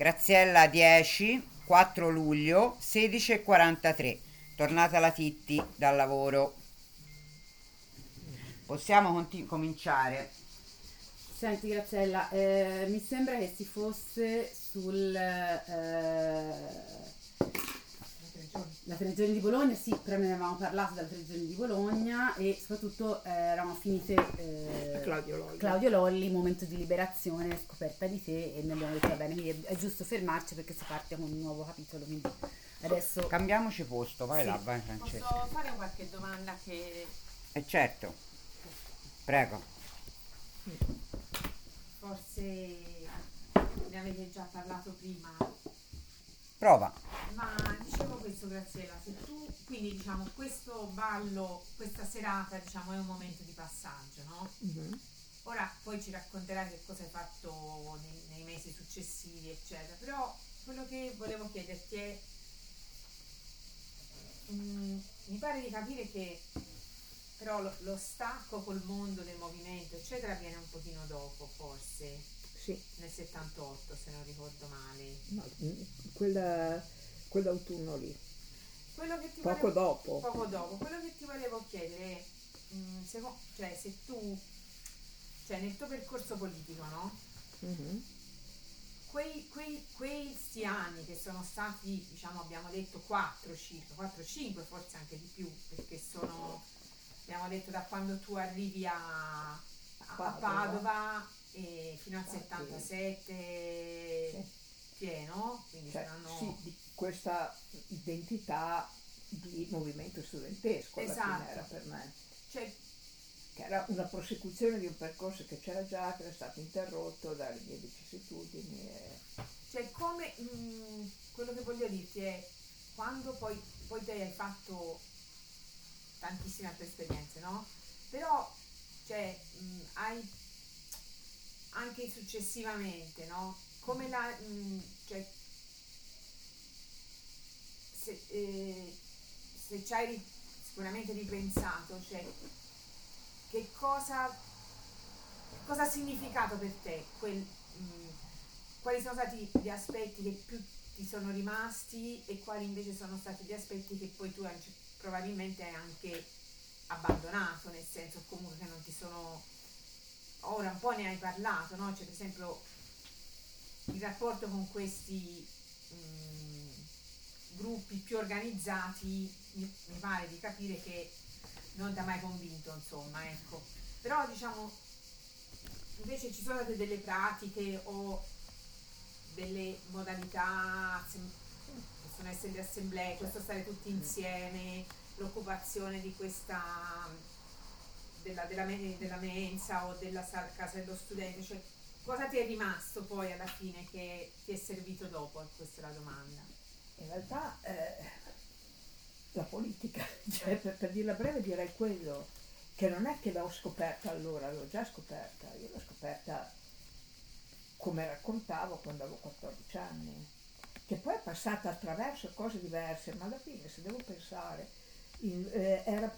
Graziella 10, 4 luglio, 16.43. Tornata la Titti dal lavoro. Possiamo conti- cominciare. Senti Graziella, eh, mi sembra che si fosse sul... Eh, la tre giorni di Bologna, sì, però ne avevamo parlato dalla tre giorni di Bologna e soprattutto eh, eravamo finite eh, Claudio Lolli. Claudio Lolli, momento di liberazione, scoperta di te e ne abbiamo detto va bene, quindi è, è giusto fermarci perché si parte con un nuovo capitolo, quindi adesso... Cambiamoci posto, vai Sì. là, vai Francesca. Posso fare qualche domanda che Eh certo. Prego. forse ne avete già parlato prima, Prova. ma dicevo questo Graziella, se tu quindi diciamo questo ballo, questa serata diciamo è un momento di passaggio, no? Mhm. Ora poi ci racconterai che cosa hai fatto nei, nei mesi successivi, eccetera. Però quello che volevo chiederti è, mm, mi pare di capire che però lo, lo stacco col mondo del movimento, eccetera, viene un pochino dopo, forse, Sì, nel 78, se non ricordo male. no, mm, quella- quell'autunno lì, poco volevo, dopo. poco dopo, quello che ti volevo chiedere è, mm, seco- cioè, se tu, cioè nel tuo percorso politico, no? Mhm. quei, quei, questi anni che sono stati, diciamo, abbiamo detto 4 circa, 4-5 forse anche di più, perché sono, abbiamo detto da quando tu arrivi a, a Padova. Padova e fino al Ah, sì. 77 Sì. pieno, quindi Cioè, saranno... sì, di questa identità di movimento studentesco Esatto. era per me, Cioè, che era una prosecuzione di un percorso che c'era già, che era stato interrotto dalle mie vicissitudini. E... Cioè, come mm, quello che voglio dirti è quando poi, poi te hai fatto tantissime altre esperienze, no? Però, cioè, mm, hai anche successivamente, no? Come la, mm, cioè, se, eh, se ci hai sicuramente ripensato, cioè, che cosa, cosa ha significato per te quel, mm, quali sono stati gli aspetti che più ti sono rimasti e quali invece sono stati gli aspetti che poi tu probabilmente hai anche abbandonato, nel senso comunque che non ti sono... Ora un po' ne hai parlato, no? Cioè per esempio il rapporto con questi mm, gruppi più organizzati mi, mi pare di capire che non ti ha mai convinto, insomma, ecco. Però diciamo invece ci sono state delle pratiche o delle modalità, possono essere le assemblee, questo stare tutti insieme, l'occupazione di questa della, della, della mensa o della sa- casa dello studente, cioè cosa ti è rimasto poi alla fine che ti è servito dopo? Questa è la domanda. In realtà eh, la politica, cioè, per, per dirla breve direi quello, che non è che l'ho scoperta allora, l'ho già scoperta, io l'ho scoperta come raccontavo quando avevo 14 anni, che poi è passata attraverso cose diverse, ma alla fine se devo pensare, in- eh, era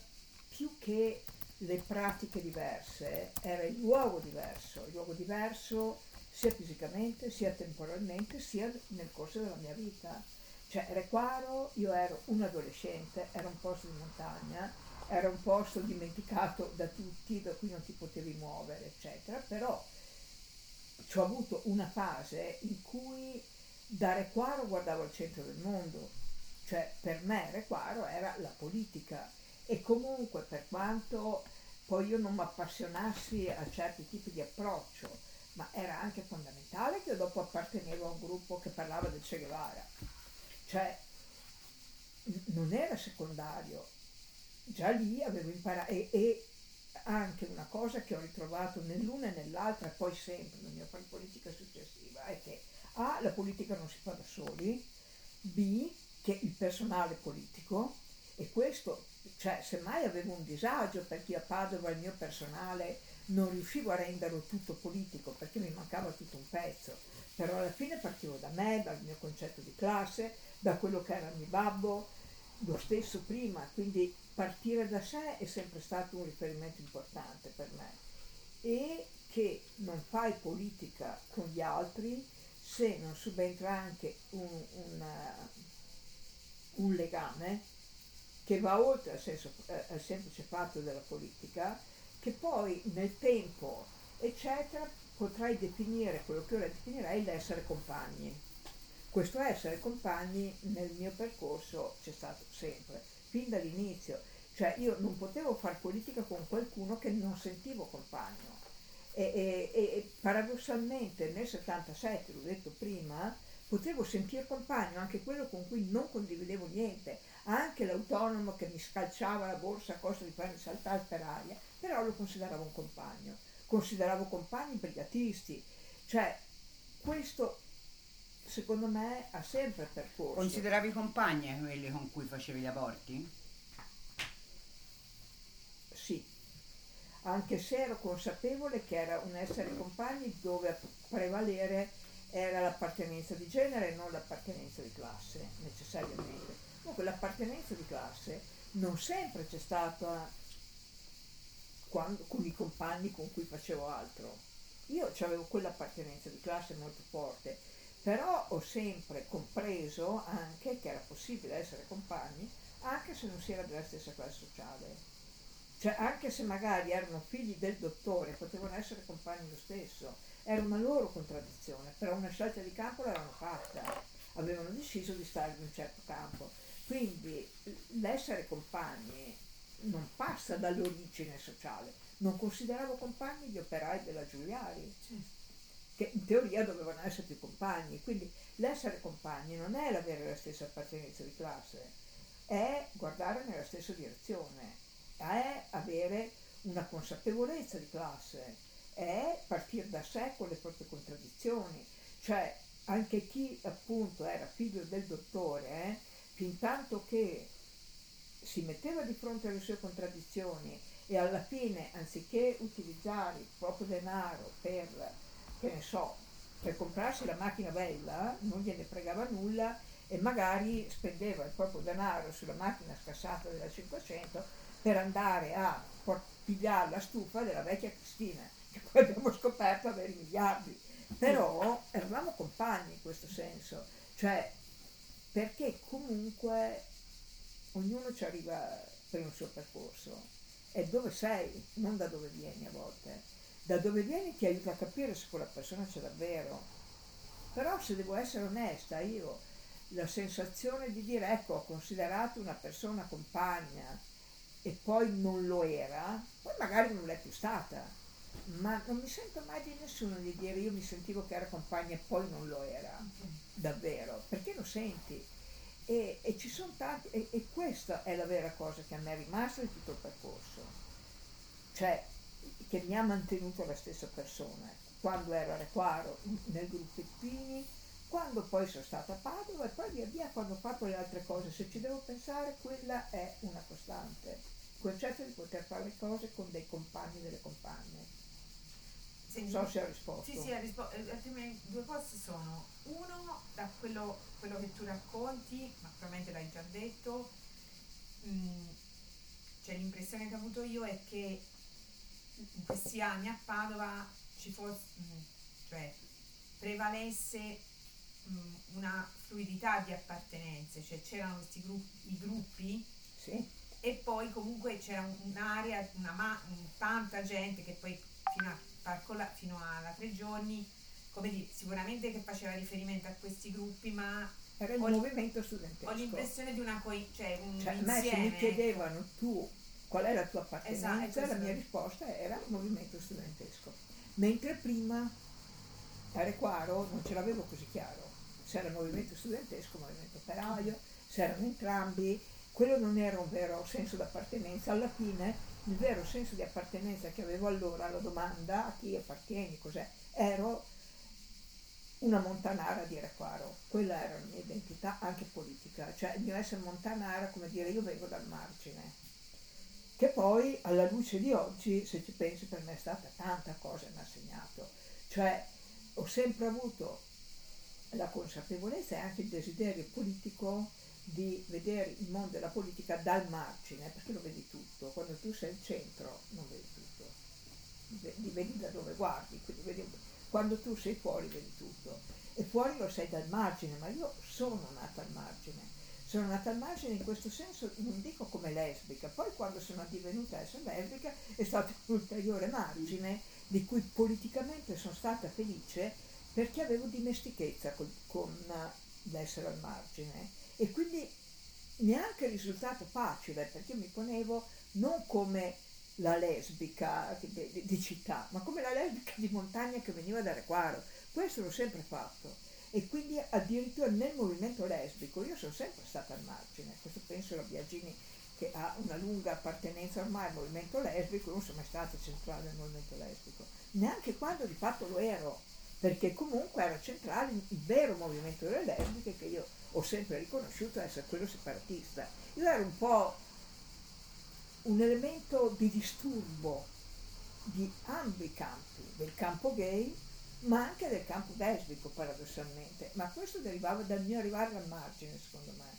più che le pratiche diverse, era il luogo diverso, il luogo diverso sia fisicamente, sia temporalmente, sia nel corso della mia vita. Cioè Requaro, io ero un adolescente, era un posto di montagna, era un posto dimenticato da tutti, da cui non ti potevi muovere, eccetera, però ci ho avuto una fase in cui da Requaro guardavo al centro del mondo, cioè per me Requaro era la politica e comunque per quanto poi io non mi appassionassi a certi tipi di approccio, ma era anche fondamentale che io dopo appartenevo a un gruppo che parlava del Che Guevara, cioè non era secondario, già lì avevo imparato e, e anche una cosa che ho ritrovato nell'una e nell'altra e poi sempre nella mia politica successiva è che A, la politica non si fa da soli, B, che il personale politico, e questo, cioè semmai avevo un disagio perché a Padova il mio personale non riuscivo a renderlo tutto politico perché mi mancava tutto un pezzo, però alla fine partivo da me, dal mio concetto di classe, da quello che era mio babbo, lo stesso prima, quindi partire da sé è sempre stato un riferimento importante per me. E che non fai politica con gli altri se non subentra anche un, una- un legame che va oltre al, senso- eh, al semplice fatto della politica, che poi nel tempo, eccetera, potrai definire quello che ora definirei l'essere compagni. Questo essere compagni nel mio percorso c'è stato sempre, fin dall'inizio. Cioè io non potevo fare politica con qualcuno che non sentivo compagno. E, e- e paradossalmente nel 77, l'ho detto prima, potevo sentire compagno anche quello con cui non condividevo niente, anche l'autonomo che mi scalciava la borsa a costo di farmi saltare per aria, però lo consideravo un compagno. Consideravo compagni brigatisti. Cioè, questo secondo me ha sempre percorso. Consideravi compagni quelli con cui facevi gli aborti? Sì, anche se ero consapevole che era un essere compagni dove prevalere era l'appartenenza di genere e non l'appartenenza di classe, necessariamente. Comunque l'appartenenza di classe non sempre c'è stata quando- con i compagni con cui facevo altro. Io avevo quell'appartenenza di classe molto forte, però ho sempre compreso anche che era possibile essere compagni anche se non si era della stessa classe sociale. Cioè, anche se magari erano figli del dottore, potevano essere compagni lo stesso. Era una loro contraddizione, però una scelta di campo l'avevano fatta. Avevano deciso di stare in un certo campo. Quindi l'essere compagni non passa dall'origine sociale. Non consideravo compagni gli operai della Giuliari, che in teoria dovevano essere più compagni. Quindi l'essere compagni non è l'avere la stessa appartenenza di classe, è guardare nella stessa direzione, è avere una consapevolezza di classe, è partire da sé con le proprie contraddizioni. Cioè anche chi appunto era figlio del dottore, eh, fin tanto che si metteva di fronte alle sue contraddizioni e alla fine anziché utilizzare il proprio denaro per, che ne so, per comprarsi la macchina bella, non gliene fregava nulla e magari spendeva il proprio denaro sulla macchina scassata della 500 per andare a pigliare la stufa della vecchia Cristina, che poi abbiamo scoperto avere miliardi. Però eravamo compagni in questo senso, cioè perché comunque ognuno ci arriva per un suo percorso. È dove sei, non da dove vieni a volte. Da dove vieni ti aiuta a capire se quella persona c'è davvero. Però se devo essere onesta, io la sensazione di dire ecco ho considerato una persona compagna e poi non lo era, poi magari non l'è più stata, ma non mi sento mai di nessuno di dire io mi sentivo che era compagna e poi non lo era, davvero, perché lo senti. E, e ci sono tanti, e, e questa è la vera cosa che a me è rimasta di tutto il percorso, cioè che mi ha mantenuto la stessa persona, quando ero a Requaro, nel gruppettini, quando poi sono stata a Padova e poi via via quando ho fatto le altre cose, se ci devo pensare, quella è una costante. Il concetto di poter fare le cose con dei compagni e delle compagne. Non so se ho risposto. Sì, sì, rispo- eh, prime due cose sono uno, da quello, quello che tu racconti, ma probabilmente l'hai già detto, mh, cioè l'impressione che ho avuto io è che in questi anni a Padova ci fosse, mh, cioè prevalesse mh, una fluidità di appartenenze, cioè c'erano questi gruppi, i gruppi Sì, e poi comunque c'era un- un'area, una ma- tanta gente che poi fino a, Parcola- fino a tre giorni, come dire, sicuramente che faceva riferimento a questi gruppi, ma era il Ho- movimento studentesco. ho l'impressione di una coi- cioè un Cioè, a me se insieme. mi chiedevano tu qual è la tua appartenenza, Esatto, la mia risposta era il movimento studentesco. Mentre prima a Requaro non ce l'avevo così chiaro. Se era il movimento studentesco, movimento operaio, se erano entrambi, quello non era un vero senso di appartenenza. Alla fine il vero senso di appartenenza che avevo allora alla domanda a chi appartieni, cos'è, ero una montanara di Requaro, quella era la mia identità anche politica, cioè il mio essere montanara come dire io vengo dal margine, che poi alla luce di oggi, se ci pensi, per me è stata tanta cosa mi ha segnato, cioè ho sempre avuto la consapevolezza e anche il desiderio politico di vedere il mondo della politica dal margine, perché lo vedi tutto, quando tu sei al centro non vedi tutto, li vedi da dove guardi, vedi- quando tu sei fuori vedi tutto. e fuori lo sei dal margine, ma io sono nata al margine. Sono nata al margine in questo senso, non dico come lesbica, poi quando sono divenuta essere lesbica è stato un ulteriore margine di cui politicamente sono stata felice perché avevo dimestichezza con, con l'essere al margine e quindi neanche risultato facile perché io mi ponevo non come la lesbica di, di, città, ma come la lesbica di montagna che veniva da Requaro. Questo l'ho sempre fatto. E quindi addirittura nel movimento lesbico io sono sempre stata al margine. Questo penso la Biagini che ha una lunga appartenenza ormai al movimento lesbico, non sono mai stata centrale nel movimento lesbico, neanche quando di fatto lo ero, perché comunque era centrale il vero movimento delle lesbiche che io ho sempre riconosciuto essere quello separatista. Io ero un po' un elemento di disturbo di ambi i campi, del campo gay ma anche del campo lesbico paradossalmente, ma questo derivava dal mio arrivare al margine secondo me,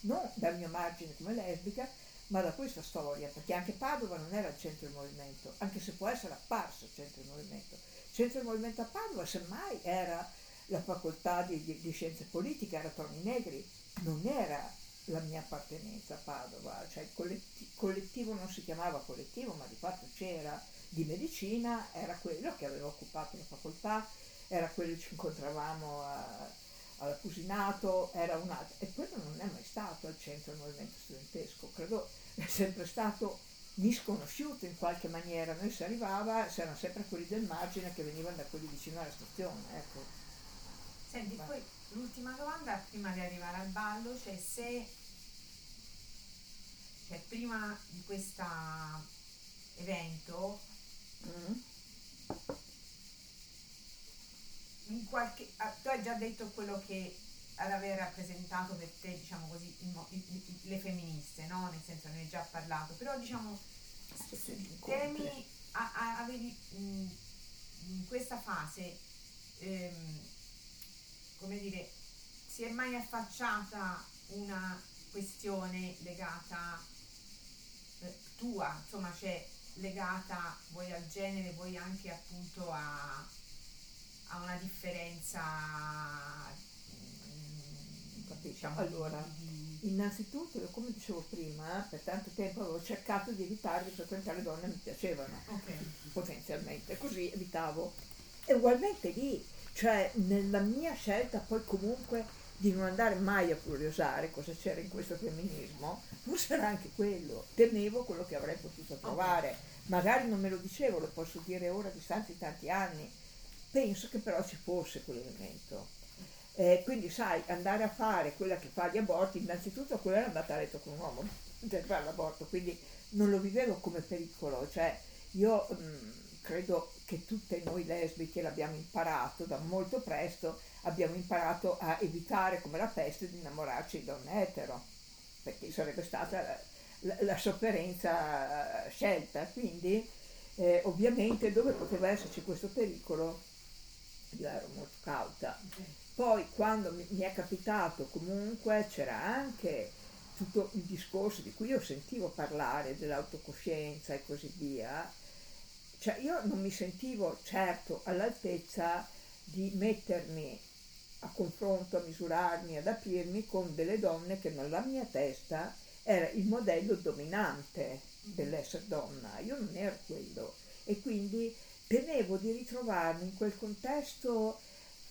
non dal mio margine come lesbica, ma da questa storia, perché anche Padova non era il centro del movimento, anche se può essere apparso il centro del movimento. Il centro del movimento a Padova semmai era la facoltà di, di, di scienze politiche, era Toni Negri, non era la mia appartenenza a Padova, cioè il collettivo, collettivo non si chiamava collettivo, ma di fatto c'era di medicina, era quello che aveva occupato la facoltà, era quello che ci incontravamo a, al Cusinato, era un altro, e quello non è mai stato al centro del movimento studentesco, credo è sempre stato misconosciuto in qualche maniera, noi si arrivava, c'erano sempre quelli del margine che venivano da quelli vicino alla stazione, ecco. Senti, poi l'ultima domanda prima di arrivare al ballo, cioè se cioè prima di questo evento mm. in qualche, ah, tu hai già detto quello che ad aver rappresentato per te, diciamo così, le femministe, no? Nel senso ne hai già parlato, però diciamo temi a, a, avevi in, in questa fase ehm, come dire, si è mai affacciata una questione legata eh, tua, insomma, c'è legata vuoi al genere, vuoi anche appunto a, a una differenza mm, diciamo, allora, innanzitutto, come dicevo prima, per tanto tempo avevo cercato di evitare di frequentare le donne che mi piacevano, okay. potenzialmente, così evitavo. E ugualmente lì, cioè nella mia scelta poi comunque di non andare mai a curiosare cosa c'era in questo femminismo, forse era anche quello, temevo quello che avrei potuto trovare, okay. magari non me lo dicevo, lo posso dire ora a distanza di tanti anni, penso che però ci fosse quell'elemento. Eh, quindi sai, andare a fare quella che fa gli aborti, innanzitutto quella era andata a letto con un uomo per fare l'aborto, quindi non lo vivevo come pericolo, cioè io mh, mm, credo che tutte noi lesbiche l'abbiamo imparato da molto presto abbiamo imparato a evitare come la peste di innamorarci di donne etero, perché sarebbe stata la, la, la sofferenza scelta. Quindi eh, ovviamente dove poteva esserci questo pericolo io ero molto cauta. Poi quando mi, mi è capitato comunque c'era anche tutto il discorso di cui io sentivo parlare dell'autocoscienza e così via, cioè io non mi sentivo certo all'altezza di mettermi a confronto, a misurarmi, ad aprirmi con delle donne che nella mia testa era il modello dominante dell'essere donna. Io non ero quello e quindi temevo di ritrovarmi in quel contesto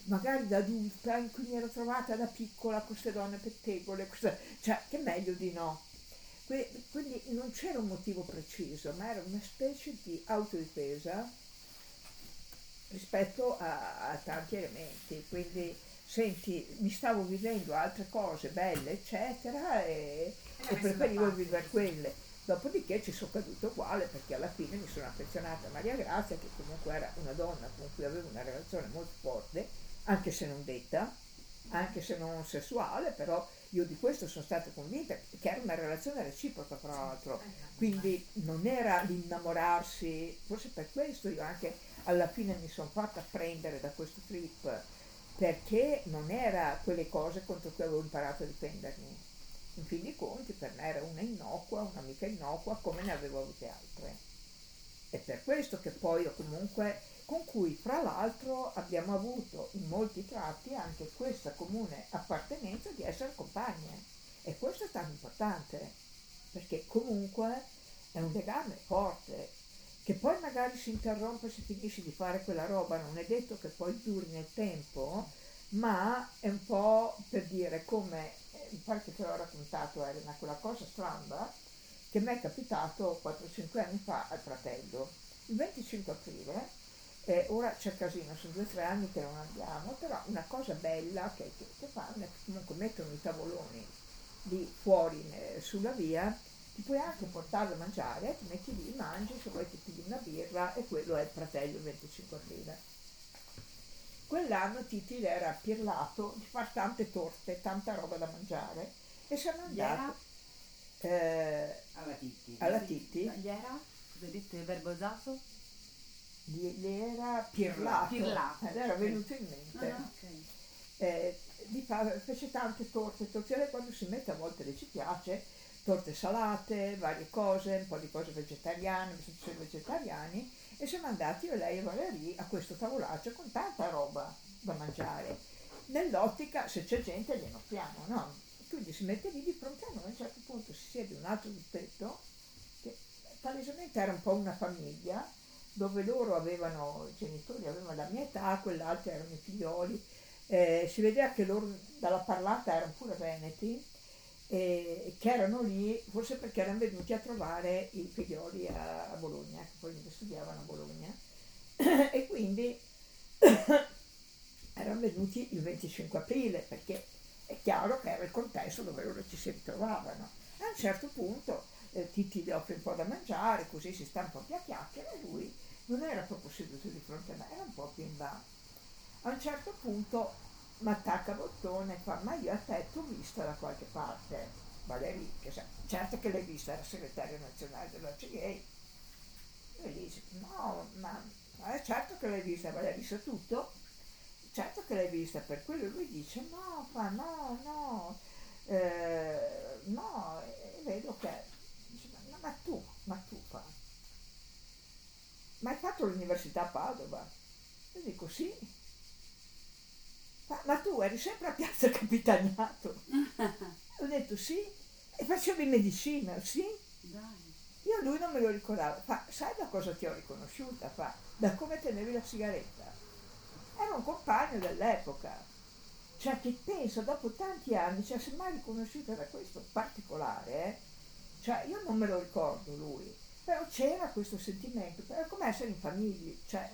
magari da adulta in cui mi ero trovata da piccola queste donne pettegole, queste, cioè che meglio di no. Quindi non c'era un motivo preciso, ma era una specie di autodifesa rispetto a, a tanti elementi. Quindi senti, mi stavo vivendo altre cose belle, eccetera, e, e preferivo vivere quelle. Dopodiché ci sono caduto uguale perché alla fine mi sono affezionata a Maria Grazia, che comunque era una donna con cui avevo una relazione molto forte, anche se non detta, anche se non sessuale, però io di questo sono stata convinta, che era una relazione reciproca tra l'altro, quindi non era l'innamorarsi, forse per questo io anche alla fine mi sono fatta prendere da questo trip perché non era quelle cose contro cui avevo imparato a difendermi. In fin dei conti per me era una innocua, un'amica innocua, come ne avevo avute altre. È per questo che poi io comunque con cui fra l'altro abbiamo avuto in molti tratti anche questa comune appartenenza di essere compagne e questo è tanto importante perché comunque è un legame forte che poi magari si interrompe se finisci di fare quella roba, non è detto che poi duri nel tempo, ma è un po' per dire come, eh, mi pare che te l'ho raccontato Elena, quella cosa stramba che mi è capitato 4-5 anni fa al fratello. Il 25 aprile, eh, ora c'è casino, sono 2-3 anni che non andiamo, però una cosa bella che, che, che fanno è che comunque mettono i tavoloni lì fuori eh, sulla via ti puoi anche portarlo a mangiare, ti metti lì, mangi, se vuoi ti pigli una birra e quello è il fratello 25 aprile. Quell'anno Titi era pirlato di fare tante torte, tanta roba da mangiare e siamo andati eh, alla Titti. Alla Titti. Gli era? Cosa verbo usato? Gli, gli era pirlato. Pirlato. Ed era venuto in mente. Ah, okay. eh, fece tante torte, torte quando si mette a volte le ci piace torte salate, varie cose, un po' di cose vegetariane, sono vegetariani e siamo andati io, lei e Valerie a questo tavolaccio con tanta roba da mangiare. Nell'ottica, se c'è gente, gliene offriamo, no? Quindi si mette lì di fronte a noi, a un certo punto si siede un altro gruppetto, che palesemente era un po' una famiglia, dove loro avevano, genitori avevano la mia età, quell'altro erano i figlioli, eh, si vedeva che loro dalla parlata erano pure veneti, eh, che erano lì forse perché erano venuti a trovare i figlioli a, a Bologna, che poi studiavano a Bologna, e quindi erano venuti il 25 aprile perché è chiaro che era il contesto dove loro ci si ritrovavano. A un certo punto eh, Titi gli offre un po' da mangiare, così si sta un po' a chiacchiere e lui non era proprio seduto di fronte a me, era un po' più in là. A un certo punto mi attacca bottone e fa ma io a te t'ho vista da qualche parte. Valeria che sa, certo che l'hai vista era segretaria nazionale della CIE e gli dice no ma, ma certo che l'hai vista Valeria sa tutto? Certo che l'hai vista per quello lui dice no fa no no eh, no e vedo che dice, ma, ma tu ma tu fa ma hai fatto l'università a Padova? Io dico sì, ma, ma tu eri sempre a Piazza Capitaniato? Ho detto sì, e facevi medicina, sì? Dai. Io lui non me lo ricordavo. Fa, sai da cosa ti ho riconosciuta? Fa, da come tenevi la sigaretta. Era un compagno dell'epoca. Cioè che penso, dopo tanti anni, cioè se mai riconosciuta da questo particolare, eh? cioè io non me lo ricordo lui, però c'era questo sentimento, era come essere in famiglia, cioè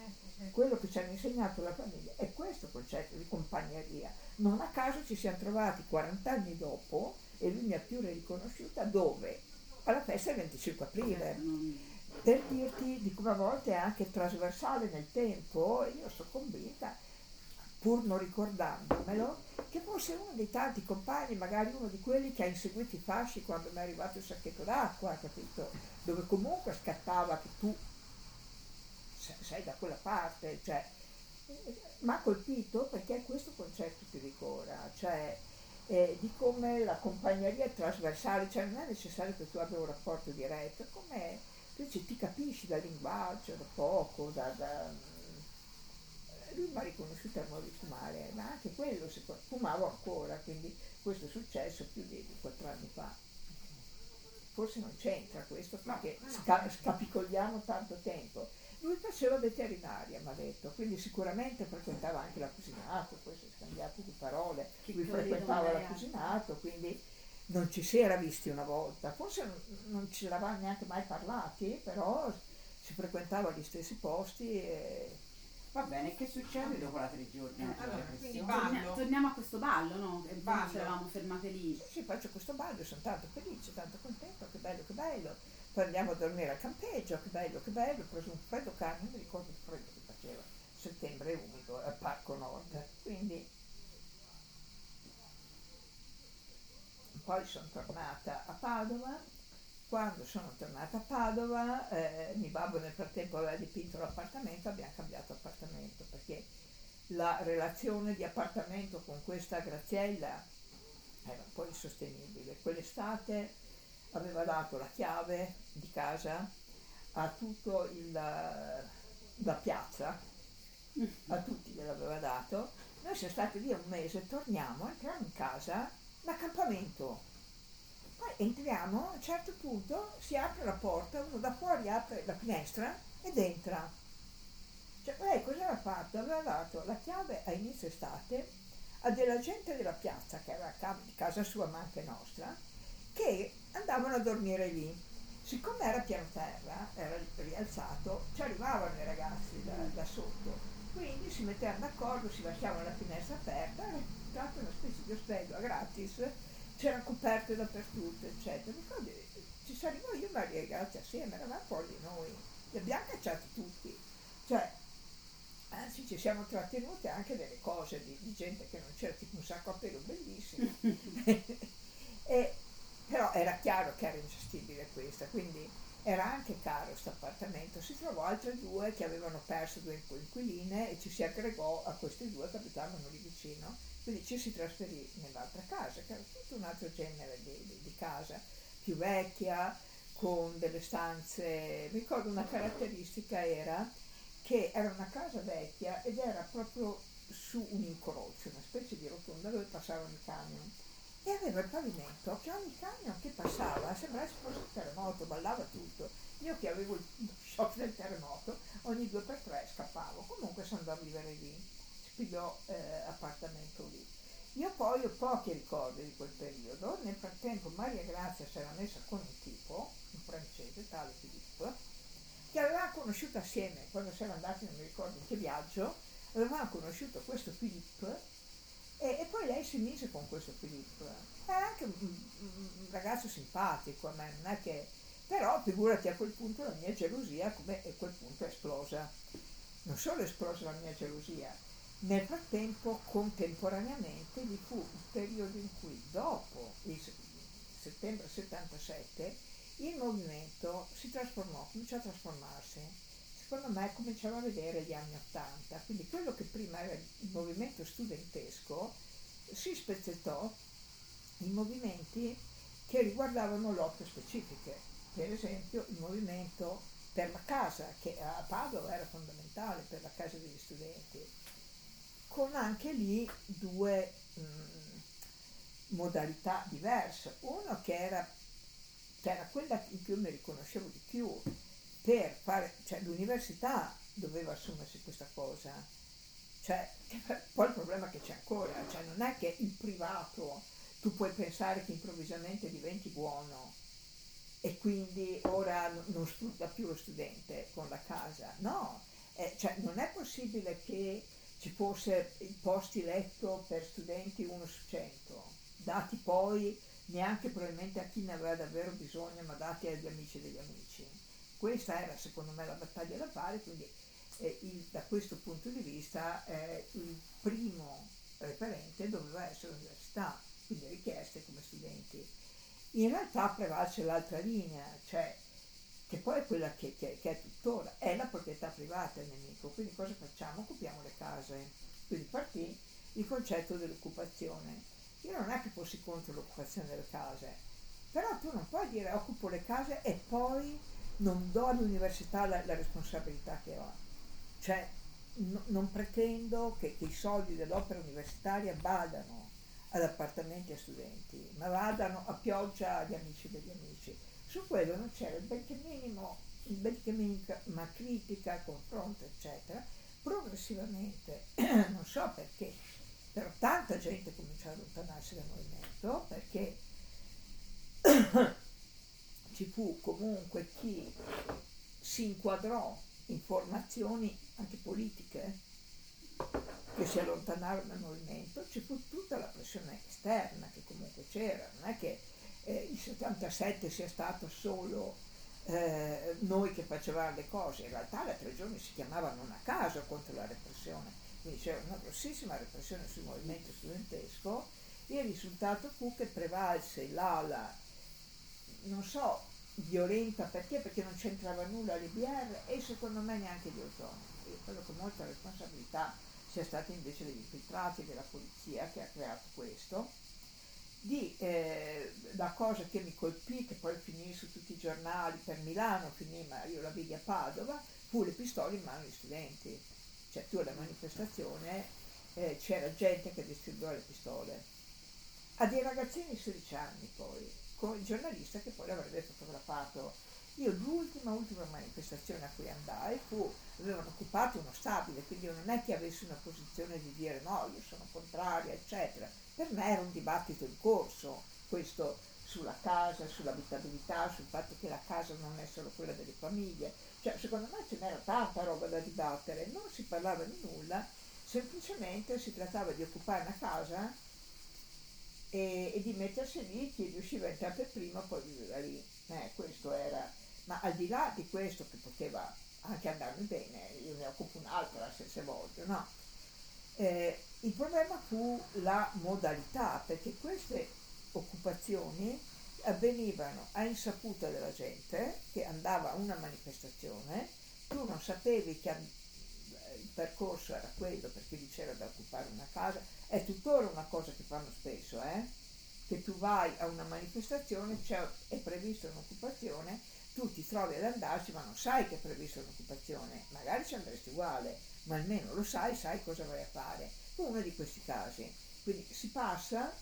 quello che ci hanno insegnato la famiglia è questo concetto di compagneria. Non a caso ci siamo trovati 40 anni dopo e lui mi ha più riconosciuta dove? Alla festa del 25 aprile. Per dirti di come a volte è anche trasversale nel tempo, io sono convinta, pur non ricordandomelo, che fosse uno dei tanti compagni, magari uno di quelli che ha inseguito i fasci quando mi è arrivato il sacchetto d'acqua, capito? Dove comunque scattava che tu sei da quella parte, cioè, mi ha colpito perché è questo concetto che ricorda, cioè eh, di come la compagneria è trasversale, cioè non è necessario che tu abbia un rapporto diretto, come invece ti capisci dal linguaggio, da poco, da, da lui mi ha riconosciuto al modo di fumare, ma anche quello, fumavo ancora, quindi questo è successo più di quattro anni fa. Forse non c'entra questo perché sca- scapicogliamo tanto tempo. Lui faceva veterinaria, mi ha detto, quindi sicuramente frequentava anche l'accusinato, poi si è scambiato di parole, che lui frequentava l'accusinato, quindi non ci si era visti una volta, forse non, non ci eravamo neanche mai parlati, però si frequentava gli stessi posti e... Va bene, che succede dopo la tre giorni? Eh, allora, torniamo, torniamo a questo ballo, no? Che ci eravamo fermate lì. Sì, sì, faccio questo ballo, sono tanto felice, tanto contento, che bello, che bello poi andiamo a dormire al campeggio, che bello, che bello, ho preso un freddo carne, mi ricordo il freddo che faceva, settembre umido al Parco Nord, quindi poi sono tornata a Padova, quando sono tornata a Padova, eh, mio babbo nel frattempo aveva dipinto l'appartamento, abbiamo cambiato appartamento perché la relazione di appartamento con questa Graziella era un po' insostenibile. Quell'estate aveva dato la chiave di casa a tutta la piazza a tutti gliel'aveva dato, noi siamo stati via un mese, torniamo, entriamo in casa, l'accampamento. Poi entriamo, a un certo punto si apre la porta, uno da fuori apre la finestra ed entra. Cioè, lei cosa aveva fatto? Aveva dato la chiave a inizio estate a della gente della piazza, che era di casa sua ma anche nostra, che andavano a dormire lì. Siccome era piano terra, era rialzato, ci arrivavano i ragazzi da, da sotto quindi si mettevano d'accordo, si lasciava la finestra aperta, era stata una specie di a gratis, c'erano coperte dappertutto, eccetera. Ricordi, ci saremo io e Maria ragazzi assieme, eravamo fuori noi, li abbiamo cacciati tutti. Cioè, anzi ci siamo trattenuti anche delle cose di, di gente che non c'era, tipo un sacco a pelo bellissimo. e, però era chiaro che era ingestibile questa, quindi era anche caro questo appartamento, si trovò altre due che avevano perso due inquiline e ci si aggregò a questi due che abitavano lì vicino, quindi ci si trasferì nell'altra casa, che era tutto un altro genere di, di, di casa, più vecchia, con delle stanze, mi ricordo una caratteristica era che era una casa vecchia ed era proprio su un incrocio, una specie di rotonda dove passavano i camion e aveva il pavimento che ogni camion che passava sembrava se fosse un terremoto, ballava tutto. Io che avevo il shock del terremoto, ogni due per tre scappavo. Comunque sono andato a vivere lì, si pigliò eh, appartamento lì. Io poi ho pochi ricordi di quel periodo, nel frattempo Maria Grazia si era messa con un tipo, un francese, tale Filippo, che aveva conosciuto assieme, quando si era andati non mi ricordo in che viaggio, avevamo conosciuto questo Filippo e, e, poi lei si mise con questo Filippo. Era anche un, un, ragazzo simpatico a me, non è che... Però figurati a quel punto la mia gelosia come a quel punto è esplosa. Non solo è esplosa la mia gelosia, nel frattempo, contemporaneamente, vi fu un periodo in cui dopo il settembre 77 il movimento si trasformò, cominciò a trasformarsi. Secondo me cominciava a vedere gli anni Ottanta, quindi quello che prima era il movimento studentesco si spezzettò in movimenti che riguardavano lotte specifiche, per esempio il movimento per la casa, che a Padova era fondamentale per la casa degli studenti, con anche lì due mh, modalità diverse. Uno che era, che era quella in cui io mi riconoscevo di più, per fare, cioè l'università doveva assumersi questa cosa, cioè poi il problema che c'è ancora, cioè non è che il privato tu puoi pensare che improvvisamente diventi buono e quindi ora non sfrutta più lo studente con la casa, no, eh, cioè non è possibile che ci fosse posti letto per studenti 1 su 100, dati poi neanche probabilmente a chi ne aveva davvero bisogno, ma dati agli amici degli amici questa era secondo me la battaglia da fare, quindi eh, il, da questo punto di vista eh, il primo referente doveva essere l'università, quindi richieste come studenti. In realtà prevalse l'altra linea, cioè che poi è quella che, che, che, è tuttora, è la proprietà privata il nemico, quindi cosa facciamo? Occupiamo le case. Quindi partì il concetto dell'occupazione. Io non è che fossi contro l'occupazione delle case, però tu non puoi dire occupo le case e poi non do all'università la, la responsabilità che ho. Cioè, no, non pretendo che, che, i soldi dell'opera universitaria vadano ad appartamenti a studenti, ma vadano a pioggia agli amici degli amici. Su quello non c'era il benché minimo, il benché minima critica, confronto, eccetera. Progressivamente, non so perché, però tanta gente cominciò a allontanarsi dal movimento perché ci fu comunque chi si inquadrò in formazioni anche politiche che si allontanarono dal movimento, ci fu tutta la pressione esterna che comunque c'era, non è che eh, il 77 sia stato solo eh, noi che facevamo le cose, in realtà le tre giorni si chiamava non a caso contro la repressione, quindi c'era una grossissima repressione sul movimento studentesco, il risultato fu che prevalse l'ala non so, violenta perché? Perché non c'entrava nulla l'IBR e secondo me neanche gli autonomi. Io credo che molta responsabilità sia stata invece degli infiltrati della polizia che ha creato questo. Di, eh, la cosa che mi colpì, che poi finì su tutti i giornali, per Milano finì, ma io la vidi a Padova, fu le pistole in mano agli studenti. cioè tu alla manifestazione eh, c'era gente che distribuiva le pistole, a dei ragazzini di 16 anni poi, con il giornalista che poi l'avrebbe fotografato. Io l'ultima, ultima manifestazione a cui andai fu, avevano occupato uno stabile, quindi io non è che avessi una posizione di dire no, io sono contraria, eccetera. Per me era un dibattito in corso, questo sulla casa, sull'abitabilità, sul fatto che la casa non è solo quella delle famiglie. Cioè, secondo me ce n'era tanta roba da dibattere, non si parlava di nulla, semplicemente si trattava di occupare una casa e, e di mettersi lì, chi riusciva a entrare prima poi viveva lì. Eh, questo era. Ma al di là di questo che poteva anche andarmi bene, io ne occupo un'altra se, se voglio, no? Eh, il problema fu la modalità, perché queste occupazioni avvenivano a insaputa della gente che andava a una manifestazione, tu non sapevi che il percorso era quello perché lì c'era da occupare una casa, è tuttora una cosa che fanno spesso, eh? che tu vai a una manifestazione, è prevista un'occupazione, tu ti trovi ad andarci ma non sai che è prevista un'occupazione, magari ci andresti uguale, ma almeno lo sai, sai cosa vai a fare. Uno di questi casi. Quindi si passa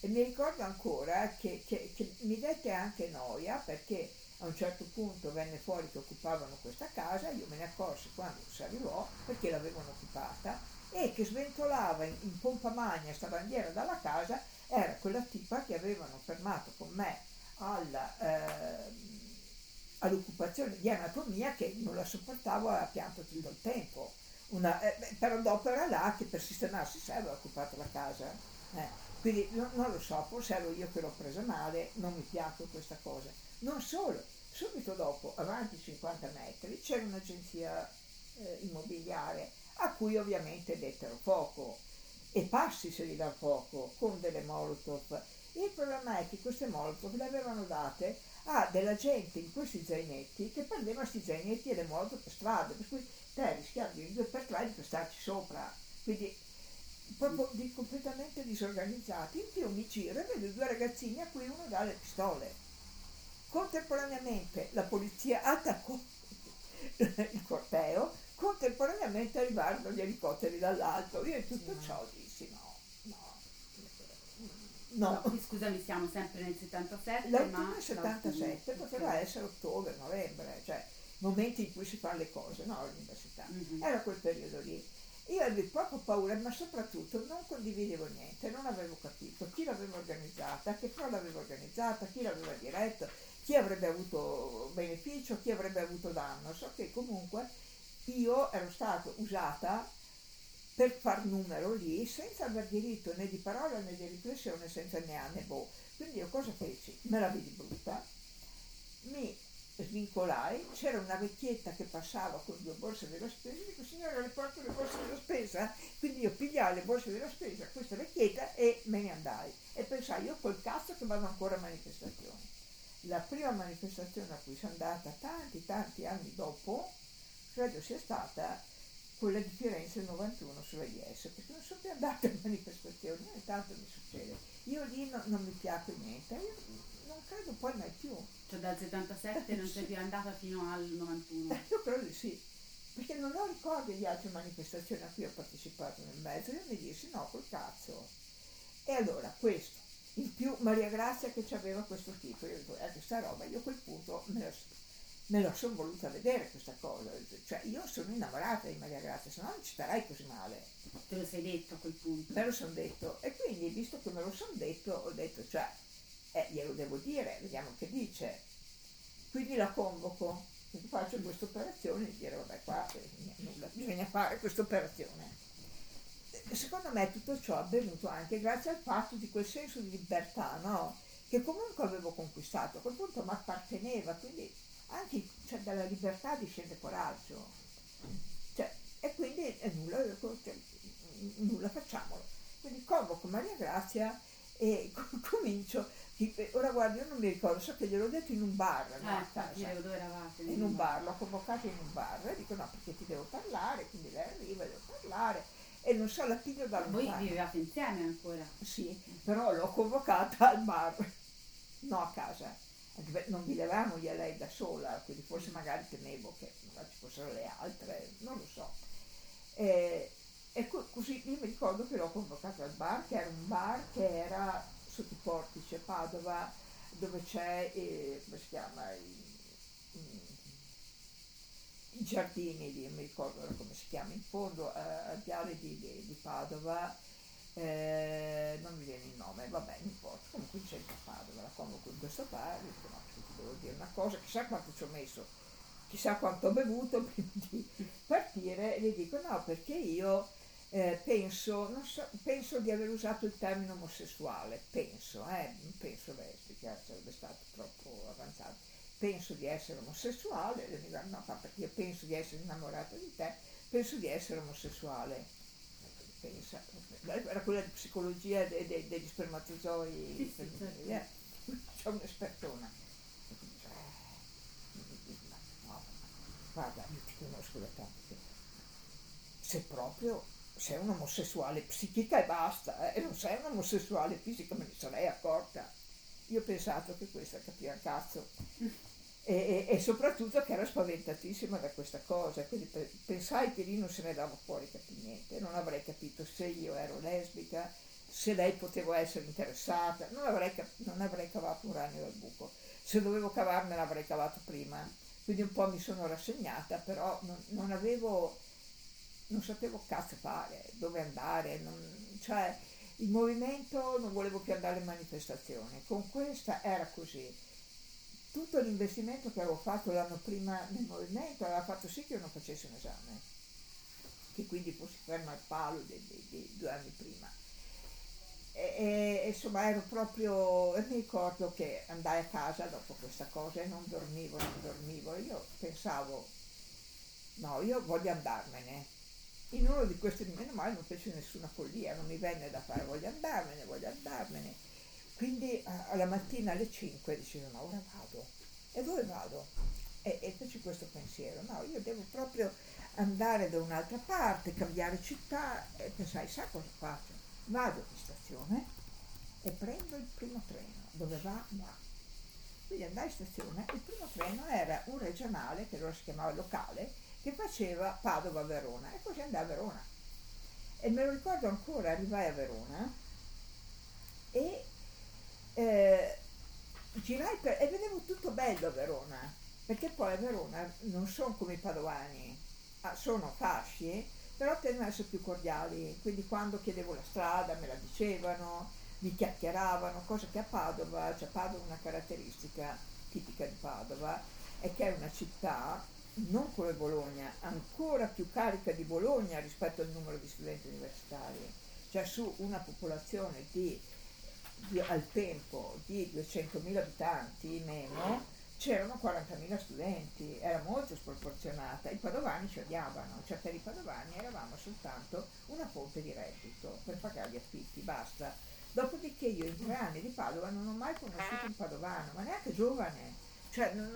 e mi ricordo ancora che, che, che mi dette anche noia perché a un certo punto venne fuori che occupavano questa casa, io me ne accorsi quando si arrivò perché l'avevano occupata e che sventolava in, in pompa magna sta bandiera dalla casa era quella tipa che avevano fermato con me alla, eh, all'occupazione di anatomia che non la sopportavo a pianto tutto il tempo. Una, eh, però dopo era là che per sistemarsi sé aveva occupato la casa. Eh. Quindi no, non lo so, forse ero io che l'ho presa male, non mi piace questa cosa. Non solo, subito dopo, avanti 50 metri, c'era un'agenzia eh, immobiliare a cui ovviamente dettero fuoco e passi se li dà fuoco con delle molotov. Il problema è che queste molotov le avevano date a della gente in questi zainetti che prendeva questi zainetti e le molotov per strada, per cui te rischiavi in due per tre di pestarci sopra. Quindi proprio di, completamente disorganizzati. In più mi giro e vedo due ragazzini a cui uno dà le pistole. Contemporaneamente la polizia attaccò il corteo, contemporaneamente arrivarono gli elicotteri dall'alto. Io in tutto ciò no, no, no. scusami, siamo sempre nel 77. L'autunno è 77, poteva essere ottobre, novembre, cioè momenti in cui si fanno le cose, no, all'università. Mm-hmm. Era quel periodo lì. Io avevo proprio paura, ma soprattutto non condividevo niente, non avevo capito chi l'aveva organizzata, che cosa l'aveva organizzata, chi l'aveva diretto, chi avrebbe avuto beneficio, chi avrebbe avuto danno. So che comunque io ero stata usata per far numero lì senza aver diritto né di parola né di riflessione, senza né boh. Quindi io cosa feci? Me la vidi brutta, mi svincolai, c'era una vecchietta che passava con due borse della spesa, dico signora le porto le borse della spesa, quindi io pigliai le borse della spesa questa vecchietta e me ne andai e pensai io col cazzo che vado ancora a manifestazioni. La prima manifestazione a cui sono andata tanti tanti anni dopo, credo sia stata quella di Firenze 91 sulla IS, perché non sono più andata a manifestazioni, ogni tanto mi succede. Io lì no, non mi piace niente, io non credo poi mai più. Cioè dal 77 non sei più andata fino al 91? Eh, io credo di sì, perché non ho ricordi di altre manifestazioni a cui ho partecipato nel mezzo, io mi dissi no, col cazzo. E allora questo, in più Maria Grazia che aveva questo tipo, io dico, eh, questa roba, io a quel punto me la, me la sono voluta vedere questa cosa, cioè io sono innamorata di Maria Grazia, se no non ci starai così male. Te lo sei detto a quel punto? Me lo sono detto e quindi visto che me lo sono detto ho detto, cioè eh, glielo devo dire, vediamo che dice. Quindi la convoco, faccio questa operazione e dire vabbè qua eh, nulla, bisogna fare questa operazione. Secondo me tutto ciò è avvenuto anche grazie al fatto di quel senso di libertà, no? Che comunque avevo conquistato, a quel punto mi apparteneva, quindi anche cioè, dalla libertà discende coraggio. Cioè, e quindi eh, nulla, cioè, nulla facciamolo. Quindi convoco Maria Grazia e comincio ora guardi, io non mi ricordo, so che gliel'ho detto in un bar, ah, casa. dove eravate? In un bar, l'ho convocata in un bar e dico no perché ti devo parlare, quindi lei arriva, devo parlare e non so, la piglio da lontano. Voi vivevate insieme ancora? Sì, però l'ho convocata al bar, no a casa. Non vivevamo io e lei da sola, quindi forse magari temevo che ci fossero le altre, non lo so. E, e co- così io mi ricordo che l'ho convocato al bar, che era un bar che era sotto i portici a Padova, dove c'è, eh, come si chiama, i, i giardini, di, non mi ricordo come si chiama, in fondo eh, al viale di, di, di Padova, eh, non mi viene il nome, vabbè, non importa, comunque in centro a Padova, la convoco in questo bar, dico no, ti devo dire una cosa, chissà quanto ci ho messo, chissà quanto ho bevuto prima di partire, e gli dico no, perché io eh, penso, so, penso, di aver usato il termine omosessuale, penso, eh, penso lesbica, sarebbe stato troppo avanzato, penso di essere omosessuale, e mi dico no, perché io penso di essere innamorato di te, penso di essere omosessuale. Pensa, era quella di psicologia de, de, degli spermatozoi, sì, sì, certo. eh, c'è un'espertona. No, guarda, io ti conosco da tanto se proprio sei un omosessuale psichica e basta, eh, e non sei un omosessuale fisica, me ne sarei accorta. Io ho pensato che questa capiva cazzo. E, e, soprattutto che era spaventatissima da questa cosa, quindi pe- pensai che lì non se ne dava fuori niente, non avrei capito se io ero lesbica, se lei poteva essere interessata, non avrei, non avrei cavato un ragno dal buco, se dovevo cavarmela l'avrei cavato prima, quindi un po' mi sono rassegnata, però non, non avevo non sapevo cazzo fare, dove andare, non, cioè il movimento non volevo più andare in manifestazioni, con questa era così. Tutto l'investimento che avevo fatto l'anno prima nel movimento aveva fatto sì che io non facessi un esame, che quindi fossi ferma al palo di due anni prima. E, e, insomma ero proprio, mi ricordo che andai a casa dopo questa cosa e non dormivo, non dormivo, io pensavo, no, io voglio andarmene, in uno di questi, meno male non fece nessuna follia, non mi venne da fare voglio andarmene, voglio andarmene. Quindi alla mattina alle 5 dicevo no, ora vado. E dove vado? E, e feci questo pensiero, no, io devo proprio andare da un'altra parte, cambiare città e pensai, sa cosa faccio? Vado in stazione e prendo il primo treno, dove va? Va. Quindi andai in stazione, il primo treno era un regionale, che allora si chiamava locale, che faceva Padova-Verona e così andai a Verona. E me lo ricordo ancora, arrivai a Verona e eh, girai per, e vedevo tutto bello a Verona, perché poi a Verona non sono come i padovani, ah, sono fasci, però tendono ad essere più cordiali, quindi quando chiedevo la strada me la dicevano, mi chiacchieravano, cosa che a Padova, cioè Padova è una caratteristica tipica di Padova, è che è una città non come Bologna, ancora più carica di Bologna rispetto al numero di studenti universitari, cioè su una popolazione di, di, al tempo di 200.000 abitanti meno, c'erano 40.000 studenti, era molto sproporzionata, i padovani ci odiavano, cioè per i padovani eravamo soltanto una fonte di reddito per pagare gli affitti, basta. Dopodiché io in tre anni di Padova non ho mai conosciuto un padovano, ma neanche giovane, cioè non,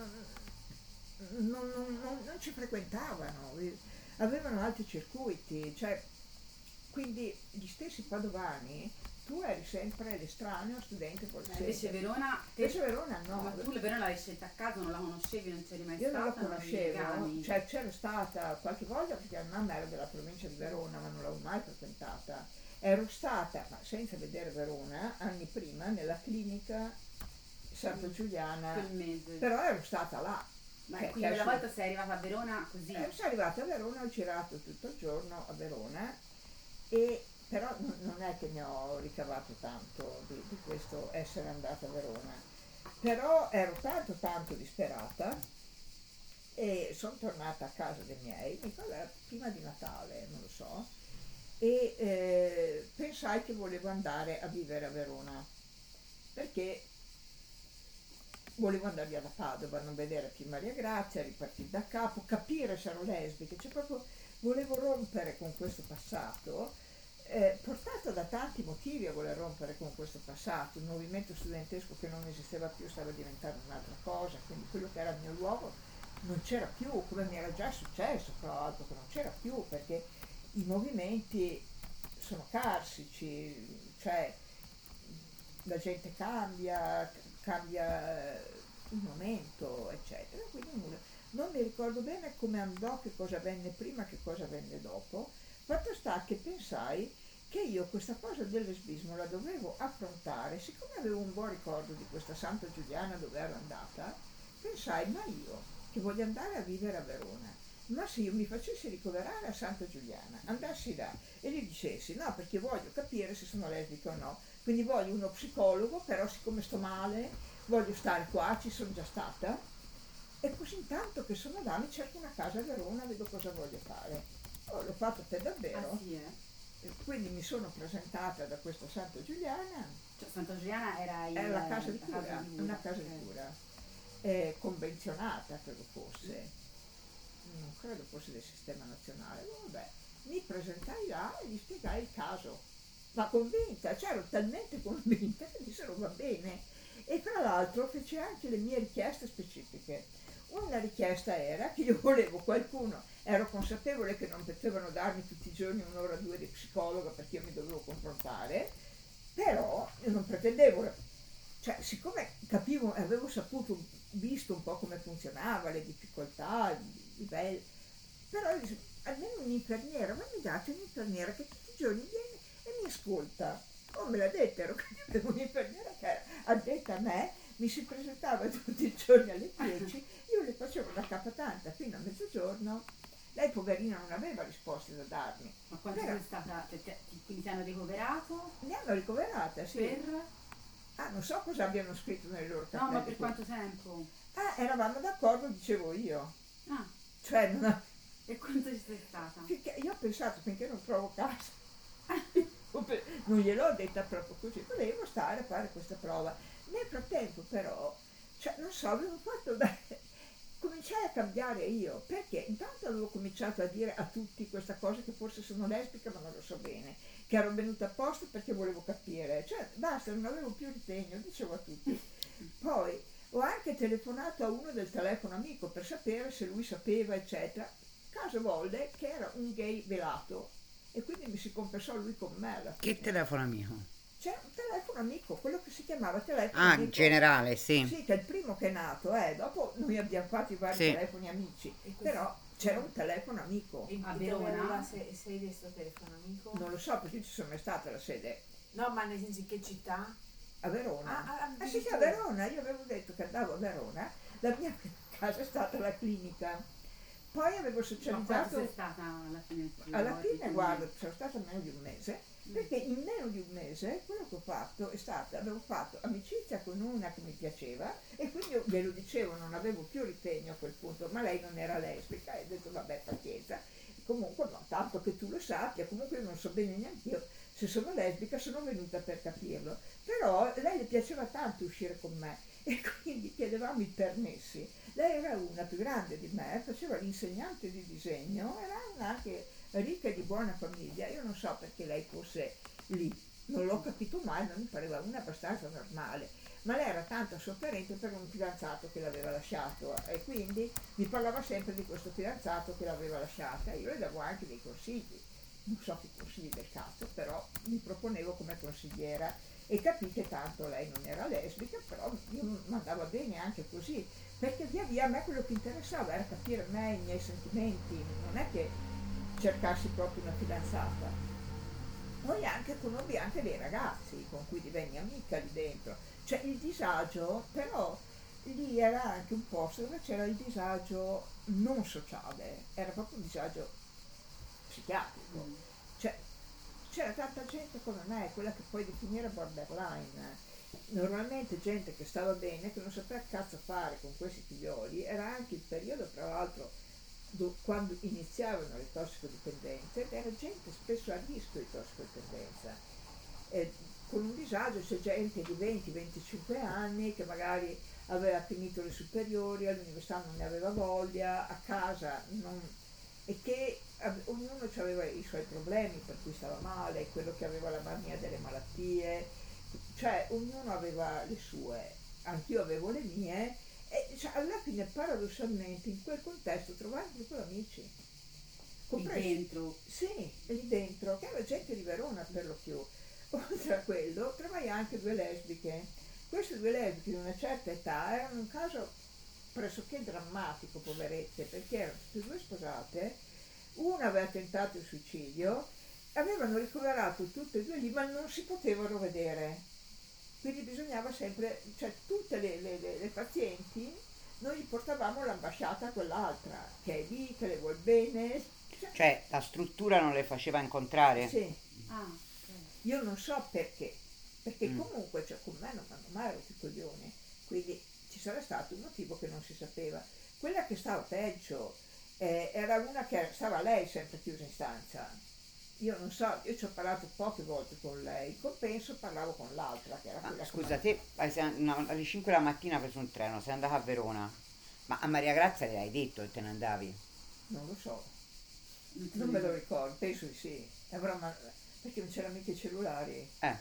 non, non, non, ci frequentavano, avevano altri circuiti, cioè, quindi gli stessi padovani tu eri sempre l'estraneo studente col eh, Invece Verona, te, invece Verona no. Ma tu Verona l'hai scelta a caso, non la conoscevi, non c'eri mai Io stata? Io non la conoscevo, cioè c'era stata qualche volta perché la mamma era della provincia di Verona, ma non l'avevo mai frequentata. Ero stata, ma senza vedere Verona, anni prima nella clinica Santa Giuliana, però ero stata là ma che, quindi quella volta sei arrivata a Verona così? Eh, sono arrivata a Verona, ho girato tutto il giorno a Verona, e, però non è che ne ho ricavato tanto di, di, questo essere andata a Verona. Però ero tanto tanto disperata e sono tornata a casa dei miei, mi pare prima di Natale, non lo so, e eh, pensai che volevo andare a vivere a Verona perché volevo andare via da Padova, non vedere più Maria Grazia, ripartire da capo, capire se ero lesbica, cioè proprio volevo rompere con questo passato, eh, portato da tanti motivi a voler rompere con questo passato, il movimento studentesco che non esisteva più stava diventando un'altra cosa, quindi quello che era il mio luogo non c'era più, come mi era già successo tra l'altro che non c'era più, perché i movimenti sono carsici, cioè la gente cambia, cambia il momento, eccetera. Quindi. Non mi ricordo bene come andò, che cosa venne prima, che cosa venne dopo. Fatto sta che pensai che io questa cosa del lesbismo la dovevo affrontare, siccome avevo un buon ricordo di questa Santa Giuliana dove ero andata, pensai, ma io che voglio andare a vivere a Verona, ma se io mi facessi ricoverare a Santa Giuliana, andassi là e gli dicessi, no, perché voglio capire se sono lesbica o no, quindi voglio uno psicologo, però siccome sto male, voglio stare qua, ci sono già stata, e così intanto che sono là mi cerco una casa a Verona, vedo cosa voglio fare. Oh, l'ho fatto per davvero. Ah, sì, eh? Quindi mi sono presentata da questa Santa Giuliana, Cioè, Santa Giuliana era, il, era la casa di cura, di una casa di cura, eh, convenzionata credo fosse, non credo fosse del sistema nazionale, ma vabbè, mi presentai là e gli spiegai il caso, ma convinta, cioè ero talmente convinta che dissero va bene. E tra l'altro fece anche le mie richieste specifiche. Una richiesta era che io volevo qualcuno, ero consapevole che non potevano darmi tutti i giorni un'ora o due di psicologa perché io mi dovevo confrontare, però io non pretendevo, cioè siccome capivo e avevo saputo, visto un po' come funzionava, le difficoltà, i livelli, però almeno un'infermiera, ma mi date un'infermiera che tutti i giorni viene e mi ascolta. Oh, me l'ha detto, ero avevo un'infermiera che era addetta a me, mi si presentava tutti i giorni alle 10, io le facevo da capatanta fino a mezzogiorno. Lei poverina non aveva risposte da darmi. Ma quanto Però- sei stata? te- te- quindi ti hanno ricoverato Mi hanno ricoverata, sì. per... Ah, non so cosa abbiano scritto nei loro No, cartelli. ma per quanto tempo? Ah, eravamo d'accordo, dicevo io. Ah, Cioè, non, e quanto ci sei stata? finché- io ho pensato finché non trovo casa. non gliel'ho detta proprio così, volevo stare a fare questa prova. Nel frattempo però, cioè, non so, avevo fatto da... cominciai a cambiare io, perché intanto avevo cominciato a dire a tutti questa cosa che forse sono lesbica ma non lo so bene, che ero venuta apposta perché volevo capire, cioè basta, non avevo più ritegno, dicevo a tutti. Poi ho anche telefonato a uno del telefono amico per sapere se lui sapeva, eccetera. Caso volle che era un gay velato e quindi mi si confessò lui con me Che telefono amico? C'è un telefono amico, quello che si chiamava telefono Ah, amico. generale, sì. Sì, che è il primo che è nato, eh. dopo noi abbiamo fatto i vari Sì. telefoni amici, questo- però c'era un telefono amico. E, A Verona? se- sede sto telefono amico? Non lo so perché ci sono mai stata la sede No, ma nel senso in che città? a Verona. Ah, ah, Ah, sì, sì, a Verona, io avevo detto che andavo a Verona, la mia casa è stata la clinica. Poi avevo Ma socializzato sei stata alla fine? Alla fine, guarda, sono stata meno di un mese, perché in meno di un mese quello che ho fatto è stato, avevo fatto amicizia con una che mi piaceva e quindi io glielo dicevo, non avevo più ritegno a quel punto, ma lei non era lesbica e ho detto vabbè pazienza, comunque no, tanto che tu lo sappia, comunque io non so bene neanche io se sono lesbica, sono venuta per capirlo, però lei le piaceva tanto uscire con me e quindi chiedevamo i permessi. Lei era una più grande di me, faceva l'insegnante di disegno, era anche ricca di buona famiglia. Io non so perché lei fosse lì, non l'ho capito mai, ma mi pareva una abbastanza normale. Ma lei era tanto sofferente per un fidanzato che l'aveva lasciato e quindi mi parlava sempre di questo fidanzato che l'aveva lasciata. Io le davo anche dei consigli, non so che consigli del cazzo, però mi proponevo come consigliera e capì che tanto lei non era lesbica, però io mandava bene anche così, perché via via a me quello che interessava era capire me, i miei sentimenti, non è che cercassi proprio una fidanzata. Poi anche conobbi anche dei ragazzi con cui divenni amica lì dentro, cioè il disagio, però lì era anche un posto dove c'era il disagio non sociale, era proprio un disagio psichiatrico. Cioè, c'era tanta gente come me, quella che puoi definire borderline. Normalmente gente che stava bene, che non sapeva cazzo fare con questi figlioli, era anche il periodo, tra l'altro, quando iniziavano le tossicodipendenze, era gente spesso a rischio di tossicodipendenza. E con un disagio c'è gente di 20-25 anni che magari aveva finito le superiori, all'università non ne aveva voglia, a casa non, e che ognuno aveva i suoi problemi per cui stava male, quello che aveva la mania delle malattie, cioè ognuno aveva le sue, anch'io avevo le mie e cioè, alla fine paradossalmente in quel contesto trovai proprio amici. Lì Compresi- dentro. sì, lì dentro, che era gente di Verona per lo più. Oltre a quello, trovai anche due lesbiche. queste due lesbiche di una certa età erano un caso pressoché drammatico, poverette, perché erano tutte e due sposate, una aveva tentato il suicidio, avevano ricoverato tutte e due lì, ma non si potevano vedere. Quindi bisognava sempre, cioè tutte le, le, le, le pazienti, noi gli portavamo l'ambasciata a quell'altra, che è lì, che le vuol bene. Cioè, Cioè, la struttura non le faceva incontrare? sì. Ah, ok. Io non so perché, perché Mm. comunque cioè, con me non mi hanno mai i coglioni, quindi ci sarà stato un motivo che non si sapeva. Quella che stava peggio eh, era una che stava lei sempre chiusa in stanza. Io non so, io ci ho parlato poche volte con lei, in compenso parlavo con l'altra che era Ma quella scusa, te no, alle 5 della mattina hai preso un treno, sei andata a Verona. Ma a Maria Grazia le hai detto che te ne andavi? non lo so, Non me lo ricordo. penso di sì. Avrò ma- perché non c'erano mica i cellulari. Eh,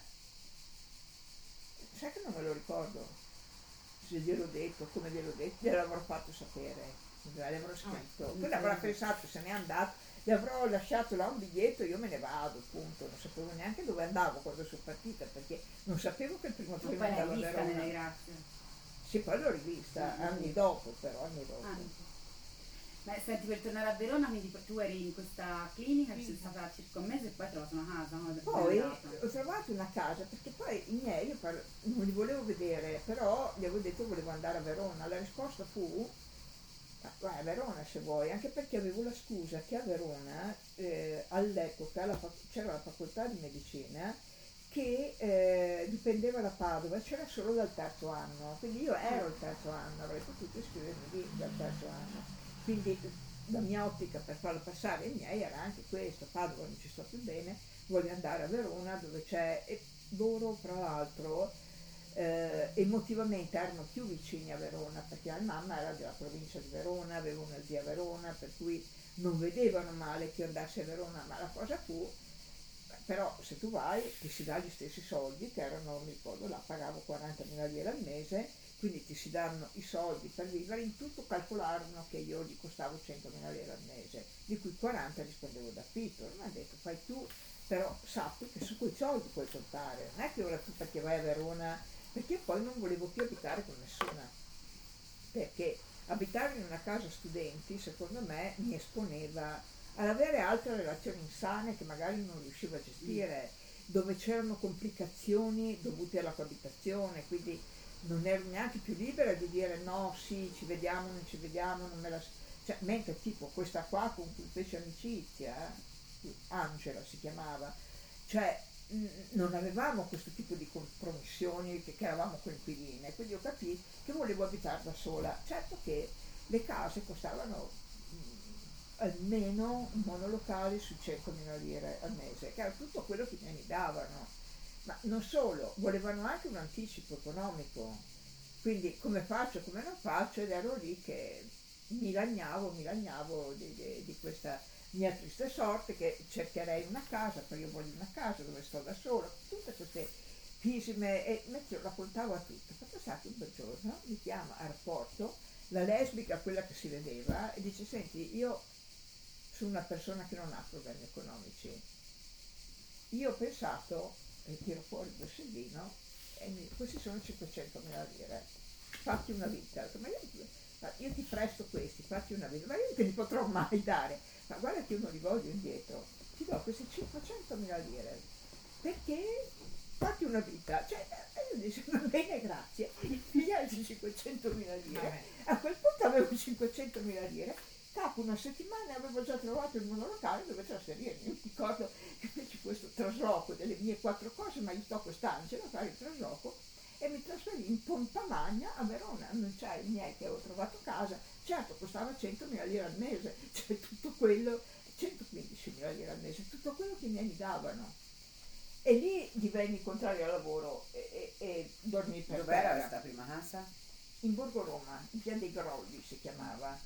Sai che non me lo ricordo? Se gliel'ho detto, come gliel'ho detto, gliel'avrò fatto sapere, gliel'avrò scritto. non Quella avrà pensato, se n'è andato, gli avrò lasciato là un biglietto, io me ne vado, appunto, non sapevo neanche dove andavo quando sono partita, perché non sapevo che il primo treno andava l'hai a vista nelle Verona. grazie. Sì, poi l'ho rivista, Mm. anni dopo, però, anni dopo. Ah, Beh, senti, per tornare a Verona, quindi tu eri in questa clinica, ci sei stata circa un mese e poi hai trovato una casa, no? Poi ho trovato una casa perché poi i miei io parlo- non li volevo vedere, però gli avevo detto che volevo andare a Verona. La risposta fu "Ma vai a Verona se vuoi, anche perché avevo la scusa che a Verona eh, all'epoca la c'era la facoltà di medicina che eh, dipendeva da Padova, c'era solo dal terzo anno, quindi io ero il terzo anno, avrei potuto iscrivermi lì dal terzo anno. Quindi la mia ottica per farlo passare ai miei era anche questa, Padova non ci sto più bene, voglio andare a Verona dove c'è, e loro tra l'altro eh, emotivamente erano più vicini a Verona perché la mamma era della provincia di Verona, aveva una zia a Verona, per cui non vedevano male che io andassi a Verona, ma la cosa fu, però se tu vai ti si dà gli stessi soldi che erano, mi ricordo, là pagavo 40.000 lire al mese, quindi ti si danno i soldi per vivere, in tutto calcolarono che io gli costavo 100.000 lire al mese, di cui 40 li spendevo d'affitto, mi hanno detto fai tu, però sappi che su quei soldi puoi contare, non è che ora tu perché vai a Verona, perché poi non volevo più abitare con nessuna, perché abitare in una casa studenti secondo me mi esponeva ad avere altre relazioni insane che magari non riuscivo a gestire, dove c'erano complicazioni dovute alla coabitazione, quindi non ero neanche più libera di dire no, sì, ci vediamo, non ci vediamo, non me la... Cioè, mentre tipo questa qua con cui fece amicizia, Angela si chiamava, cioè non avevamo questo tipo di compromissioni che eravamo coinquiline, quindi ho capito che volevo abitare da sola. Certo che le case costavano mh, almeno un monolocale su 100.000 lire al mese, che era tutto quello che mi davano. Ma non solo, volevano anche un anticipo economico. Quindi come faccio, come non faccio, ed ero lì che mi lagnavo, mi lagnavo di, di- di questa mia triste sorte che cercherei una casa, poi io voglio una casa dove sto da sola, tutte queste fisime e mentre raccontavo a. Fatto sta che un bel giorno mi chiama a rapporto la lesbica, quella che si vedeva, e dice senti, io sono una persona che non ha problemi economici. Io ho pensato, e tiro fuori il borsellino, e mi, questi sono 500 mila lire, fatti una vita. Ma io, io ti presto questi, fatti una vita, ma io non te li potrò mai dare. Ma guarda che io non li voglio indietro, ti do questi 500 mila lire, perché? Fatti una vita. Cioè, e io dicevo, va bene, grazie, gli altri 500 mila lire. A quel punto avevo 500 mila lire, capo una settimana avevo già trovato il monolocale dove trasferirmi. Io ricordo che feci questo trasloco delle mie quattro cose, ma aiutò quest'Angela a fare il trasloco e mi trasferì in pompa magna a Verona, non c'è i miei che avevo trovato casa, certo costava 100.000 lire al mese, cioè tutto quello, 115.000 lire al mese, tutto quello che i miei mi davano. E lì divenni contrario al lavoro e, e, e dormii per Dov'era terra. questa prima casa? In Borgo Roma, in Via dei Grolli si chiamava,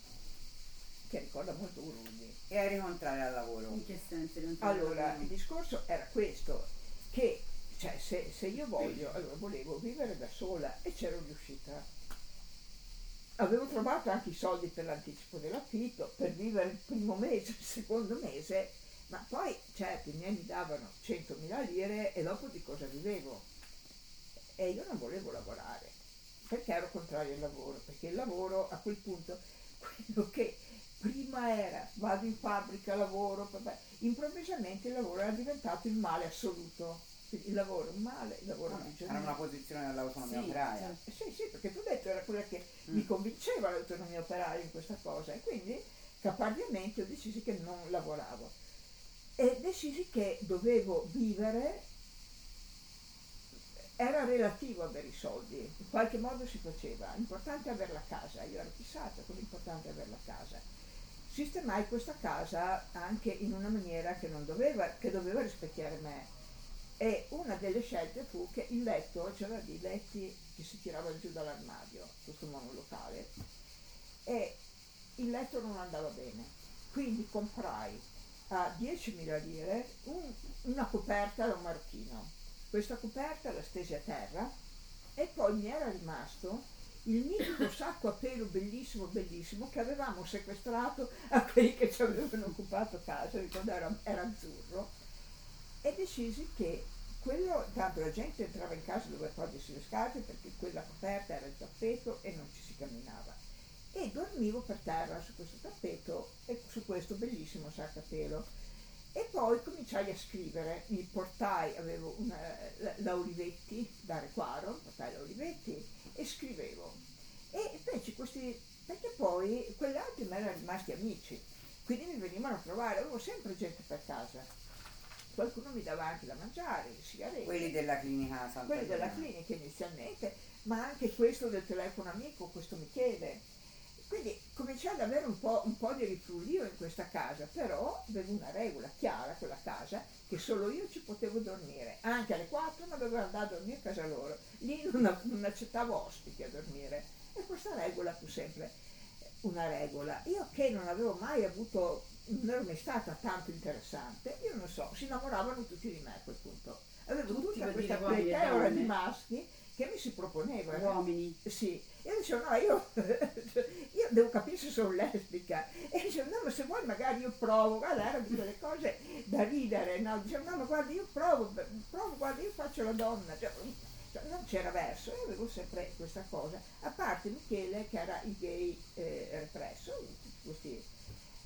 che ricorda molto Urulli. E a rincontrare al lavoro. In che senso? Allora, il discorso era questo, che cioè, se, se io voglio, allora volevo vivere da sola e c'ero riuscita. Avevo trovato anche i soldi per l'anticipo dell'affitto, per vivere il primo mese, il secondo mese, ma poi certo i miei mi davano 100.000 lire e dopo di cosa vivevo? e io non volevo lavorare perché ero contrario al lavoro, perché il lavoro a quel punto, quello che prima era vado in fabbrica, lavoro, vabbè, improvvisamente il lavoro era diventato il male assoluto. Il lavoro male, il lavoro Vabbè, di era una posizione dell'autonomia Sì, operaia. eh Sì, sì, perché tu hai detto era quella che Mm. mi convinceva l'autonomia operaia in questa cosa e quindi caparbiamente ho deciso che non lavoravo e decisi che dovevo vivere era relativo avere i soldi, in qualche modo si faceva, l'importante è avere la casa, io ero fissata con l'importante è avere la casa. Sistemai questa casa anche in una maniera che, non doveva, che doveva rispecchiare me e una delle scelte fu che il letto, c'erano dei letti che si tiravano giù dall'armadio, questo monolocale, e il letto non andava bene, quindi comprai a 10.000 lire un- una coperta da un marocchino questa coperta la stesi a terra e poi mi era rimasto il mitico sacco a pelo bellissimo, bellissimo che avevamo sequestrato a quelli che ci avevano occupato casa, ricordo era, era azzurro, e decisi che quello, tanto la gente entrava in casa doveva togliersi le scarpe perché quella coperta era il tappeto e non ci si camminava. E dormivo per terra su questo tappeto e su questo bellissimo sacco a pelo. E poi cominciai a scrivere, mi portai, avevo una, la, Olivetti da Requaro, portai la Olivetti e scrivevo. E feci questi, perché poi quegli altri mi erano rimasti amici, quindi mi venivano a trovare, avevo sempre gente per casa. Qualcuno mi dava anche da mangiare, sigarette. Quelli della clinica Santa quelli della clinica inizialmente, ma anche questo del telefono amico, questo Michele. Quindi cominciai ad avere un po', un po' di rifluio in questa casa, però avevo una regola chiara, quella casa, che solo io ci potevo dormire, anche alle 4 ma dovevo andare a dormire a casa loro. Lì non, non accettavo ospiti a dormire e questa regola fu sempre una regola. Io che non avevo mai avuto, non mai stata tanto interessante, io non so, si innamoravano tutti di me a quel punto. Avevo Tutti, tutta questa e pletora di maschi che mi si proponevano. Uomini. Sì, io dicevo no, io, io devo capire se sono lesbica. E dicevo no, ma se vuoi magari io provo, guarda, erano delle cose da ridere, no? Dicevo no, ma guarda, io provo, provo, guarda, io faccio la donna. Cioè, non c'era verso, io avevo sempre questa cosa, a parte Michele che era il gay eh, represso, questi,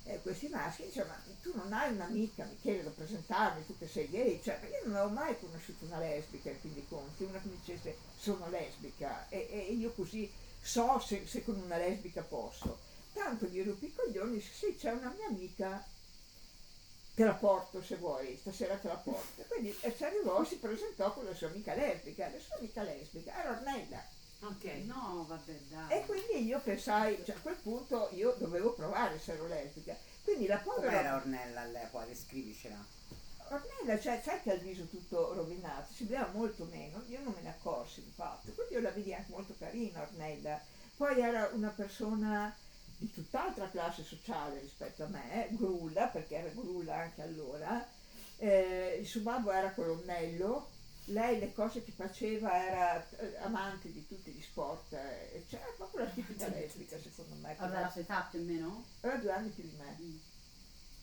eh, questi maschi, diceva ma tu non hai un'amica Michele da presentarmi, tu che sei gay, cioè, io non avevo mai conosciuto una lesbica in fin dei conti, una che mi dicesse sono lesbica e, e io così so se, se con una lesbica posso. Tanto gli rompi i sì c'è una mia amica, te la porto se vuoi, stasera te la porto. Quindi eh, si arrivò, si presentò con la sua amica lesbica, la sua amica lesbica era Ornella. Ok. No, vabbè, dai. E quindi io pensai, cioè a quel punto io dovevo provare se ero lesbica. Quindi la Com'era povera Ornella all'epoca? Descrivicela. Ornella, cioè, sai che ha il viso tutto rovinato, si vedeva molto meno, io non me ne accorsi di fatto, quindi io la vedi anche molto carina Ornella. Poi era una persona di tutt'altra classe sociale rispetto a me, grulla, perché era grulla anche allora, eh, il suo babbo era colonnello, lei le cose che faceva era eh, amante di tutti gli sport, eh, cioè era proprio la tipica lesbica secondo me, Aveva la sua età più o meno? aveva due anni più di me. Mm.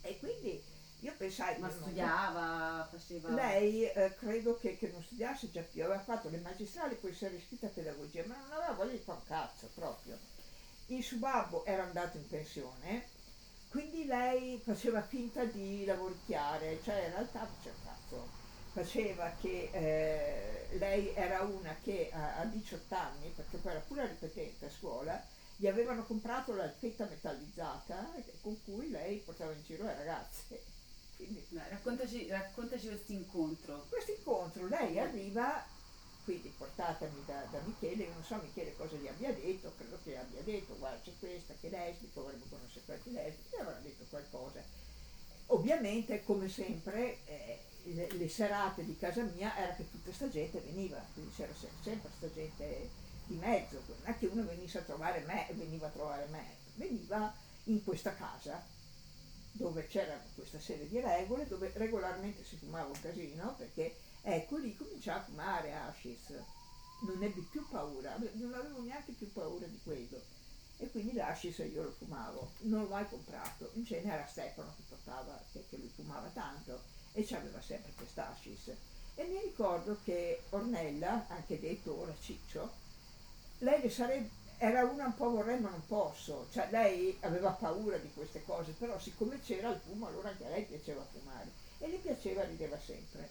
E quindi io pensai... Ma io non- studiava, faceva... lei eh, credo che, che non studiasse già più, aveva fatto le magistrali, poi si era iscritta a pedagogia, ma non aveva voglia di fare un cazzo proprio. Il suo babbo era andato in pensione, quindi lei faceva finta di lavoricchiare, cioè in realtà faceva cazzo. Faceva che eh, lei era una che a, a 18 anni, perché poi era pure ripetente a scuola, gli avevano comprato l'alfetta metallizzata con cui lei portava in giro le ragazze. Quindi Dai, raccontaci, raccontaci questo incontro. questo incontro lei arriva, quindi portatami da, da Michele, io non so Michele cosa gli abbia detto, credo che abbia detto guarda c'è questa che è lesbica, vorremmo conoscere qualche lesbica, gli avrà detto qualcosa. Ovviamente come sempre eh, le, le serate di casa mia era che tutta sta gente veniva, quindi c'era se- sempre sta gente di mezzo, non è che uno venisse a trovare me, veniva a trovare me, veniva in questa casa dove c'era questa serie di regole, dove regolarmente si fumava un casino, perché ecco lì cominciava a fumare hashish, non ebbi più paura, non avevo neanche più paura di quello. E quindi l'hashish io lo fumavo, non l'ho mai comprato, in genere era Stefano che portava, che, che lui fumava tanto e c'aveva sempre questa hashish. E mi ricordo che Ornella, anche detto ora Ciccio, lei le sarebbe, era una un po' vorrei ma non posso, cioè lei aveva paura di queste cose, però siccome c'era il fumo allora anche a lei piaceva fumare e le piaceva, rideva sempre.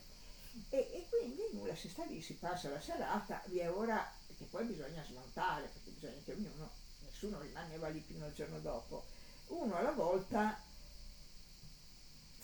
E, e quindi nulla, si sta lì, si passa la serata, vi è ora che poi bisogna smontare, perché bisogna che ognuno, nessuno rimaneva lì fino al giorno dopo, uno alla volta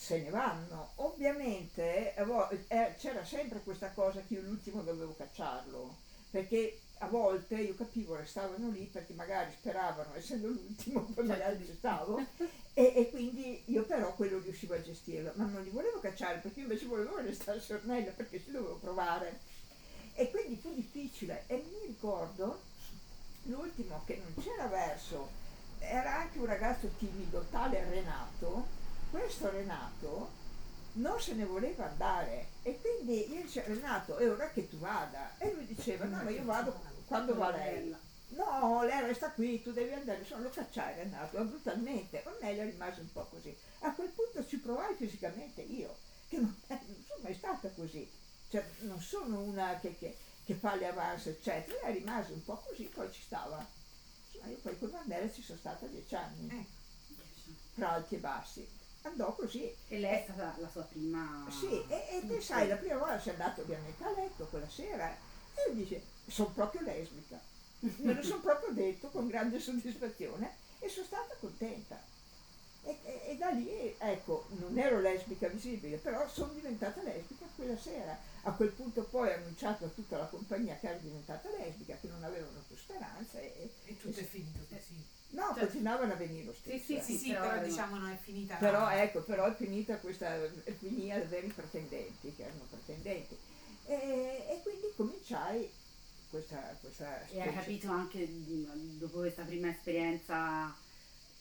se ne vanno. Ovviamente eh, c'era sempre questa cosa che io l'ultimo dovevo cacciarlo, perché a volte io capivo restavano lì perché magari speravano, essendo l'ultimo, poi magari ci stavo, e, e, quindi io però quello riuscivo a gestirlo, ma non li volevo cacciare perché io invece volevo restare sornella perché ci dovevo provare. E quindi fu difficile e mi ricordo l'ultimo che non c'era verso, era anche un ragazzo timido, tale Renato, questo Renato non se ne voleva andare e quindi io dicevo Renato è ora che tu vada e lui diceva no ma io vado quando va lei no lei resta qui tu devi andare insomma lo cacciai Renato brutalmente Ornelia rimase un po' così. A quel punto ci provai fisicamente io che non, non sono mai stata così. Cioè non sono una che, che, che fa le avance eccetera. Lei rimase un po' così poi ci stava. Insomma io poi con Ornelia ci sono stata dieci anni. Ecco. tra alti e bassi andò così. E lei è stata la sua prima... Sì, e, e te sai, la prima volta si è andato ovviamente a letto quella sera e lui dice, sono proprio lesbica. Me lo sono proprio detto con grande soddisfazione e sono stata contenta. E, e, e, da lì, ecco, non ero lesbica visibile, però sono diventata lesbica quella sera. A quel punto poi ho annunciato a tutta la compagnia che ero diventata lesbica, che non avevano più speranza. E, e tutto è finito così. No, cioè, continuavano a venire lo stesso. Sì, sì, sì, sì però, però diciamo non è finita. Però no. ecco, però è finita questa finita dei veri pretendenti, che erano pretendenti. E, e quindi cominciai questa, questa E hai capito anche dopo questa prima esperienza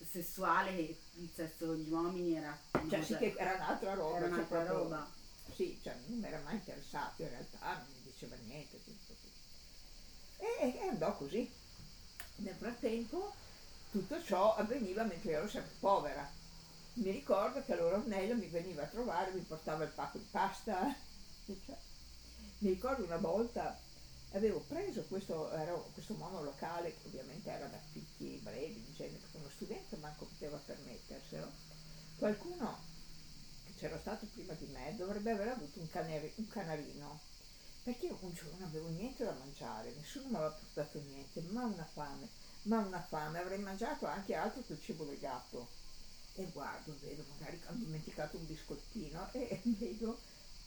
sessuale che il sesso degli uomini era... Cioè sì che era un'altra roba. Era un'altra cioè, proprio, roba. Sì, cioè non mi era mai interessato, in realtà non mi diceva niente. Tutto, tutto. E, e andò così. Nel frattempo tutto ciò avveniva mentre ero sempre povera. Mi ricordo che allora Ornella mi veniva a trovare, mi portava il pacco di pasta. Cioè, mi ricordo una volta avevo preso questo, era questo monolocale che ovviamente era da affitti brevi, di genere, perché uno studente manco poteva permetterselo. Qualcuno che c'era stato prima di me dovrebbe aver avuto un, caneri, un canarino, perché io un giorno non avevo niente da mangiare, nessuno mi aveva portato niente, ma una fame ma una fame, avrei mangiato anche altro che il cibo del gatto. E guardo, vedo, magari ho dimenticato un biscottino e vedo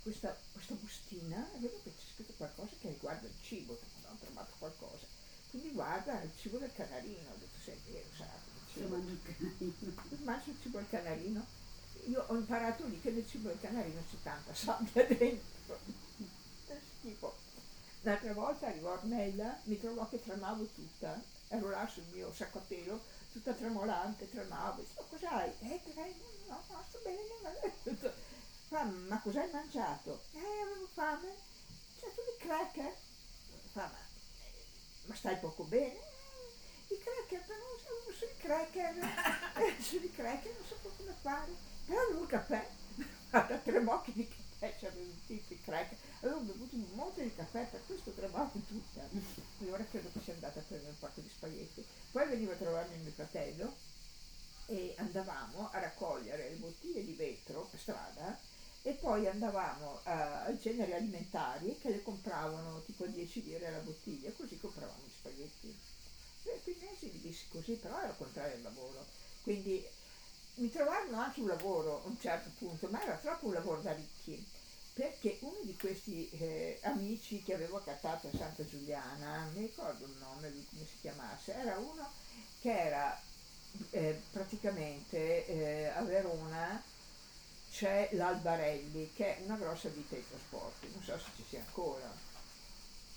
questa, questa bustina e vedo che c'è scritto qualcosa che riguarda il cibo, ho trovato qualcosa. Quindi guarda il cibo del canarino, ho detto se è vero, sarà il cibo. Io mangio il canarino. Mangio il cibo del canarino. Io ho imparato lì che nel cibo del canarino c'è tanta sabbia dentro. È schifo. L'altra volta arrivò Ornella, mi trovò che tremavo tutta ero là sul mio sacco a pelo, tutta tremolante, tremavo, ma cos'hai? Eh, no, no, sto bene, ma, ma cos'hai mangiato? Eh, avevo fame, cioè tu di cracker? Fa, ma, ma stai poco bene? Eh, I cracker, però non so, sui cracker, eh, sui cracker non so come fare, però avevo un caffè, guarda, tre mocchi di caffè, c'avevo tutti i cracker, avevo bevuto un monte di caffè, per questo tremavo tutta. E ora credo che sia andata a prendere un pacco di spaghetti. Poi veniva a trovarmi mio fratello e andavamo a raccogliere le bottiglie di vetro per strada e poi andavamo ai generi alimentari che le compravano tipo 10 lire la bottiglia, così compravamo gli spaghetti. E quindi si mi dissi così, però era contrario al lavoro. Quindi mi trovarono anche un lavoro a un certo punto, ma era troppo un lavoro da ricchi perché uno di questi eh, amici che avevo accattato a Santa Giuliana, mi ricordo il nome, come si chiamasse, era uno che era eh, praticamente eh, a Verona c'è l'Albarelli che è una grossa ditta di trasporti, non so se ci sia ancora.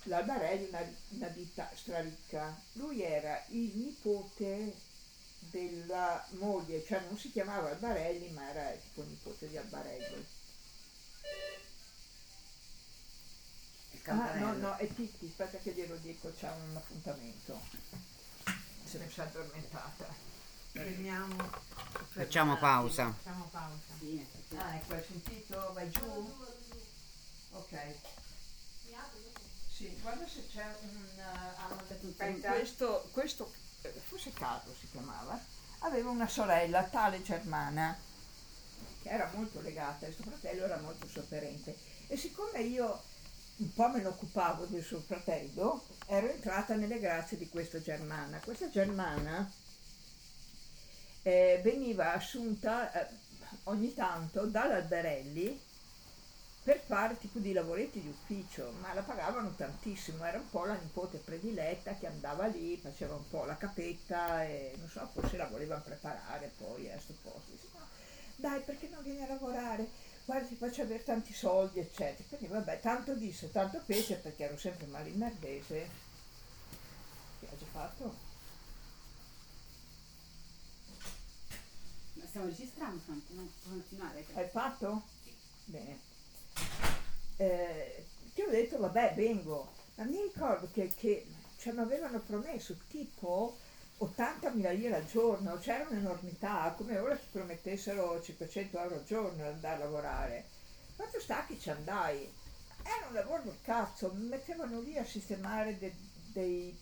L'Albarelli è una, una ditta straricca, lui era il nipote della moglie, cioè non si chiamava Albarelli ma era tipo nipote di Albarelli Ah, no, no, è Titti, aspetta che glielo dico, c'è un appuntamento. Se ne si è addormentata. Fermiamo. Facciamo pausa. Facciamo pausa. Sì, Ah, ecco, hai sentito? Vai giù? Ok. Sì, guarda se c'è un... Uh, questo, questo, eh, forse Carlo si chiamava, aveva una sorella, tale Germana, che era molto legata e suo fratello era molto sofferente. E siccome io un po' me ne occupavo del suo fratello, ero entrata nelle grazie di questa Germana. Questa Germana eh, veniva assunta eh, ogni tanto dall'Alberelli per fare tipo di lavoretti di ufficio, ma la pagavano tantissimo, era un po' la nipote prediletta che andava lì, faceva un po' la capetta e non so, forse la volevano preparare poi a questo posto. Dice, no, dai, perché non vieni a lavorare? Guarda, ti faccio avere tanti soldi, eccetera. Quindi vabbè, tanto disse, tanto fece perché ero sempre malinardese. Che ha già fatto? Ma Stiamo registrando, no? Continuare. Hai fatto? Bene. Eh, ti ho detto, vabbè, vengo. Ma mi ricordo che, che cioè, mi avevano promesso tipo 80.000 lire al giorno, c'era un'enormità, come ora ci promettessero 500 euro al giorno ad andare a lavorare. Quanto sta che ci andai? Era un lavoro del cazzo, mi mettevano lì a sistemare de- dei,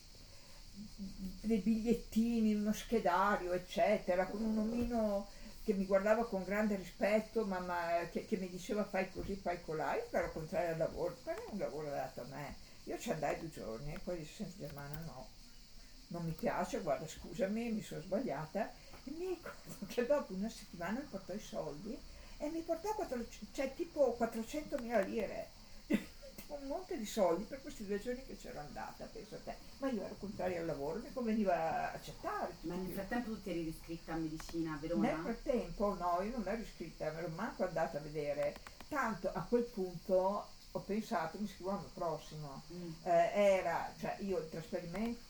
dei bigliettini, uno schedario, eccetera, con un omino che mi guardava con grande rispetto, ma, ma che, che, mi diceva fai così, fai colà. Io ero contrario al lavoro, per me un lavoro dato a me. Io ci andai due giorni e poi dissi, senti Germana no, non mi piace, guarda scusami, mi sono sbagliata. E mi ricordo che dopo una settimana mi portò i soldi e mi portò 400, cioè, tipo 400.000 lire un monte di soldi per questi due giorni che c'ero andata, penso a te. Ma io ero contraria al lavoro, mi conveniva accettare. Ma nel frattempo tu ti eri iscritta a medicina a Verona? Nel frattempo no, io non ero iscritta, me ero manco andata a vedere. Tanto a quel punto ho pensato, mi iscrivo l'anno prossimo. Mm. Eh, era, cioè io il trasferimento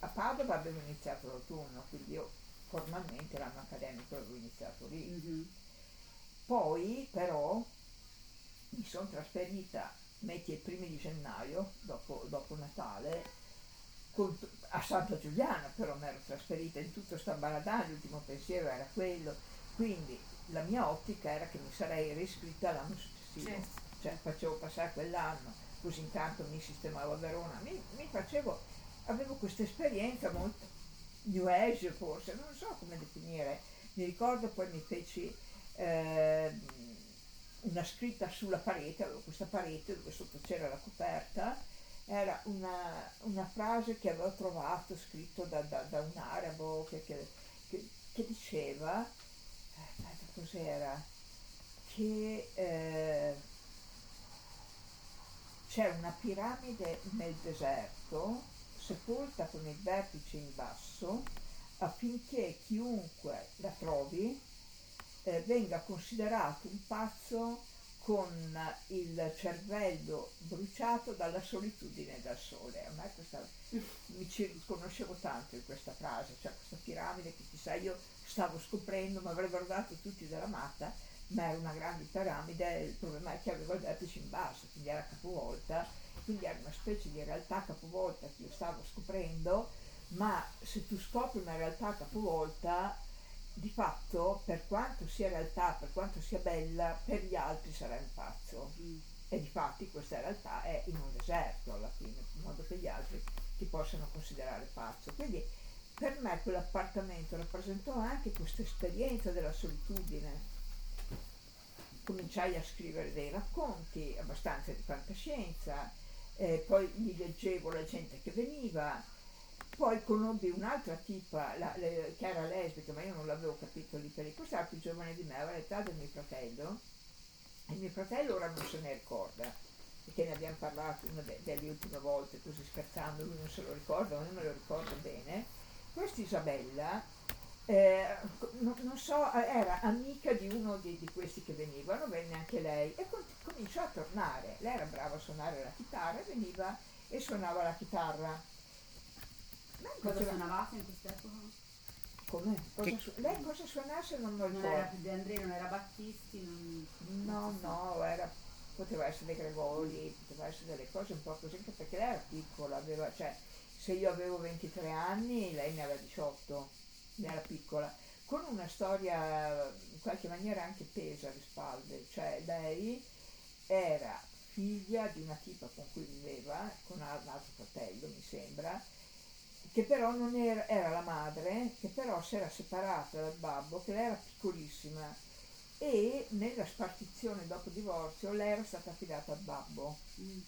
a Padova avevo iniziato l'autunno, quindi io formalmente l'anno accademico avevo iniziato lì. Mhm. Poi però mi sono trasferita metti i primi di gennaio, dopo, dopo Natale, con- a Santa Giuliana, però mi ero trasferita in tutto sta baradà, l'ultimo pensiero era quello, quindi la mia ottica era che mi sarei riscritta l'anno successivo, Certo. cioè facevo passare quell'anno, così intanto mi sistemavo a Verona, mi, mi facevo, avevo questa esperienza molto new age forse, non so come definire, mi ricordo poi mi feci ehm, una scritta sulla parete, avevo questa parete dove sotto c'era la coperta, era una, una frase che avevo trovato scritto da, da- da un arabo che, che- che- che diceva, eh, aspetta, cos'era? Che eh, c'è una piramide nel deserto, sepolta con il vertice in basso, affinché chiunque la trovi eh, venga considerato un pazzo con il cervello bruciato dalla solitudine e dal sole. A me questa, mi ci riconoscevo tanto in questa frase, cioè questa piramide che chissà io stavo scoprendo, mi avrebbero dato tutti della matta, ma era una grande piramide, il problema è che aveva il vertice in basso, quindi era capovolta, quindi era una specie di realtà capovolta che io stavo scoprendo, ma se tu scopri una realtà capovolta di fatto, per quanto sia realtà, per quanto sia bella, per gli altri sarà un pazzo. Mm. E di fatti questa realtà è in un deserto alla fine, in modo che gli altri ti possano considerare pazzo. Quindi per me quell'appartamento rappresentò anche questa esperienza della solitudine. Cominciai a scrivere dei racconti abbastanza di fantascienza, eh, poi li leggevo la gente che veniva, poi conobbi un'altra tipa la- le- che era lesbica, ma io non l'avevo capito lì per lì. Questa era più giovane di me, aveva l'età del mio fratello. E mio fratello ora non se ne ricorda, perché ne abbiamo parlato una de- delle ultime volte, così scherzando, lui non se lo ricorda, ma io me lo ricordo bene. Questa Isabella, eh, no- non so, era amica di uno di, di questi che venivano, venne anche lei e con- cominciò a tornare. Lei era brava a suonare la chitarra, veniva e suonava la chitarra. Lei Cosa faceva- suonavate in quest'epoca? come? Cosa su- lei cosa suonasse non lo Non ricordo. era più De André, non era Battisti, non... No, non no, era, poteva essere dei Gregori, poteva essere delle cose un po' così, anche perché lei era piccola, aveva, cioè, se io avevo 23 anni, lei ne aveva 18, era piccola, con una storia in qualche maniera anche tesa alle spalle, cioè lei era figlia di una tipa con cui viveva, con un altro fratello mi sembra, che però non era, era la madre, che però si era separata dal babbo, che lei era piccolissima e nella spartizione dopo divorzio lei era stata affidata al babbo, Mm.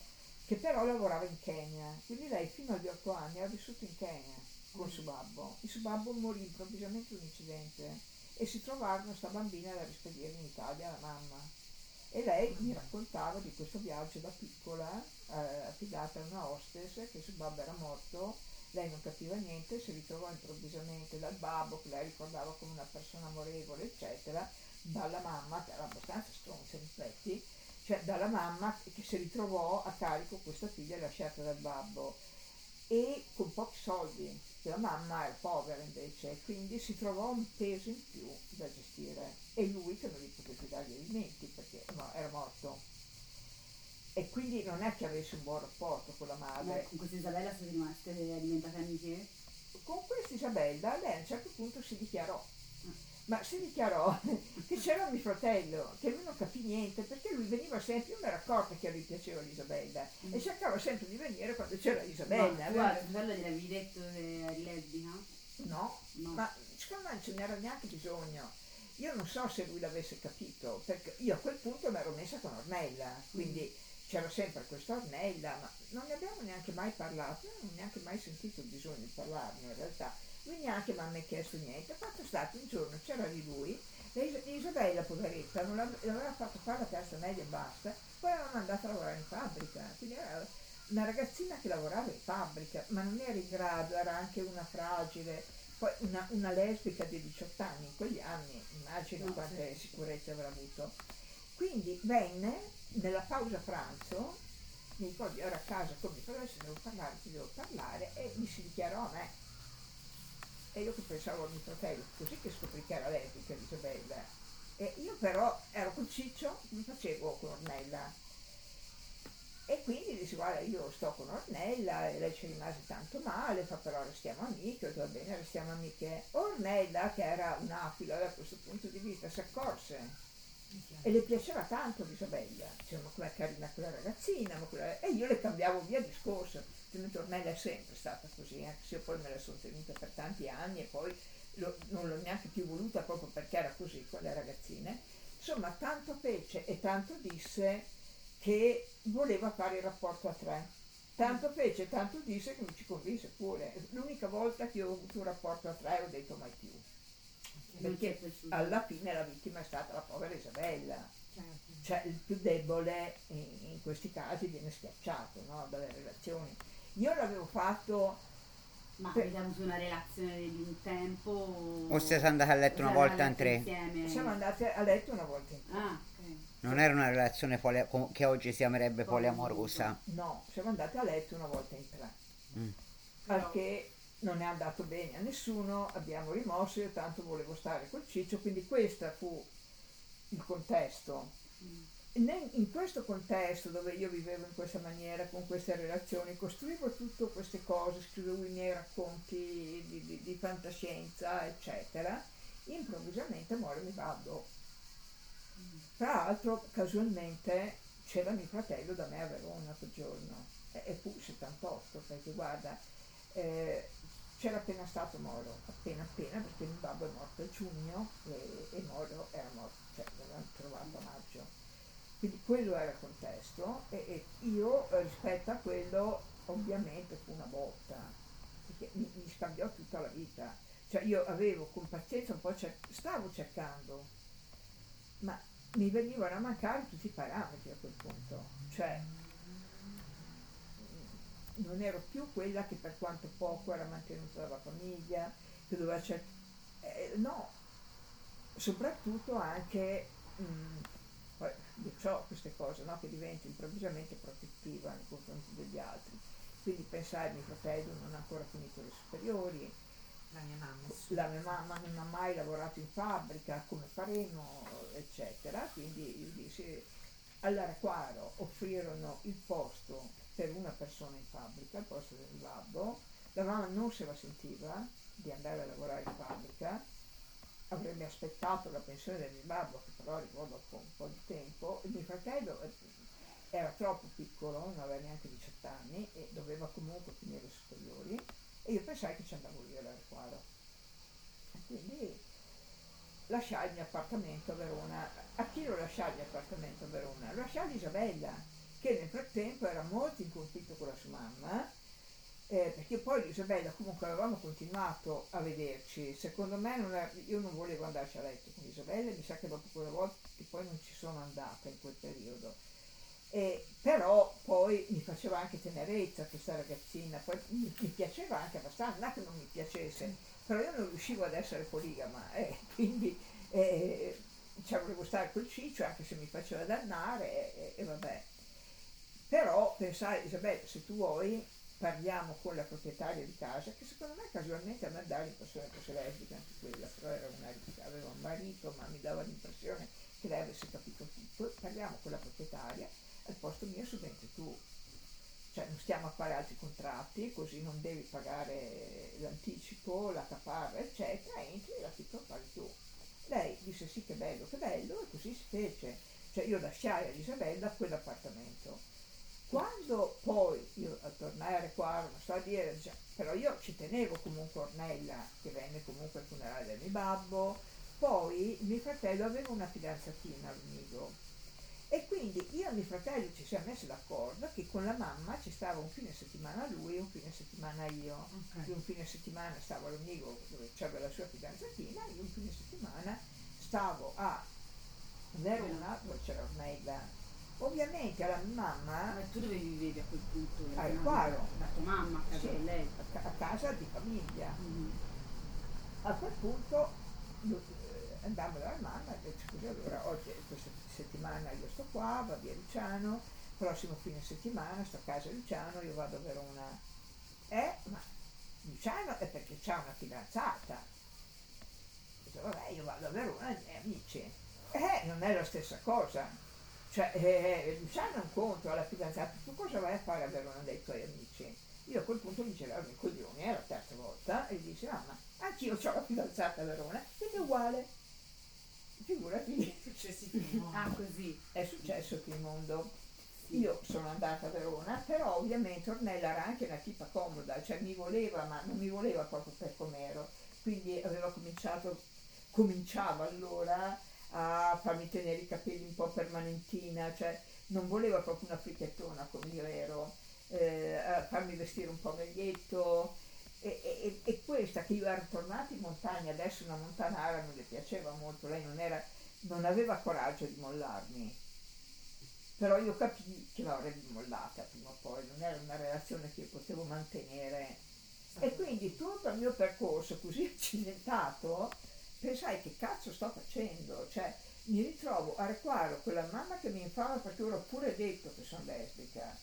che però lavorava in Kenya, quindi lei fino agli otto anni ha vissuto in Kenya con suo babbo. Il suo babbo morì improvvisamente in un incidente e si trovarono sta bambina da rispedire in Italia alla mamma. E lei mi raccontava di questo viaggio da piccola, eh, affidata a una hostess, che suo babbo era morto, lei non capiva niente, si ritrovò improvvisamente dal babbo, che lei ricordava come una persona amorevole, eccetera, dalla mamma, che era abbastanza stronza in effetti, cioè dalla mamma che si ritrovò a carico questa figlia lasciata dal babbo e con pochi soldi, la mamma era povera invece, quindi si trovò un peso in più da gestire e lui che non gli poteva più dare gli alimenti perché no, era morto. E quindi non è che avesse un buon rapporto con la Ma madre. con questa Isabella siete rimaste diventate amiche? Con questa Isabella lei a un certo punto si dichiarò, ma si dichiarò che c'era mio fratello, che lui non capì niente, perché lui veniva sempre, io mi ero accorta che a lui piaceva l'Isabella e cercava sempre di venire quando c'era l'Isabella. Ma, guarda, fratello gliel'avevi detto che eri lesbica? No, No. ma secondo me non ce n'era neanche bisogno. Io non so se lui l'avesse capito, perché io a quel punto mi ero messa con Ornella, quindi c'era sempre questa Ornella, ma non ne abbiamo neanche mai parlato, io non ho neanche mai sentito il bisogno di parlarne in realtà. Lui neanche mi ha chiesto niente, fatto stato un giorno c'era di lui, Is- Isabella poveretta non l'av- l'aveva fatto fare la terza media e basta, poi l'aveva mandata a lavorare in fabbrica, quindi era una ragazzina che lavorava in fabbrica, ma non era in grado, era anche una fragile, poi una, una lesbica di 18 anni. In quegli anni, immagino No, quante sicurezze avrà avuto. Quindi venne nella pausa pranzo, mi ricordo ero a casa con mio fratello, se devo parlare, ti devo parlare, e mi si dichiarò a me. E io che pensavo a mio fratello, così che scoprì che era lesbica Isabella. E io però ero con Ciccio, mi facevo con Ornella. E quindi dissi, guarda, io sto con Ornella e lei ci rimase tanto male, fa però restiamo amiche, ho detto, va bene, restiamo amiche. Ornella, che era un'aquila da questo punto di vista, si accorse e le piaceva tanto l'Isabella, diceva ma com'è carina quella ragazzina, ma quella... e io le cambiavo via discorso, ovviamente Ornella è sempre stata così, anche se io poi me la sono tenuta per tanti anni e poi lo- non l'ho neanche più voluta proprio perché era così con le ragazzine, insomma tanto fece e tanto disse che voleva fare il rapporto a tre. Tanto fece e tanto disse che mi ci convinse pure. L'unica volta che ho avuto un rapporto a tre ho detto mai più. Non Perché alla fine la vittima è stata la povera Isabella. Certo. Cioè il più debole in, in questi casi viene schiacciato no, dalle relazioni. Io l'avevo fatto, Ma Beh. avete avuto una relazione di un tempo? O siete andati a letto una volta in tre? Insieme? siamo andati a letto una volta in tre. Ah. Non era una relazione polia- che oggi si amerebbe poliamorosa. No, siamo andati a letto una volta in tre. Mm. Al che non è andato bene a nessuno, abbiamo rimosso, io tanto volevo stare col Ciccio, quindi questo fu il contesto. Ne- In questo contesto dove io vivevo in questa maniera, con queste relazioni, costruivo tutte queste cose, scrivevo i miei racconti di, di- di fantascienza, eccetera, improvvisamente muore mio babbo. Tra l'altro, casualmente, c'era mio fratello da me a Verona quel giorno, e, fu 78, perché guarda, eh, c'era appena stato Moro, appena appena, perché mio babbo è morto a giugno e, e Moro era morto, cioè l'avevano trovato a maggio. Quindi quello era il contesto e, e io eh, rispetto a quello ovviamente fu una botta, perché mi, mi scambiò tutta la vita. Cioè io avevo con pazienza un po' cer- stavo cercando, ma mi venivano a mancare tutti i parametri a quel punto. Cioè mm, non ero più quella che per quanto poco era mantenuta dalla famiglia, che doveva cer- eh, no, soprattutto anche mm, io so queste cose, no? che diventi improvvisamente protettiva nei confronti degli altri. Quindi pensai, mio fratello non ha ancora finito le superiori, La mia mamma. la mia mamma non ha mai lavorato in fabbrica, come faremo, eccetera. Quindi io dissi, all'Araquaro offrirono il posto per una persona in fabbrica, il posto del babbo. La mamma non se la sentiva di andare a lavorare in fabbrica, avrebbe aspettato la pensione del mio babbo, che però arrivò dopo un po' di tempo, e mio fratello, eh, era troppo piccolo, non aveva neanche 18 anni e doveva comunque finire le superiori e io pensai che ci andavo io all'Aeroquaro. E quindi lasciai il mio appartamento a Verona. A chi lo lasciai il mio appartamento a Verona? Lasciai Isabella, che nel frattempo era molto in conflitto con la sua mamma, eh, perché poi Isabella comunque avevamo continuato a vederci, secondo me non era- io non volevo andarci a letto con Isabella, mi sa che dopo quella volta che poi non ci sono andata in quel periodo. E, però poi mi faceva anche tenerezza questa ragazzina, poi mi, mi piaceva anche abbastanza, non è che non mi piacesse, però io non riuscivo ad essere poligama, eh, quindi eh, cioè, volevo stare col ciccio anche se mi faceva dannare e, e vabbè. Però pensai, Isabella, se tu vuoi parliamo con la proprietaria di casa, che secondo me casualmente a dà l'impressione che fosse lesbica anche quella, però una, aveva un marito, ma mi dava l'impressione che lei avesse capito tutto, parliamo con la proprietaria, al posto mio subentri tu. Cioè non stiamo a fare altri contratti, così non devi pagare l'anticipo, la caparra, eccetera, entri e la l'affitto paghi tu. Lei disse sì che bello, che bello, e così si fece. Cioè io lasciai ad Isabella quell'appartamento. Quando poi io a tornare qua, non so a dire, cioè, però io ci tenevo comunque Ornella, che venne comunque al funerale del mio babbo, poi mio fratello aveva una fidanzatina al nido e quindi io e mio fratello ci siamo messi d'accordo che con la mamma ci stava un fine settimana lui e un fine settimana io. Io un fine settimana stavo all'Unigo dove c'era la sua fidanzatina, io un fine settimana stavo a Verona dove c'era Ornella. Ovviamente alla mia mamma Ma tu dove vivevi a quel punto? A Eri Requaro. Da tua mamma, a casa Sì. di lei. a, a casa di famiglia. Mhm. A quel punto eh, andammo dalla mamma e dice così allora oggi questa settimana io sto qua, va via Luciano, prossimo fine settimana sto a casa Luciano, io vado a Verona. Eh, ma Luciano è perché c'ha una fidanzata. Dice, vabbè, io vado a Verona ai miei amici. Eh, non è la stessa cosa. Cioè, eh, è un conto, ha la fidanzata, tu cosa vai a fare a Verona dai tuoi amici? Io a quel punto mi girarono i coglioni, era la terza volta, e gli dissi, mamma, anch'io ho la fidanzata a Verona, ed è uguale. Figurati, Ah, così. è successo qui in mondo. Io sono andata a Verona, però ovviamente Ornella era anche una tipa comoda, cioè mi voleva, ma non mi voleva proprio per com'ero. Quindi aveva cominciato, cominciava allora a farmi tenere i capelli un po' permanentina, cioè non voleva proprio una fricchettona come io ero, eh, a farmi vestire un po' meglietto. E, e- e questa che io ero tornata in montagna, adesso una montanara non le piaceva molto, lei non, era, non aveva coraggio di mollarmi però io capii che l'avrebbe mollata prima o poi, non era una relazione che io potevo mantenere. E quindi tutto il mio percorso così accidentato, pensai che cazzo sto facendo? Cioè, mi ritrovo a Requaro con la mamma che mi infama perché ora ho pure detto che sono lesbica.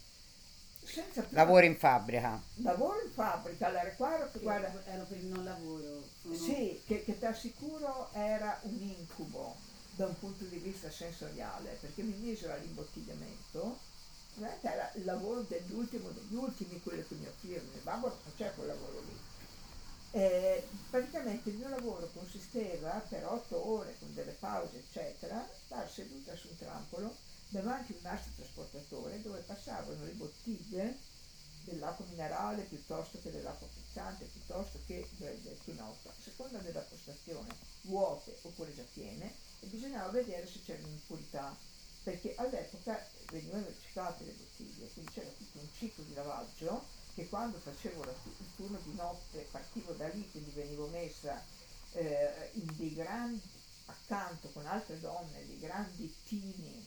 Senza più Lavoro in fabbrica. lavoro in fabbrica alla Requaro che guarda, Ero per il non lavoro. sono- sì, che, che ti assicuro era un incubo da un punto di vista sensoriale, perché mi misero all'imbottigliamento, veramente era il lavoro dell'ultimo degli ultimi, quello che mi offrirono, il babbo non faceva quel lavoro lì. Eh, praticamente il mio lavoro consisteva per otto ore con delle pause eccetera, stare seduta su un trampolo davanti a un nastro trasportatore dove passavano le bottiglie dell'acqua minerale piuttosto che dell'acqua frizzante, piuttosto che del, del quinotto, a seconda della postazione, vuote oppure già piene, e bisognava vedere se c'erano impurità, perché all'epoca venivano riciclate le bottiglie, quindi c'era tutto un ciclo di lavaggio che quando facevo la- il turno di notte partivo da lì, quindi venivo messa eh, in dei grandi, accanto con altre donne, dei grandi tini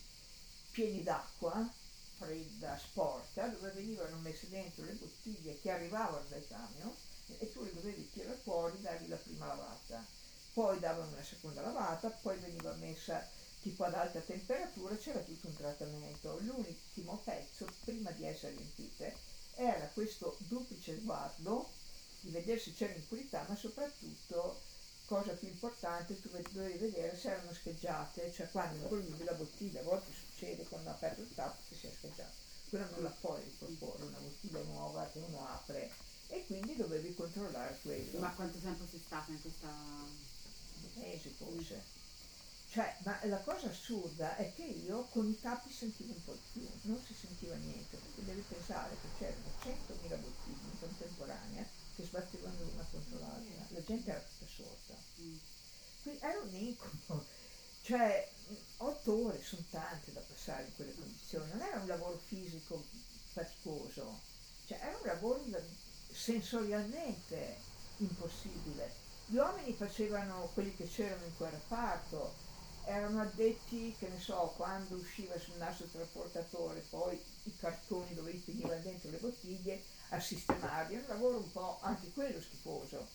pieni d'acqua, fredda, sporca, dove venivano messe dentro le bottiglie che arrivavano dal camion e tu le dovevi tirare fuori, dargli la prima lavata. Poi davano una seconda lavata, poi veniva messa tipo ad alta temperatura, c'era tutto un trattamento. L'ultimo pezzo, prima di essere riempite, era questo duplice sguardo di vedere se c'era impurità, ma soprattutto, cosa più importante, tu ve- dovevi vedere se erano scheggiate, cioè quando colmi la bottiglia, a volte succede quando ha aperto il tappo che sia scheggiata, quella non la puoi riproporre, una bottiglia nuova che uno apre e quindi dovevi controllare quello Ma quanto tempo sei stata in questa... mesi forse. Cioè, ma la cosa assurda è che io con i capi sentivo un po' di più, non si sentiva niente, perché devi pensare che c'erano 100.000 bottiglie in contemporanea che sbattevano l'una contro l'altra, la gente era tutta sorda. Quindi era un incubo, cioè otto ore sono tante da passare in quelle condizioni, non era un lavoro fisico faticoso, cioè era un lavoro sensorialmente impossibile. Gli uomini facevano quelli che c'erano in quel reparto, erano addetti, che ne so, quando usciva sul nastro trasportatore, poi i cartoni dove gli finivano dentro le bottiglie, a sistemarli. È un lavoro un po' anche quello schifoso,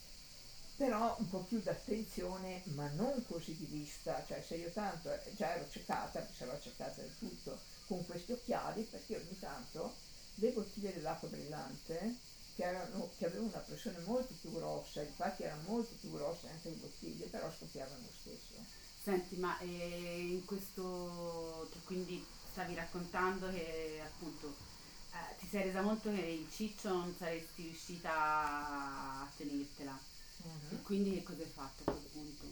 però un po' più d'attenzione, ma non così di vista. Cioè, se io tanto già ero cercata, mi sarò cercata del tutto con questi occhiali, perché ogni tanto le bottiglie dell'acqua brillante, che, erano, che avevano una pressione molto più grossa, infatti erano molto più grosse anche le bottiglie, però scoppiavano lo stesso. Senti, ma eh, in questo, tu quindi stavi raccontando che appunto eh, ti sei resa conto che il ciccio non saresti riuscita a tenertela. Uh-huh. E quindi che cosa hai fatto a quel punto?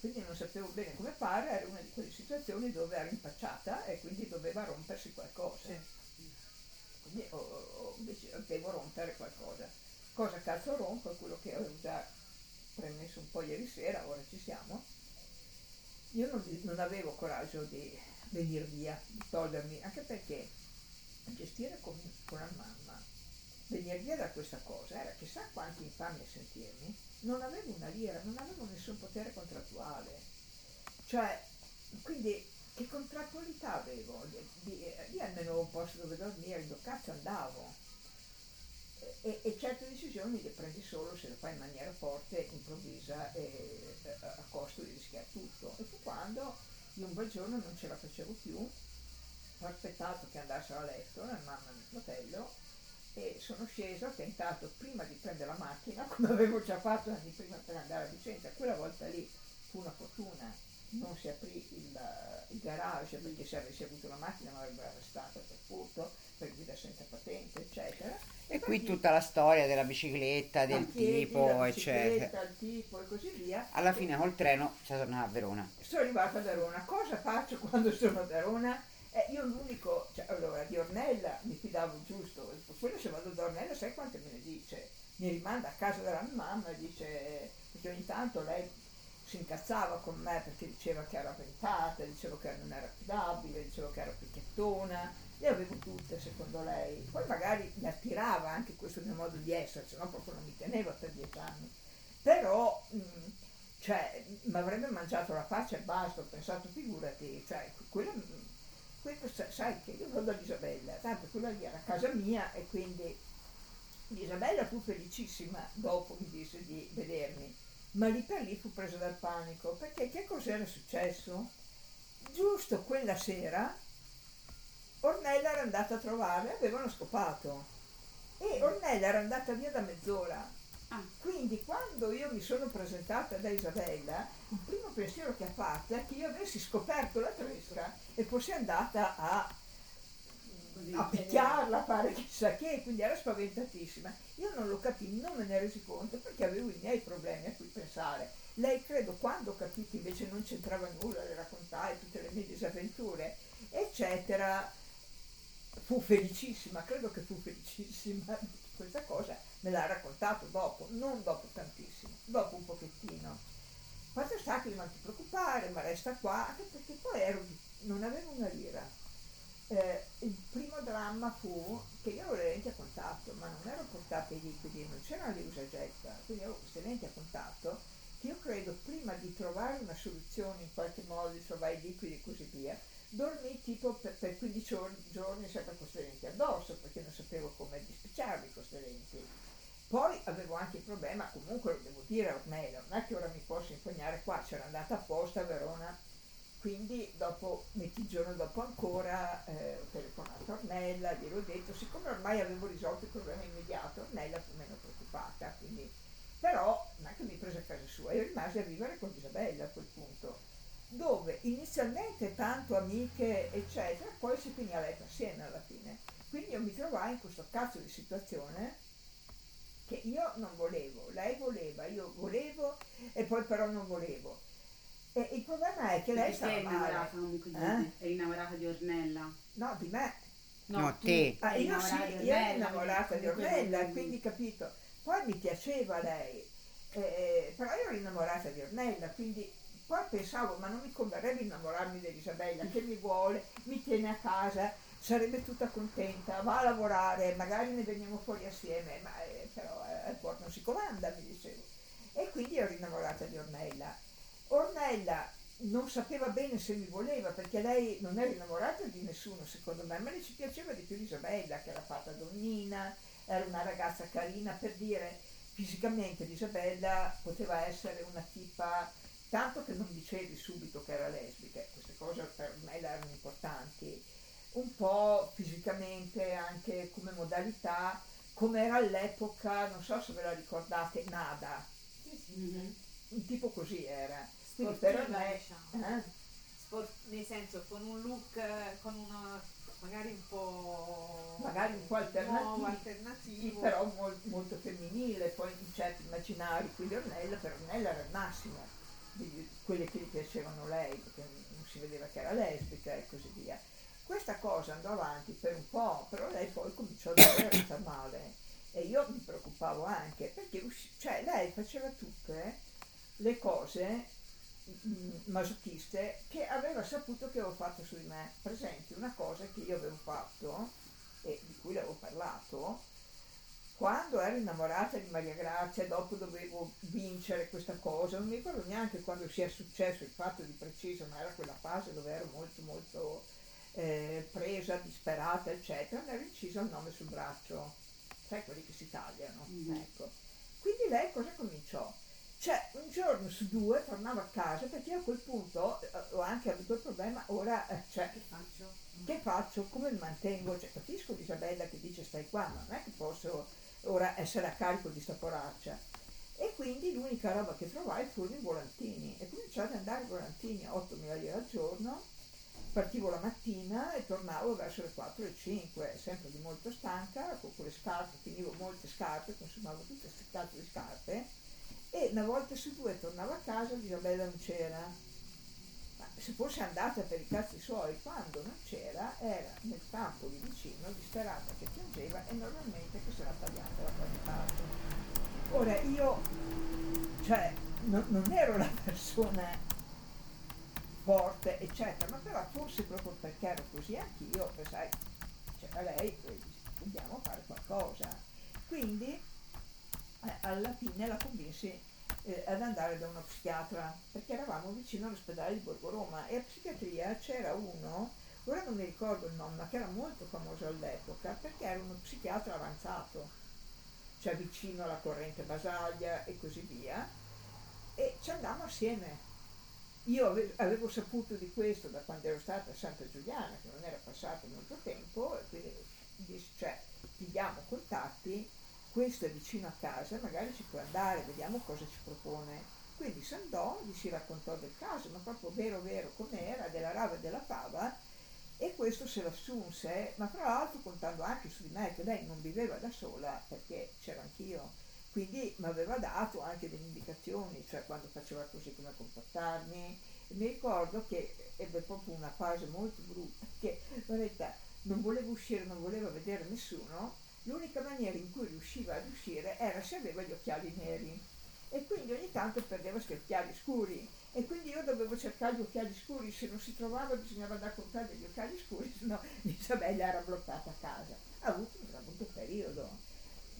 Quindi non sapevo bene come fare, era una di quelle situazioni dove ero impacciata e quindi doveva rompersi qualcosa. Sì. Quindi ho, ho deciso, devo rompere qualcosa. Cosa cazzo rompo? È quello che avevo già premesso un po' ieri sera, ora ci siamo io non, non avevo coraggio di venire via, di togliermi, anche perché gestire con, con la mamma, venire via da questa cosa, era chissà quanti infami a sentirmi, non avevo una lira, non avevo nessun potere contrattuale. Cioè, quindi che contrattualità avevo? Di almeno un posto dove dormire, dove cazzo andavo? E, e, certe decisioni le prendi solo se le fai in maniera forte, improvvisa e a costo di rischiare tutto. E fu quando io un bel giorno non ce la facevo più, ho aspettato che andassero a letto la mamma e mio fratello e sono scesa, ho tentato prima di prendere la macchina, come avevo già fatto anni prima per andare a Vicenza, quella volta lì fu una fortuna, non si aprì il, il garage perché se avessi avuto la macchina mi avrebbero arrestato per furto, per guida senza patente, eccetera. E qui tutta la storia della bicicletta, del Piedi, tipo, la eccetera. bicicletta, il tipo e così via. Alla fine col treno si tornava a Verona. Sono arrivata a Verona, cosa faccio quando sono a Verona? Eh, io l'unico, cioè, allora di Ornella mi fidavo giusto, quello se vado da Ornella sai quante me ne dice? Mi rimanda a casa della mia mamma e dice, perché ogni tanto lei si incazzava con me perché diceva che era avventata, diceva che non era affidabile, diceva che era picchettona, le avevo tutte secondo lei, poi magari mi attirava anche questo mio modo di essere, se no proprio non mi teneva per dieci anni, però mh, cioè, mi avrebbe mangiato la faccia e basta, ho pensato figurati, cioè, quella, quella, sai che io vado ad Isabella, tanto quella lì era casa mia e quindi Isabella fu felicissima dopo mi disse di vedermi, ma lì per lì fu presa dal panico, perché che cos'era successo? Giusto quella sera Ornella era andata a trovare, avevano scopato. E Ornella era andata via da mezz'ora. Ah. Quindi quando io mi sono presentata da Isabella, il primo pensiero che ha fatto è che io avessi scoperto la tresca e fossi andata a, a picchiarla, a fare chissà che, quindi era spaventatissima. Io non lo capii, non me ne resi conto perché avevo i miei problemi a cui pensare. Lei credo quando capì che invece non c'entrava nulla, le raccontai tutte le mie disavventure, eccetera fu felicissima, credo che fu felicissima di questa cosa, me l'ha raccontato dopo, non dopo tantissimo, dopo un pochettino. Fatto sta che non ti preoccupare, ma resta qua, anche perché poi ero, non avevo una lira. Eh, il primo dramma fu che io avevo le lenti a contatto, ma non ero portate i liquidi, non c'erano le usagetta, quindi avevo queste lenti a contatto che io credo prima di trovare una soluzione in qualche modo, di trovare i liquidi e così via, dormì tipo per, per 15 giorni, sempre con queste lenti addosso perché non sapevo come dispicciarli queste lenti. Poi avevo anche il problema, comunque lo devo dire ormai, non è che ora mi posso impegnare qua, c'era andata apposta a Verona, quindi dopo, metti giorno dopo ancora, eh, ho telefonato a Ornella, gliel'ho detto, siccome ormai avevo risolto il problema immediato, Ornella fu meno preoccupata, quindi, però non è che mi prese a casa sua, io rimasi a vivere con Isabella a quel punto dove inizialmente tanto amiche eccetera, poi si finì a letto assieme alla fine. Quindi io mi trovai in questo cazzo di situazione che io non volevo, lei voleva, io volevo e poi però non volevo. E il problema è che lei sei stava male. innamorata comunque di Eh? È innamorata di Ornella. No, di me. No, tu te. Ah, sei io sì, io ero innamorata di Ornella, non- quindi capito. Poi mi piaceva lei, eh, però io ero innamorata di Ornella, quindi poi pensavo, ma non mi converrebbe innamorarmi di Isabella, che mi vuole, mi tiene a casa, sarebbe tutta contenta, va a lavorare, magari ne veniamo fuori assieme, ma eh, però eh, al cuore non si comanda, mi dicevo. E quindi ero innamorata di Ornella. Ornella non sapeva bene se mi voleva perché lei non era innamorata di nessuno secondo me, ma le ci piaceva di più Isabella che era fatta donnina, era una ragazza carina per dire fisicamente Isabella poteva essere una tipa tanto che non dicevi subito che era lesbica, queste cose per me erano importanti, un po' fisicamente anche come modalità, come era all'epoca, non so se ve la ricordate, Nada, Mhm. un tipo così era. Sportiva, me, diciamo. eh? Sport- nel senso con un look con una magari un po' Magari un po' alternativo, nuovo, alternativo però mol- molto femminile, poi in certi immaginari, quindi Ornella, per Ornella era il massimo quelle che gli piacevano lei, perché non si vedeva che era lesbica e così via. Questa cosa andò avanti per un po', però lei poi cominciò a dover male e io mi preoccupavo anche perché usci- cioè, lei faceva tutte le cose mm, masochiste che aveva saputo che avevo fatto su di me. Per esempio, una cosa che io avevo fatto e di cui le avevo parlato, quando ero innamorata di Maria Grazia, dopo dovevo vincere questa cosa, non mi ricordo neanche quando sia successo il fatto di preciso, ma era quella fase dove ero molto molto eh, presa, disperata, eccetera, mi ero inciso il nome sul braccio, sai quelli che si tagliano, Mhm. ecco. Quindi lei cosa cominciò? Cioè, un giorno su due tornavo a casa perché io a quel punto eh, ho anche avuto il problema, ora, eh, cioè, Che faccio? che faccio? Come mi mantengo? Cioè, capisco Isabella che dice stai qua, ma non è che posso ora essere a carico di sta poraccia. E quindi l'unica roba che trovai furono i volantini e cominciai ad andare ai volantini a 8.000 lire al giorno, partivo la mattina e tornavo verso le 4 e 5, sempre di molto stanca, con quelle scarpe, finivo molte scarpe, consumavo tutte queste scarpe e una volta su due tornavo a casa Isabella non c'era. Se fosse andata per i cazzi suoi, quando non c'era, era nel campo lì vicino, disperata che piangeva e normalmente che si era tagliata la parte. Ora io, cioè, non, non ero la persona forte, eccetera, ma però forse proprio perché ero così anch'io, sai, c'era lei, dobbiamo fare qualcosa. Quindi eh, alla fine la convinsi eh, ad andare da uno psichiatra perché eravamo vicino all'ospedale di Borgo Roma e a psichiatria c'era uno, ora non mi ricordo il nome, ma che era molto famoso all'epoca perché era uno psichiatra avanzato, cioè vicino alla corrente Basaglia e così via, e ci andammo assieme. Io ave- avevo saputo di questo da quando ero stata a Santa Giuliana, che non era passato molto tempo, e quindi cioè, pigliamo contatti questo è vicino a casa, magari ci può andare, vediamo cosa ci propone. Quindi si andò, gli si raccontò del caso, ma proprio vero vero com'era, della rava e della fava, e questo se l'assunse, ma tra l'altro contando anche su di me, che lei non viveva da sola, perché c'ero anch'io, quindi mi aveva dato anche delle indicazioni, cioè quando faceva così come comportarmi. E mi ricordo che ebbe proprio una fase molto brutta, che non voleva uscire, non voleva vedere nessuno, l'unica maniera in cui riusciva ad uscire era se aveva gli occhiali neri. E quindi ogni tanto perdeva questi occhiali scuri. E quindi io dovevo cercare gli occhiali scuri, se non si trovava bisognava andare a comprare degli occhiali scuri, se no Isabella era bloccata a casa. Ha avuto un brutto periodo,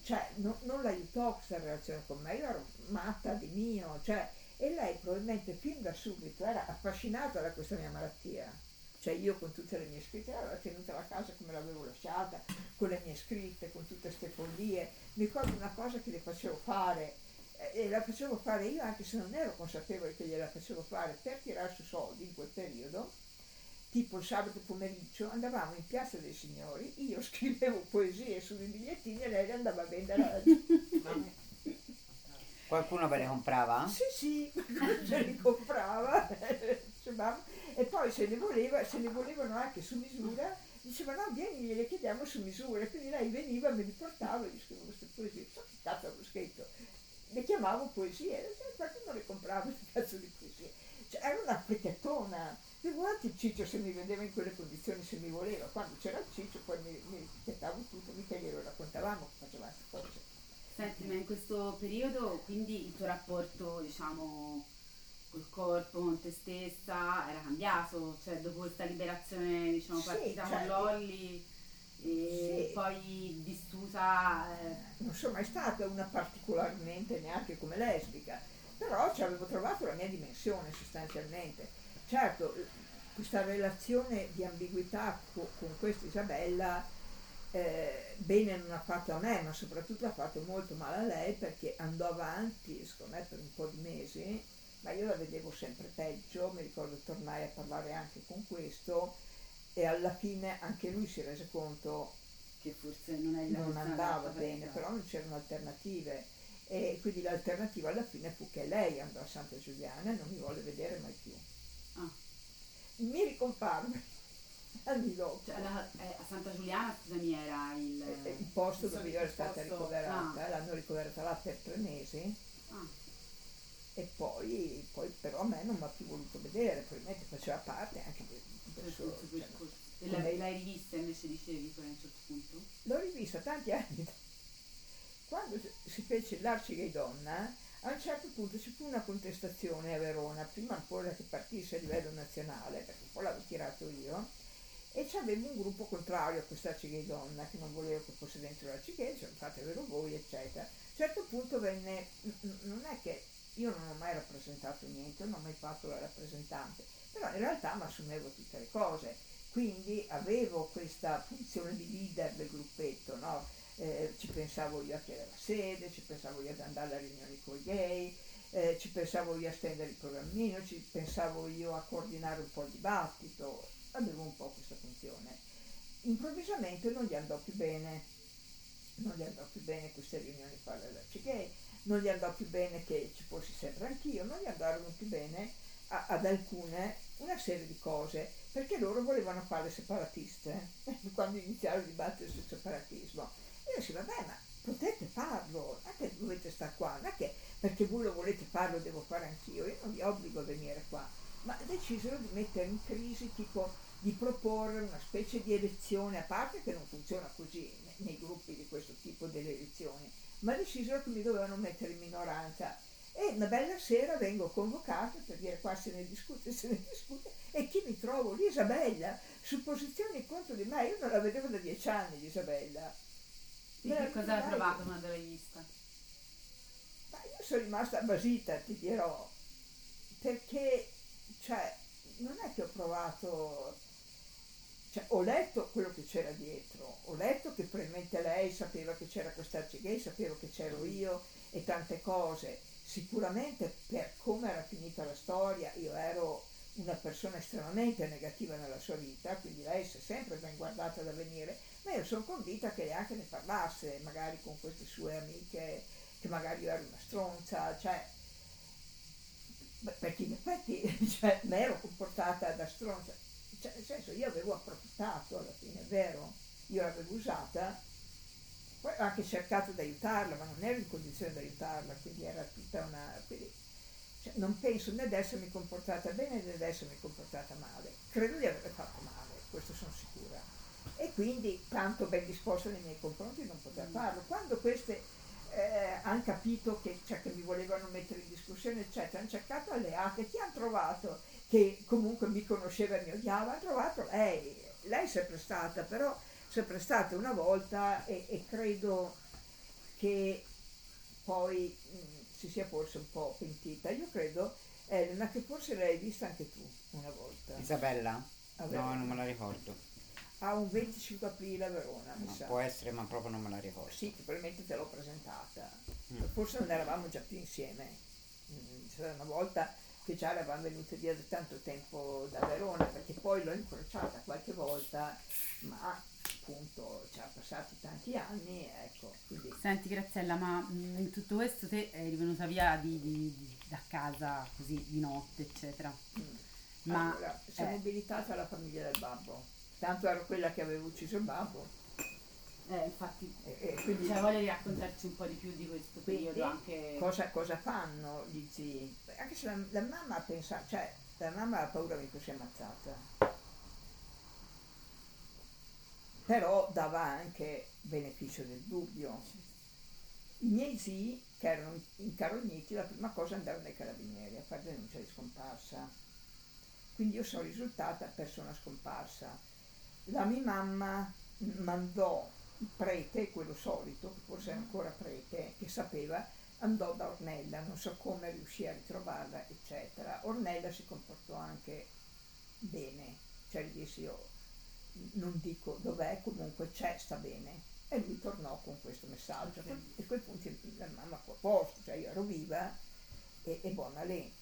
cioè no- non l'aiutò questa relazione con me, io ero matta di mio, cioè, e lei probabilmente fin da subito era affascinata da questa mia malattia. Cioè io con tutte le mie scritte, aveva tenuta la casa come l'avevo lasciata, con le mie scritte, con tutte queste follie. Mi ricordo una cosa che le facevo fare, eh, e la facevo fare io anche se non ero consapevole che gliela facevo fare per tirare su soldi in quel periodo, tipo il sabato pomeriggio andavamo in piazza dei signori, io scrivevo poesie sui bigliettini e lei le andava a vendere alla gente. Qualcuno ve le comprava? Sì, sì, se li comprava, insomma, e poi se ne, voleva, se ne volevano anche su misura, diceva no, vieni, gliele chiediamo su misura, quindi lei veniva, me li portava gli scrivevo queste poesie, so che cazzo avevo scritto, le chiamavo poesie, e qualcuno le comprava queste cazzo di poesie. Cioè, era una fricchettona. Figurati il ciccio se mi vedeva in quelle condizioni, se mi voleva. Quando c'era il ciccio poi mi, mi etichettavo tutto, mica glielo raccontavamo facevamo cose. Senti, ma in questo periodo quindi il tuo rapporto, diciamo, col corpo, con te stessa era cambiato? Cioè dopo questa liberazione, diciamo, Sì, partita cioè- con Lolli e Sì. poi vissuta... eh, non sono mai stata una particolarmente neanche come lesbica, però ci avevo trovato la mia dimensione sostanzialmente. Certo, questa relazione di ambiguità co- con questa Isabella eh, bene non ha fatto a me, ma soprattutto ha fatto molto male a lei perché andò avanti, secondo me, per un po' di mesi, ma io la vedevo sempre peggio, mi ricordo tornai a parlare anche con questo e alla fine anche lui si rese conto che forse non è non andava bene, però non c'erano alternative e quindi l'alternativa alla fine fu che lei andò a Santa Giuliana e non mi volle vedere mai più. Ah. Mi ricomparve anni dopo. Cioè, la- eh, a Santa Giuliana, scusami, era il... Eh, il posto dove io ero stata posto. ricoverata, l'hanno ricoverata là per tre mesi Ah, e poi, poi però a me non mi ha più voluto vedere, probabilmente faceva parte anche di, del per suo... questo cioè. E l'hai, rivista invece dicevi poi a un certo punto? l'ho rivista tanti anni dopo. Quando si- fece l'Arci Gay Donna, a un certo punto ci fu una contestazione a Verona, prima ancora che partisse a livello nazionale, perché poi l'avevo tirato io, e c'avevo un gruppo contrario a quest'Arci Gay Donna, che non volevo che fosse dentro l'Arci Gay, cioè fatevelo voi, eccetera. A un certo punto venne, non è che io non ho mai rappresentato niente, non ho mai fatto la rappresentante, però in realtà mi assumevo tutte le cose, quindi avevo questa funzione di leader del gruppetto, no? Eh, ci pensavo io a chiedere la sede, ci pensavo io ad andare alle riunioni con i gay, eh, ci pensavo io a stendere il programmino, ci pensavo io a coordinare un po' il dibattito, avevo un po' questa funzione. Improvvisamente non gli andò più bene, non gli andò più bene queste riunioni qua dell'Arci Gay, non gli andò più bene che ci fossi sempre anch'io, non gli andarono più bene a- ad alcune una serie di cose, perché loro volevano fare separatiste, quando iniziarono il dibattito sul separatismo. E io dicevo, vabbè, ma potete farlo, non è che dovete stare qua, non è che perché voi lo volete farlo devo fare anch'io, io non vi obbligo a venire qua. Ma decisero di mettere in crisi, tipo di proporre una specie di elezione, a parte che non funziona così ne- nei gruppi di questo tipo delle elezioni, ma decisero che mi dovevano mettere in minoranza. E una bella sera vengo convocata per dire qua se ne discute, se ne discute, e chi mi trovo? Lì Isabella, su posizioni contro di me, io non la vedevo da dieci anni di Isabella. E che cosa provato quando l'hai vista? Ma io sono rimasta basita, ti dirò, perché, cioè, non è che ho provato, cioè, ho letto quello che c'era dietro, ho letto che probabilmente lei sapeva che c'era quest'Arci Gay, sapevo che c'ero io e tante cose. Sicuramente per come era finita la storia, io ero una persona estremamente negativa nella sua vita, quindi lei si è sempre ben guardata da venire, ma io sono convinta che anche ne parlasse, magari con queste sue amiche, che magari io ero una stronza, cioè, perché in effetti cioè, mi ero comportata da stronza, cioè, nel senso io avevo approfittato alla fine, è vero, io l'avevo usata, poi ho anche cercato di aiutarla, ma non ero in condizione di aiutarla, quindi era tutta una... Quindi, cioè, non penso né di essermi comportata bene né di essermi comportata male. Credo di aver fatto male, questo sono sicura. E quindi tanto ben disposta nei miei confronti non poteva farlo. Quando queste eh, hanno capito che, cioè, che mi volevano mettere in discussione, eccetera, hanno cercato alleate, chi hanno trovato che comunque mi conosceva e mi odiava, hanno trovato lei. Lei è sempre stata, però sempre stata una volta e, e credo che poi mh, si sia forse un po' pentita. Io credo, Elena, che forse l'hai vista anche tu una volta. Isabella? a No, non me la ricordo. A un 25 aprile a Verona, mi Ma sa. può essere, ma proprio non me la ricordo. Sì, probabilmente te l'ho presentata. Mm. Forse non eravamo già più insieme. Mm, C'era una volta che già eravamo venute via da tanto tempo da Verona, perché poi l'ho incrociata qualche volta, ma appunto ci ha passati tanti anni, ecco, quindi Senti Graziella, ma mh, in tutto questo te eri venuta via di, di- da casa così di notte, eccetera. mm. Ma allora, è eh, mobilitata alla famiglia del babbo. Tanto ero quella che aveva ucciso il babbo. Eh, infatti, E, e quindi c'è voglia di raccontarci un po' di più di questo periodo anche. cosa, cosa fanno gli zii? Anche se la, la mamma pensa, cioè La mamma aveva paura che mi fossi ammazzata. Però dava anche beneficio del dubbio. I miei zii, che erano incarogniti, la prima cosa andarono dai carabinieri a fare denuncia di scomparsa. Quindi io sono risultata persona scomparsa. La mia mamma mandò il prete, quello solito, che forse ancora prete, che sapeva, andò da Ornella, non so come riuscì a ritrovarla, eccetera. Ornella si comportò anche bene, cioè gli disse io non dico dov'è, comunque c'è, sta bene. E lui tornò con questo messaggio. E a quel punto la mamma fu a posto, cioè io ero viva e, e buona lì.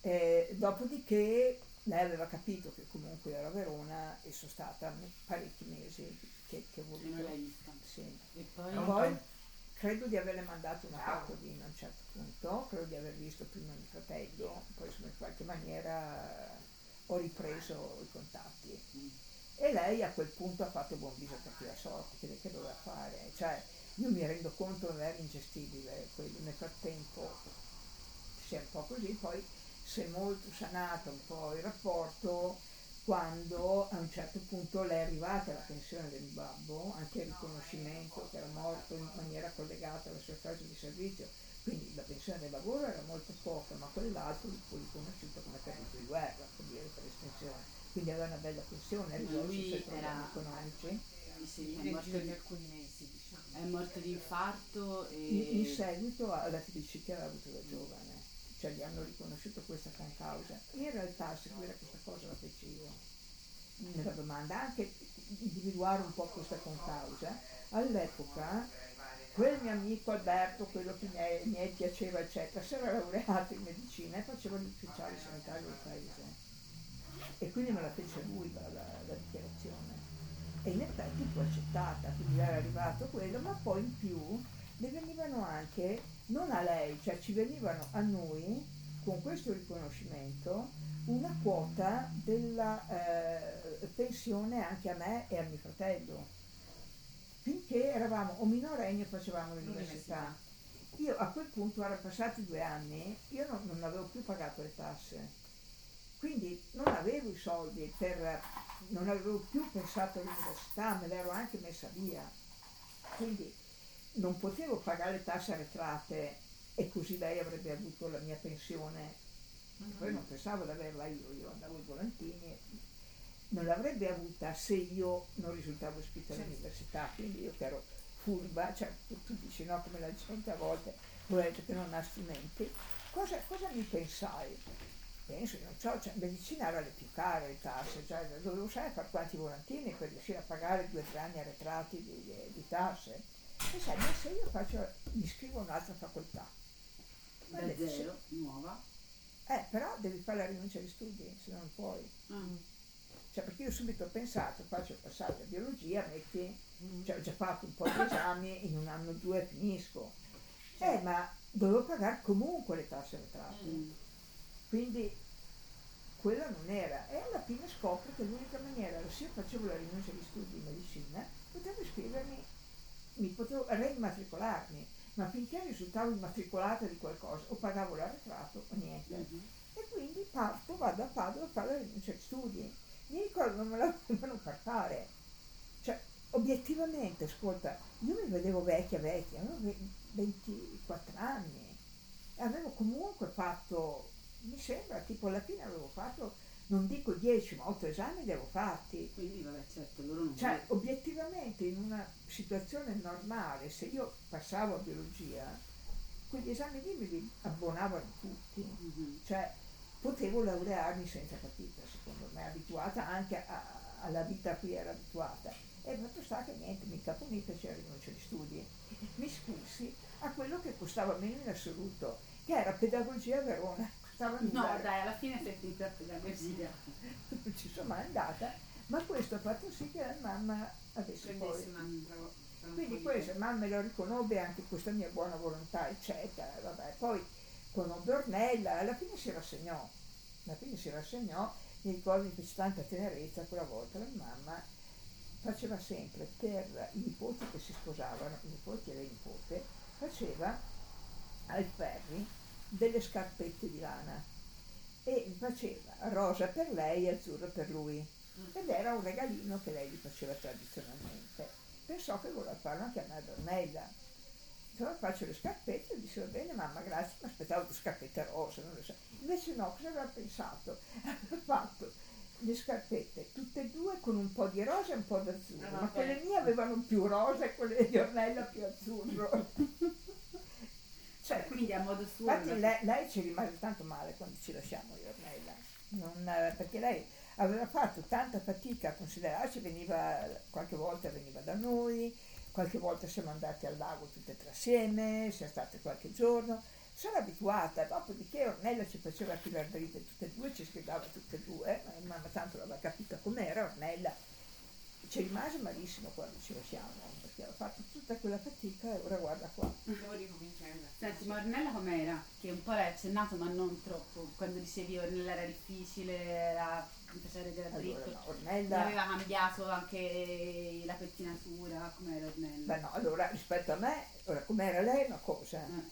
Eh, dopodiché lei aveva capito che comunque ero a Verona e sono stata parecchi mesi che, che voluto. vista. Sì. E poi, Poi credo di averle mandato una cartolina a un certo punto, credo di aver visto prima mio fratello, poi insomma in qualche maniera ho ripreso i contatti. Mm. E lei a quel punto ha fatto buon viso per la sorte, che, che doveva fare. Cioè, io mi rendo conto che era ingestibile quello, nel frattempo si è un po' così, poi si è molto sanato un po' il rapporto quando a un certo punto le è arrivata la pensione del babbo, anche il riconoscimento che era morto in maniera collegata alla sua casa di servizio, quindi la pensione del lavoro era molto poca, ma quell'altro fu riconosciuto come caduto di guerra, per dire per estensione. Quindi aveva una bella pensione, risolse Lui i suoi problemi era- economici. sì, è, morto di alcuni mesi, diciamo. è morto di infarto e... In, in seguito alla TBC che aveva avuto da giovane, cioè gli hanno riconosciuto questa concausa. In realtà seguire questa cosa la feci io. Nella domanda, anche individuare un po' questa concausa. All'epoca quel mio amico Alberto, quello che mi, mi piaceva, eccetera, si era laureato in medicina e faceva l'ufficiale sanitario del paese. E quindi me la fece lui la, la, la dichiarazione. E in effetti fu accettata, quindi era arrivato quello, ma poi in più ne venivano anche, non a lei, cioè ci venivano a noi, con questo riconoscimento, una quota della eh, pensione anche a me e a mio fratello. Finché eravamo o minorenni e facevamo l'università. Io a quel punto erano passati due anni, io non, non avevo più pagato le tasse, quindi non avevo i soldi per, non avevo più pensato all'università, me l'ero anche messa via. Quindi non potevo pagare le tasse arretrate e così lei avrebbe avuto la mia pensione. Poi non pensavo di averla io, io andavo ai volantini, non l'avrebbe avuta se io non risultavo iscritta all'università, quindi io che ero furba, cioè tu, dici no come la gente a volte vuole che non ha strumenti, cosa, cosa mi pensai? Penso, non so, cioè, medicina era le più care le tasse, cioè dovevo sai fare quanti volantini per riuscire a pagare due o tre anni arretrati di, di, di tasse. E sai, ma se io faccio, mi iscrivo a un'altra facoltà, ma da zero, nuova. eh, però devi fare la rinuncia agli studi, se no non puoi. Ah. Cioè, perché io subito ho pensato, faccio il passaggio a biologia, metti, Mm. cioè ho già fatto un po' di esami, in un anno o due finisco. Eh, ma dovevo pagare comunque le tasse arretrate. Mm. Quindi quella non era. E alla fine scopro che l'unica maniera era se io facevo la rinuncia agli studi di medicina, potevo iscrivermi, mi potevo reimmatricolarmi, ma finché risultavo immatricolata di qualcosa o pagavo l'arretrato o niente. Mhm. E quindi parto, vado a Padova a fare la rinuncia agli studi. Mi ricordo non me la volevano far fare. Cioè, obiettivamente, ascolta, io mi vedevo vecchia vecchia, avevo ve- 24 anni. Avevo comunque fatto, mi sembra, tipo alla fine avevo fatto, non dico 10, ma 8 esami li avevo fatti. Quindi vabbè certo, loro non Cioè, obiettivamente in una situazione normale, se io passavo a biologia, quegli esami lì me li abbonavano tutti. Mhm. Cioè, potevo laurearmi senza fatica, secondo me, abituata anche a- alla vita a cui ero abituata. E il fatto sta che niente, mi capo mi faceva rinuncia agli studi. Mi iscrissi a quello che costava meno in assoluto, che era pedagogia a Verona. No dai, alla fine sei finita a pedagogia. non ci sono mai andata, ma questo ha fatto sì che la mamma avesse poi... Prendessi un altro. tra un po' Quindi di questo, mamma me lo riconobbe anche questa mia buona volontà, eccetera, vabbè. Poi conobbe Ornella, alla fine si rassegnò, alla fine si rassegnò, mi ricordo mi fece tanta tenerezza quella volta, la mamma faceva sempre per i nipoti che si sposavano, i nipoti e le nipote, faceva ai ferri delle scarpette di lana e faceva rosa per lei e azzurro per lui. Ed era un regalino che lei gli faceva tradizionalmente. Pensò che voleva farlo anche a me ad Ornella. Allora faccio le scarpette e disse va bene mamma grazie, mi aspettavo due scarpette rosa, non lo so. Invece no, cosa aveva pensato? Aveva fatto le scarpette tutte e due con un po' di rosa e un po' d'azzurro, Ah, ma quelle mie avevano più rosa e quelle di Ornella più azzurro. cioè, Quindi a modo suo. Infatti lei, lei ci rimase tanto male quando ci lasciamo io Ornella, Non, eh, perché lei aveva fatto tanta fatica a considerarci, veniva, qualche volta veniva da noi, qualche volta siamo andati al lago tutte e tre assieme, siamo state qualche giorno, sono abituata, dopodiché Ornella ci faceva tirare dritte tutte e due, ci spiegava tutte e due, ma, ma tanto l'aveva capita com'era, Ornella ci rimase malissimo quando ci lasciamo, perché aveva fatto tutta quella fatica e ora guarda qua. Devo ricominciare Senti, ma Ornella com'era? Che un po' l'hai accennato, ma non troppo. Quando dicevi Ornella era difficile, era... mi faceva vedere Allora, dritto. no, Mi Ornella... aveva cambiato anche la pettinatura, com'era Ornella? Beh no, allora rispetto a me, ora com'era lei è una cosa, Eh,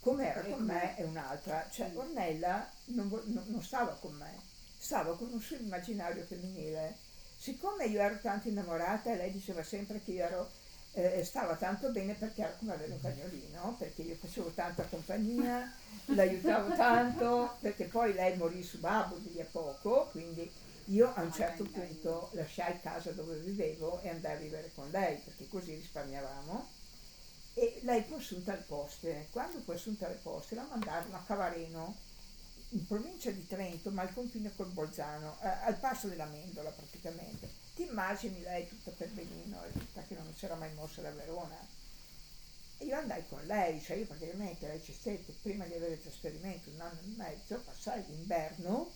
com'era E con com'è? me è un'altra. Cioè Mm. Ornella non, vo- non- non stava con me, stava con un suo immaginario femminile. Siccome io ero tanto innamorata, lei diceva sempre che io ero, eh, stava tanto bene perché era come avere un cagnolino, perché io facevo tanta compagnia, l'aiutavo tanto, perché poi lei morì su Babbo di lì a poco, quindi io a un certo punto lasciai casa dove vivevo e andai a vivere con lei, perché così risparmiavamo. E lei fu assunta alle poste. Quando fu assunta alle poste la mandarono a Cavareno, in provincia di Trento, ma al confine col Bolzano, eh, al passo della Mendola praticamente. Ti immagini lei tutta per benino, che non si era mai mossa da Verona. E io andai con lei, cioè io praticamente lei ci stette prima di avere il trasferimento un anno e mezzo, passai l'inverno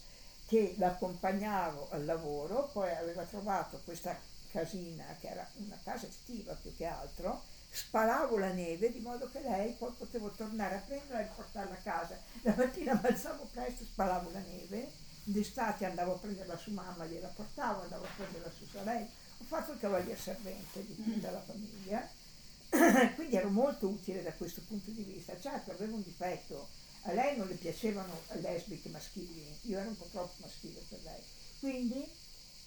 che l'accompagnavo al lavoro, poi aveva trovato questa casina che era una casa estiva più che altro, sparavo la neve di modo che lei poi potevo tornare a prenderla e riportarla a casa. La mattina mi alzavo presto, sparavo la neve, d'estate andavo a prenderla su mamma, gliela portavo, andavo a prenderla su sorella, ho fatto il cavalier servente di tutta la famiglia, quindi ero molto utile da questo punto di vista. Certo, avevo un difetto, a lei non le piacevano lesbiche maschili, io ero un po' troppo maschile per lei, quindi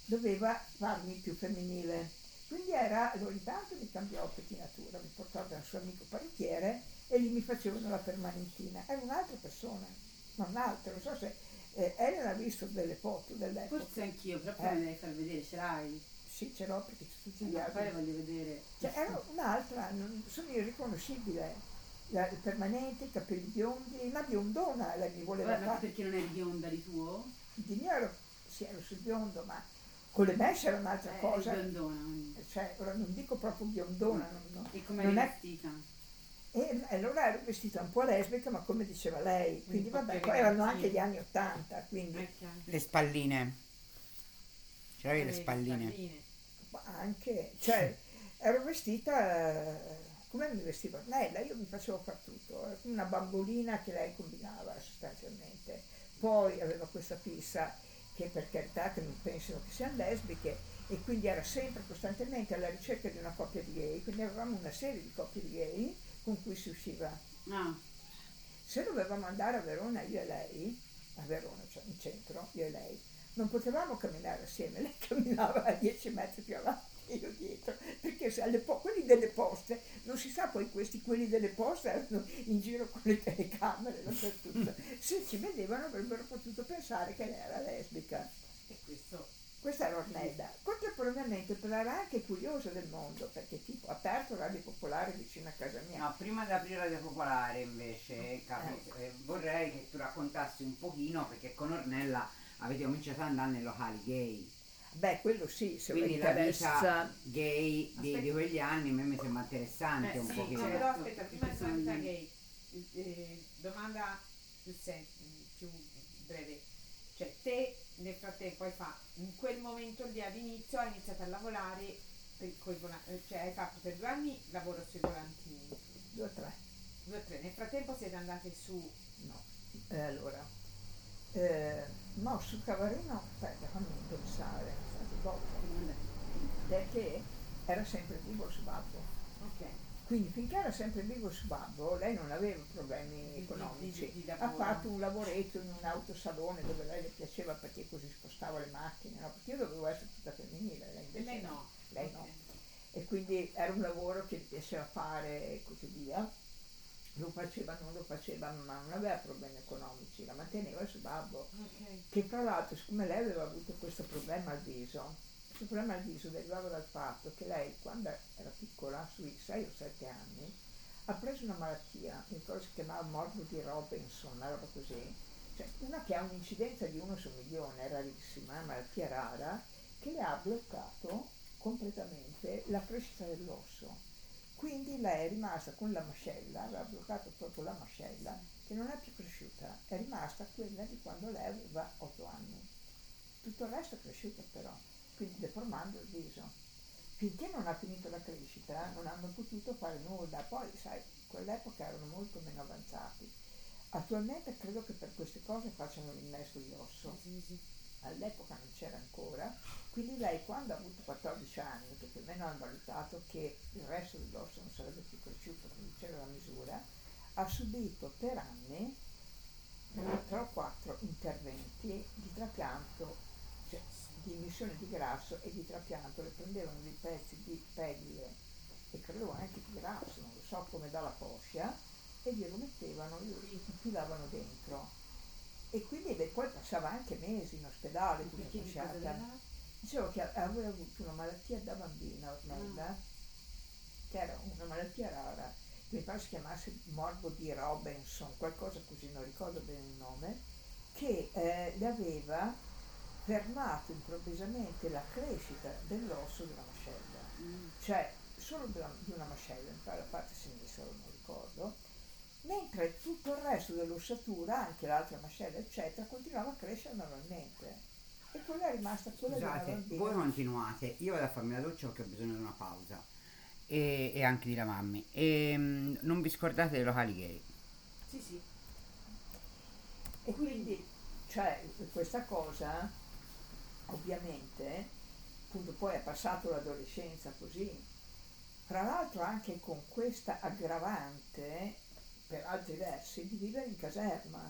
doveva farmi più femminile. Quindi era, allora intanto mi cambiò pettinatura, mi portò da un suo amico parrucchiere e lì mi facevano la permanentina. Era un'altra persona, ma un'altra, non so se eh, Elena ha visto delle foto dell'epoca. Forse anch'io, però poi Eh. me le far vedere, ce l'hai? Sì, ce l'ho perché c'è tutti gli No, poi le altri. voglio vedere. Cioè, era un'altra, non- sono irriconoscibile. La, il permanente, i capelli biondi, una biondona lei mi voleva Guarda, ma fare. perché non è bionda di tuo? Di mio ero, sì, ero sul biondo, ma con le mesce era un'altra Eh, cosa. Biondona. Cioè, ora non dico proprio biondona, non- no. E come è- vestita? E allora ero vestita un po' lesbica, ma come diceva lei, quindi vabbè, poi erano anche gli anni Ottanta, quindi. Le spalline. Ce l'avevi le Avevi spalline? spalline. ma anche, cioè, ero vestita eh, come mi vestiva Ornella, io mi facevo fare tutto, come una bambolina che lei combinava sostanzialmente. Poi aveva questa fissa che per carità che non pensino che siano lesbiche e quindi era sempre costantemente alla ricerca di una coppia di gay, quindi avevamo una serie di coppie di gay con cui si usciva. Ah, Se dovevamo andare a Verona io e lei, a Verona, cioè in centro, io e lei, non potevamo camminare assieme, lei camminava a 10 metri più avanti e io dietro, perché po- quelli delle poste, non si sa poi questi, quelli delle poste erano in giro con le telecamere dappertutto, se ci vedevano avrebbero potuto pensare che lei era lesbica. E questo Questa era Ornella. Contemporaneamente però era anche curiosa del mondo, perché tipo ha aperto Radio Popolare vicino a casa mia. No, prima di aprire Radio Popolare invece capi- eh, vorrei che tu raccontassi un pochino perché con Ornella avete cominciato ad andare nei locali gay. Beh, quello sì, se Quindi la vita gay di, di quegli anni a me mi sembra interessante Eh, un sì, pochino. no, però aspetta, prima di sono Santa gli- Gay, eh, domanda più, sem- più breve. Cioè, te nel frattempo hai fatto, in quel momento lì all'inizio hai iniziato a lavorare, per, coi vola- eh, cioè hai fatto per due anni lavoro sui volantini, Due o tre. due o tre. Nel frattempo siete andate su, No. Eh, allora, eh, no, sul Cavarino, aspetta, fammi pensare, dopo, perché era sempre vivo il subato. Quindi finché era sempre vivo su babbo, lei non aveva problemi Di- economici. di- di ha lavoro. fatto un lavoretto in un autosalone dove lei le piaceva perché così spostava le macchine, no? Perché io dovevo essere tutta femminile, lei invece lei no. lei no. Ok. E quindi era un lavoro che le piaceva fare e così via. Lo faceva, non lo faceva, ma non aveva problemi economici, la manteneva su babbo Ok. che tra l'altro siccome lei aveva avuto questo problema al viso, questo problema al viso derivava dal fatto che lei quando era piccola, sui 6 o 7 anni, ha preso una malattia, mi ricordo si chiamava morbo di Robinson, una roba così, cioè una che ha un'incidenza di uno su un milione, rarissima, una malattia rara, che le ha bloccato completamente la crescita dell'osso. Quindi lei è rimasta con la mascella, aveva bloccato proprio la mascella, che non è più cresciuta, è rimasta quella di quando lei aveva 8 anni. Tutto il resto è cresciuto però, quindi deformando il viso. Finché non ha finito la crescita non hanno potuto fare nulla, poi sai, in quell'epoca erano molto meno avanzati. Attualmente credo che per queste cose facciano l'innesto di osso, Sì, sì. all'epoca non c'era ancora, quindi lei quando ha avuto 14 anni, che più o meno hanno valutato che il resto dell'osso non sarebbe più cresciuto, quindi c'era la misura, ha subito per anni tre o quattro interventi di trapianto, di emissione di grasso e di trapianto, le prendevano dei pezzi di pelle e credo anche di grasso, non lo so, come dalla poscia, e glielo mettevano, glielo infilavano dentro. E quindi beh, poi passava anche mesi in ospedale, tutta fasciata. Dicevo che aveva avuto una malattia da bambina Ornella, che era una malattia rara, che mi pare si chiamasse morbo di Robinson, qualcosa così, non ricordo bene il nome, che eh, le aveva fermato improvvisamente la crescita dell'osso della mascella, Mm. cioè solo della- di una mascella, mi pare la parte sinistra, non ricordo, mentre tutto il resto dell'ossatura, anche l'altra mascella, eccetera, continuava a crescere normalmente. E quella è rimasta quella Scusate, voi continuate, io vado a farmi la doccia perché ho bisogno di una pausa. E, e anche di lavarmi. E mm, non vi scordate dei locali gay. Sì, sì. E quindi, cioè, questa cosa, ovviamente, appunto poi è passato l'adolescenza così, tra l'altro anche con questa aggravante, per altri versi, di vivere in caserma,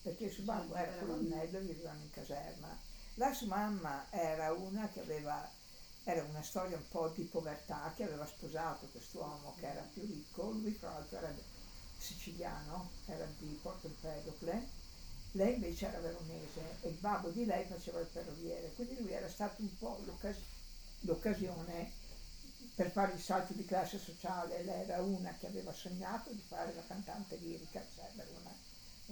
perché su babbo era colonnello e vivevano in caserma. La sua mamma era una che aveva, era una storia un po' di povertà, che aveva sposato quest'uomo che era più ricco, lui fra l'altro era siciliano, era di Porto Empedocle, lei invece era veronese e il babbo di lei faceva il ferroviere, quindi lui era stato un po' l'occas- l'occasione per fare il salto di classe sociale. Lei era una che aveva sognato di fare la cantante lirica, cioè una,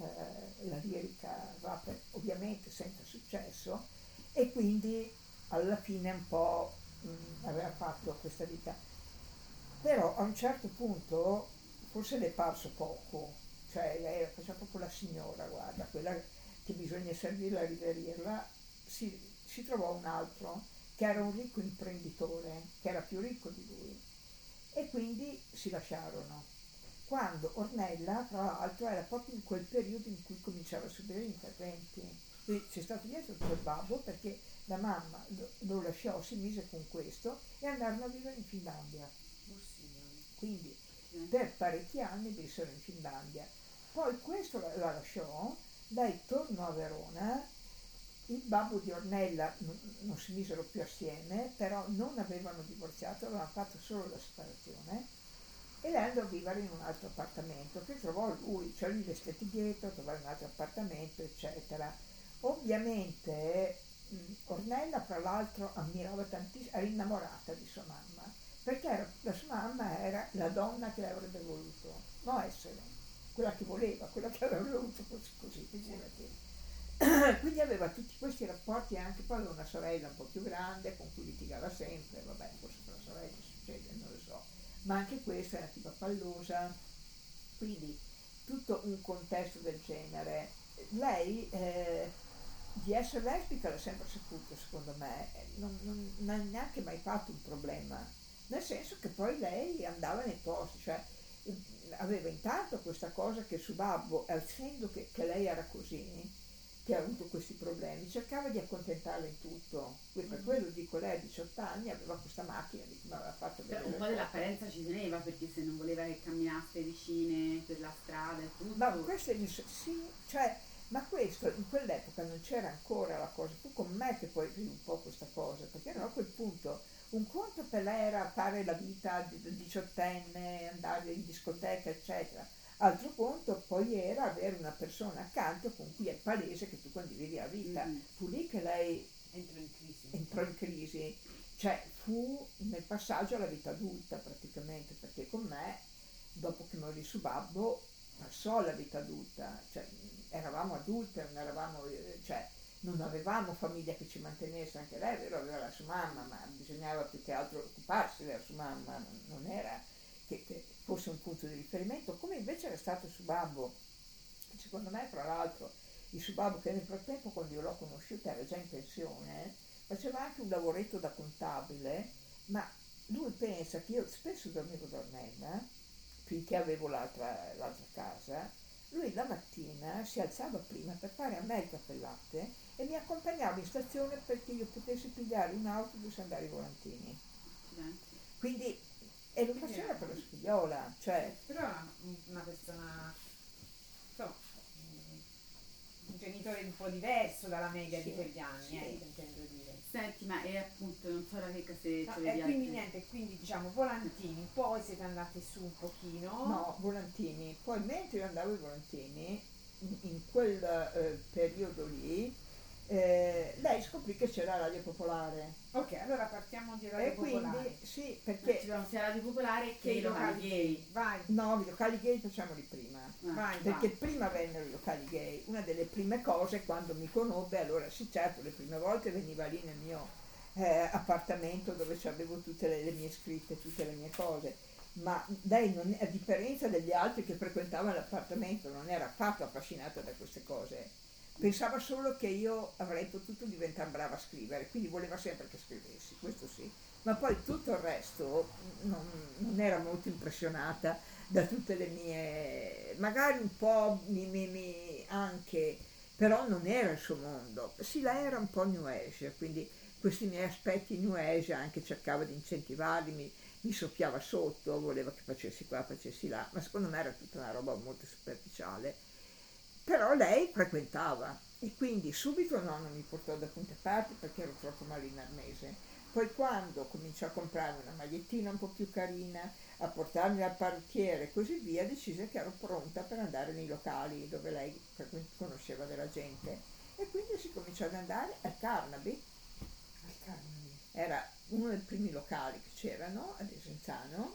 eh, la lirica va per- ovviamente senza successo e quindi alla fine un po' mh, aveva fatto questa vita. Però a un certo punto forse le è parso poco, cioè lei faceva proprio la signora, guarda, quella che bisogna servirla e riverirla, si, si trovò un altro che era un ricco imprenditore, che era più ricco di lui, e quindi si lasciarono. Quando Ornella, tra l'altro, era proprio in quel periodo in cui cominciava a subire gli interventi. Quindi c'è stato dietro il babbo perché la mamma lo, lo lasciò, si mise con questo e andarono a vivere in Finlandia. Quindi per parecchi anni vissero in Finlandia. Poi questo la, la lasciò, lei tornò a Verona, il babbo di Ornella non, si misero più assieme, però non avevano divorziato, avevano fatto solo la separazione e lei andò a vivere in un altro appartamento che trovò lui, cioè lui le stette dietro, trovò un altro appartamento, eccetera. Ovviamente Ornella, fra l'altro, ammirava tantissimo, era innamorata di sua mamma, perché la sua mamma era la donna che lei avrebbe voluto, non essere, quella che voleva, quella che avrebbe voluto fosse così, figurati. Quindi aveva tutti questi rapporti anche poi aveva una sorella un po' più grande con cui litigava sempre, vabbè, forse per la sorella succede, non lo so, ma anche questa era tipo pallosa, quindi tutto un contesto del genere. Lei eh, di essere lesbica l'ha sempre saputo, secondo me, non ha neanche mai fatto un problema, nel senso che poi lei andava nei posti, cioè aveva intanto questa cosa che su babbo, essendo che, che lei era così, che ha avuto questi problemi, cercava di accontentarla in tutto. Quindi per quello dico, lei a 18 anni aveva questa macchina, ma aveva fatto vedere un po' dell'apparenza ci teneva perché se non voleva che camminaste vicine per la strada e tutto. Ma questo è il- sì, cioè, ma questo in quell'epoca non c'era ancora la cosa, fu con me che poi vidi un po' questa cosa, perché ero a quel punto un conto per lei era fare la vita diciottenne, andare in discoteca, eccetera. Altro conto poi era avere una persona accanto con cui è palese che tu condividi la vita. Mhm. Fu lì che lei Entro in crisi. entrò in crisi, cioè fu nel passaggio alla vita adulta praticamente, perché con me, dopo che morì su babbo, passò alla vita adulta, cioè eravamo adulte, non eravamo, eh, cioè non avevamo famiglia che ci mantenesse, anche lei, vero, aveva la sua mamma, ma bisognava più che altro occuparsi della sua mamma, non, era che, che fosse un punto di riferimento, come invece era stato su babbo. Secondo me, fra l'altro, il suo babbo che nel frattempo quando io l'ho conosciuta era già in pensione, faceva anche un lavoretto da contabile, ma lui pensa che io spesso dormivo da Ornella, finché avevo l'altra, l'altra casa, lui la mattina si alzava prima per fare a me il caffè latte e mi accompagnava in stazione perché io potessi pigliare un autobus e andare ai volantini. Quindi, e lo faceva per la figliola, cioè, Però era un- una persona, mm, un genitore un po' diverso dalla media Sì, di quegli anni, sì. eh, intendo dire. Senti, ma e appunto non so la checca se No, e quindi altri- niente, quindi diciamo volantini, poi siete andati su un pochino. No, volantini. Poi mentre io andavo ai volantini, in, in quel eh, periodo lì, eh, lei scoprì che c'era Radio Popolare. Ok, allora partiamo di Radio e quindi, Popolare. sì, Perché perché... c'era sia Radio Popolare che i locali gay. Vai, No, i locali gay facciamoli prima. Ah, vai, Perché vai. prima vennero i locali gay, una delle prime cose quando mi conobbe, allora sì certo, le prime volte veniva lì nel mio eh, appartamento dove avevo tutte le, le mie scritte, tutte le mie cose, ma lei non- a differenza degli altri che frequentavano l'appartamento non era affatto affascinata da queste cose, pensava solo che io avrei potuto diventare brava a scrivere, quindi voleva sempre che scrivessi, questo sì, ma poi tutto il resto non, non era molto impressionata da tutte le mie, magari un po' mi, mi- mi- anche, però non era il suo mondo. Sì, lei era un po' New Age, quindi questi miei aspetti New Age anche cercava di incentivarli, mi, mi soffiava sotto, voleva che facessi qua, facessi là, ma secondo me era tutta una roba molto superficiale. Però lei frequentava e quindi subito no, non mi portò da punte parti perché ero troppo malinarnese. Poi quando cominciò a comprarmi una magliettina un po' più carina, a portarmi al parrucchiere e così via, decise che ero pronta per andare nei locali dove lei conosceva della gente. E quindi si cominciò ad andare al Carnaby, Al Carmine. era uno dei primi locali che c'erano a Desenzano,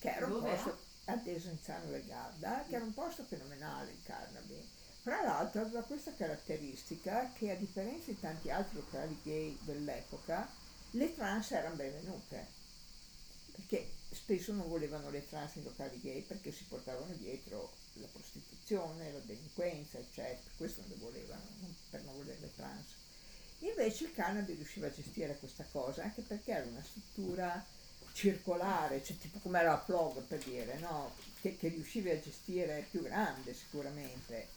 che era un posto a Desenzano del Garda, che era un posto fenomenale il Carnaby. Fra l'altro aveva questa caratteristica che a differenza di tanti altri locali gay dell'epoca, le trans erano benvenute, perché spesso non volevano le trans in locali gay perché si portavano dietro la prostituzione, la delinquenza, eccetera, questo non le volevano, per non volere le trans. Invece il Canada riusciva a gestire questa cosa, anche perché era una struttura circolare, cioè tipo come era la Plog per dire, no? che, che riusciva a gestire più grande sicuramente.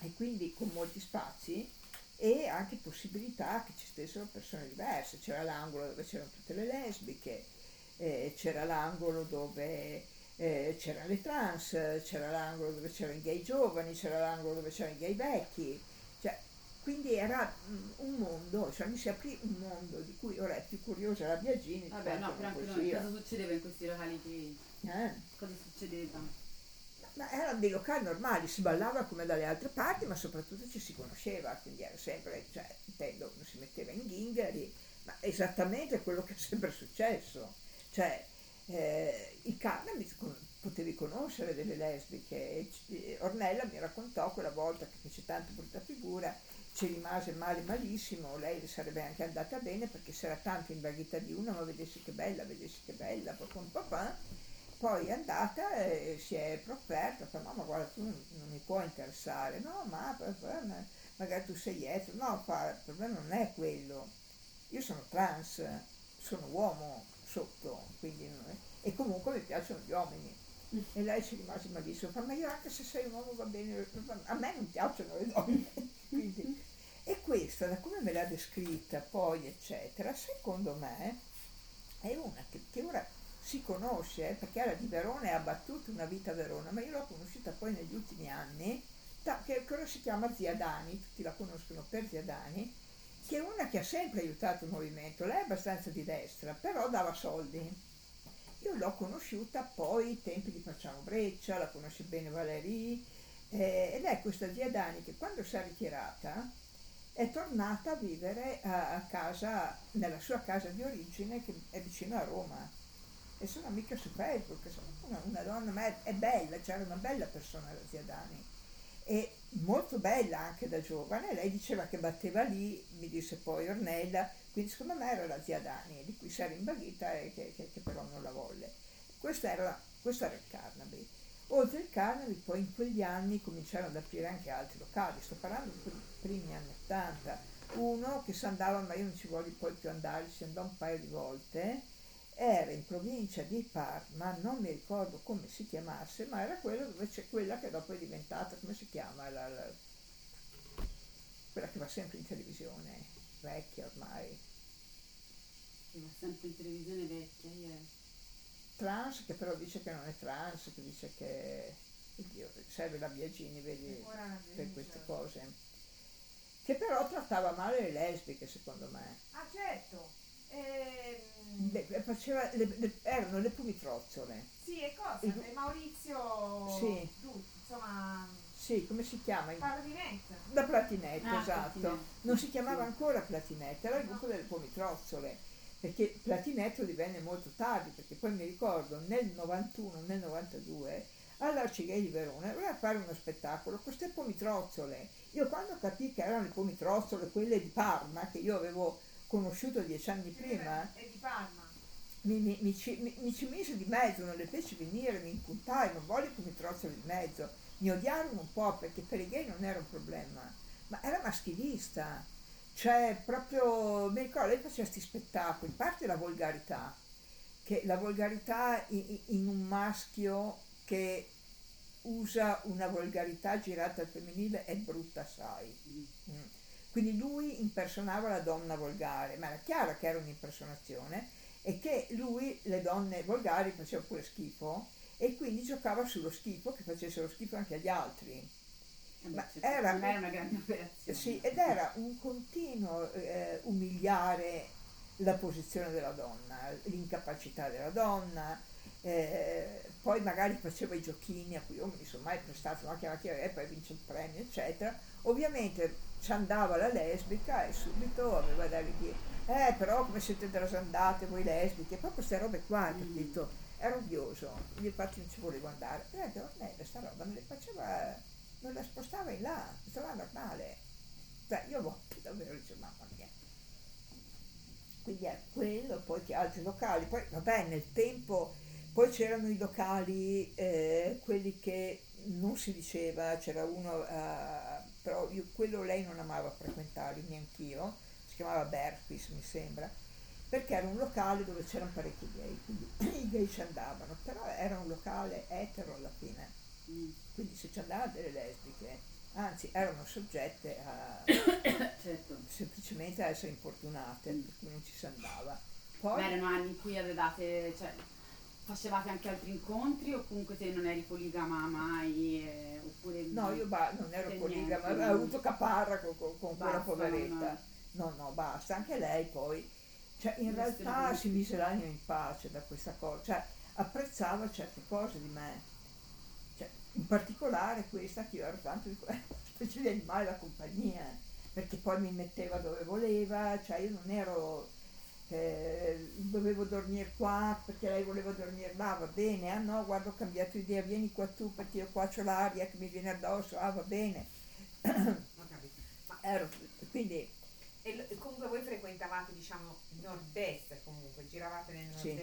E quindi con molti spazi e anche possibilità che ci stessero persone diverse. C'era l'angolo dove c'erano tutte le lesbiche, eh, c'era l'angolo dove eh, c'erano le trans, c'era l'angolo dove c'erano i gay giovani, c'era l'angolo dove c'erano i gay vecchi. Quindi era un mondo, cioè mi si aprì un mondo di cui ora è più curiosa la Biagini. Vabbè, no, però non anche noi, cosa succedeva in questi locali gay? Eh? Cosa succedeva? Ma erano dei locali normali, si ballava come dalle altre parti, ma soprattutto ci si conosceva, quindi era sempre, cioè, intendo, non si metteva in ghingheri, ma esattamente quello che è sempre successo. Cioè, eh, i cannabis potevi conoscere delle lesbiche. Ornella mi raccontò quella volta che fece tanto brutta figura, ci rimase male malissimo, lei le sarebbe anche andata bene perché si era tanto invaghita di una, ma vedessi che bella, vedessi che bella, papà, papà. Poi è andata e si è profferta, fa mamma guarda tu non, mi puoi interessare, no ma, ma magari tu sei etero, no fa, il problema non è quello, io sono trans, sono uomo sotto, quindi è- e comunque mi piacciono gli uomini. E lei ci rimase malissimo, fa ma io anche se sei un uomo va bene, a me non piacciono le donne. Quindi, e questa, da come me l'ha descritta poi, eccetera, secondo me è una che, che ora si conosce, eh, perché era di Verona e ha battuto una vita a Verona, ma io l'ho conosciuta poi negli ultimi anni, da, che, che ora si chiama Zia Dani, tutti la conoscono per Zia Dani, che è una che ha sempre aiutato il movimento, lei è abbastanza di destra, però dava soldi. Io l'ho conosciuta poi ai tempi di Facciamo Breccia, la conosce bene Valerie, eh, ed è questa zia Dani che quando si è ritirata è tornata a vivere a, casa, nella sua casa di origine che è vicino a Roma. E sono amica su Facebook, sono una, una donna, ma è, è bella, c'era una bella persona la zia Dani e molto bella anche da giovane, lei diceva che batteva lì, mi disse poi Ornella, quindi secondo me era la zia Dani, di cui si era invaghita e che, che, che però non la volle. Questo era, questo era il Carnaby. Oltre il Carnaby poi in quegli anni cominciarono ad aprire anche altri locali, sto parlando dei primi anni 80, uno che si andava, ma io non ci voglio poi più andare, si andò un paio di volte, era in provincia di Parma, non mi ricordo come si chiamasse, ma era quello dove c'è quella che dopo è diventata, come si chiama, la, la, quella che va sempre in televisione, vecchia ormai. Che va sempre in televisione vecchia, yeah. Trans, che però dice che non è trans, che dice che oddio, serve la Biagini, vedi, per queste cose. Che però trattava male le lesbiche, secondo me. Ah certo! Ehm, Le- faceva le- le- erano le pumitrozzole. sì, e cosa? Il- Maurizio... Sì. Tu, insomma, Sì, come si chiama? net. La platinetta, Ah, esatto. Platinette, Non si chiamava sì. ancora platinetta, era il gruppo delle pomitrozzole, perché platinetto divenne molto tardi, perché poi mi ricordo nel 91, nel 92, all'Arcigay di Verona voleva fare uno spettacolo con queste pomitrozzole. Io quando capii che erano le pomitrozzole, quelle di Parma, che io avevo conosciuto dieci anni prima, È di Parma. mi, mi- mi ci, mi- ci mise di mezzo, non le feci venire, mi impuntai, non voglio che mi trozzoli di mezzo. Mi odiarono un po' perché per i gay non era un problema, ma era maschilista. Cioè, proprio, mi ricordo, lei faceva questi spettacoli, in parte la volgarità, che la volgarità in, in un maschio che usa una volgarità girata al femminile è brutta assai. Mm. Quindi lui impersonava la donna volgare, ma era chiaro che era un'impersonazione e che lui le donne volgari faceva pure schifo e quindi giocava sullo schifo che facessero schifo anche agli altri. Ma era- non era una grande operazione. Sì, ed era un continuo eh, umiliare la posizione della donna, l'incapacità della donna, eh, poi magari faceva i giochini a cui io non mi sono mai prestato, ma che anche e poi vince il premio, eccetera. Ovviamente ci andava la lesbica e subito aveva da dire, eh però come siete trasandate voi lesbiche, proprio queste robe qua, Mm. capito? Era odioso, io infatti non ci volevo andare, però Ornella sta roba me le faceva, non la spostava in là, sembrava normale. Cioè io volte davvero dicevo, mamma mia. Quindi è quello, poi che altri locali, poi vabbè nel tempo, poi c'erano i locali, eh, quelli che non si diceva, c'era uno, eh, però io, quello lei non amava frequentare, neanch'io, si chiamava Berquis mi sembra, perché era un locale dove c'erano parecchi gay, quindi i gay ci andavano, però era un locale etero alla fine, quindi se ci andavano delle lesbiche, anzi erano soggette a certo. semplicemente a essere infortunate, per cui non ci si andava. Ma Poi erano anni in cui avevate, cioè, facevate anche altri incontri o comunque te non eri poligama mai? eh, oppure No, io ba- non ero poligama, avevo avuto caparra con, con- con quella poveretta. no. No, no, basta, anche lei poi. Cioè, in realtà si mise l'anima in pace da questa cosa, cioè apprezzava certe cose di me. In particolare questa che io ero tanto di quella specie di animale da compagnia, perché poi mi metteva dove voleva, cioè io non ero eh, dovevo dormire qua perché lei voleva dormire là, va bene, ah no, guarda ho cambiato idea, vieni qua tu perché io qua c'ho l'aria che mi viene addosso, ah va bene. Ho Ero, quindi e comunque voi frequentavate, diciamo, il nord-est comunque, giravate nel Sì.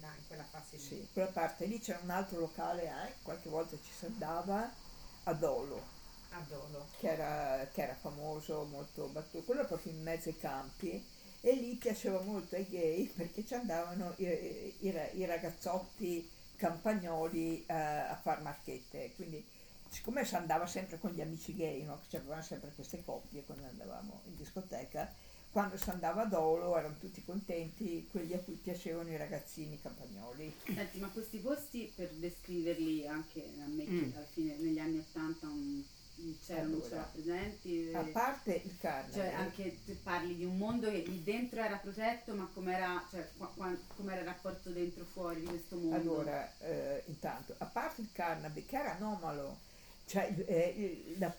Nord-est in, quella, in quella fase lì. sì, quella parte lì c'era un altro locale, eh, qualche volta ci si andava a Dolo, A Dolo. che era, che era famoso, molto battuto, quello proprio in mezzo ai campi e lì piaceva molto ai gay perché ci andavano i, i- i ragazzotti campagnoli eh, a far marchette. Quindi, siccome si andava sempre con gli amici gay, no? che c'erano sempre queste coppie quando andavamo in discoteca, quando si andava a Dolo erano tutti contenti, quelli a cui piacevano i ragazzini campagnoli. Senti, ma questi posti per descriverli anche a me, Mm. che alla fine negli anni Ottanta c'erano, Allora, c'erano presenti. A parte il carne, Cioè, anche te parli di un mondo che lì dentro era protetto, ma com'era, cioè, qua- qua- com'era il rapporto dentro fuori di questo mondo? Allora, eh, intanto, a parte il Carnaby, che era anomalo, cioè eh, la-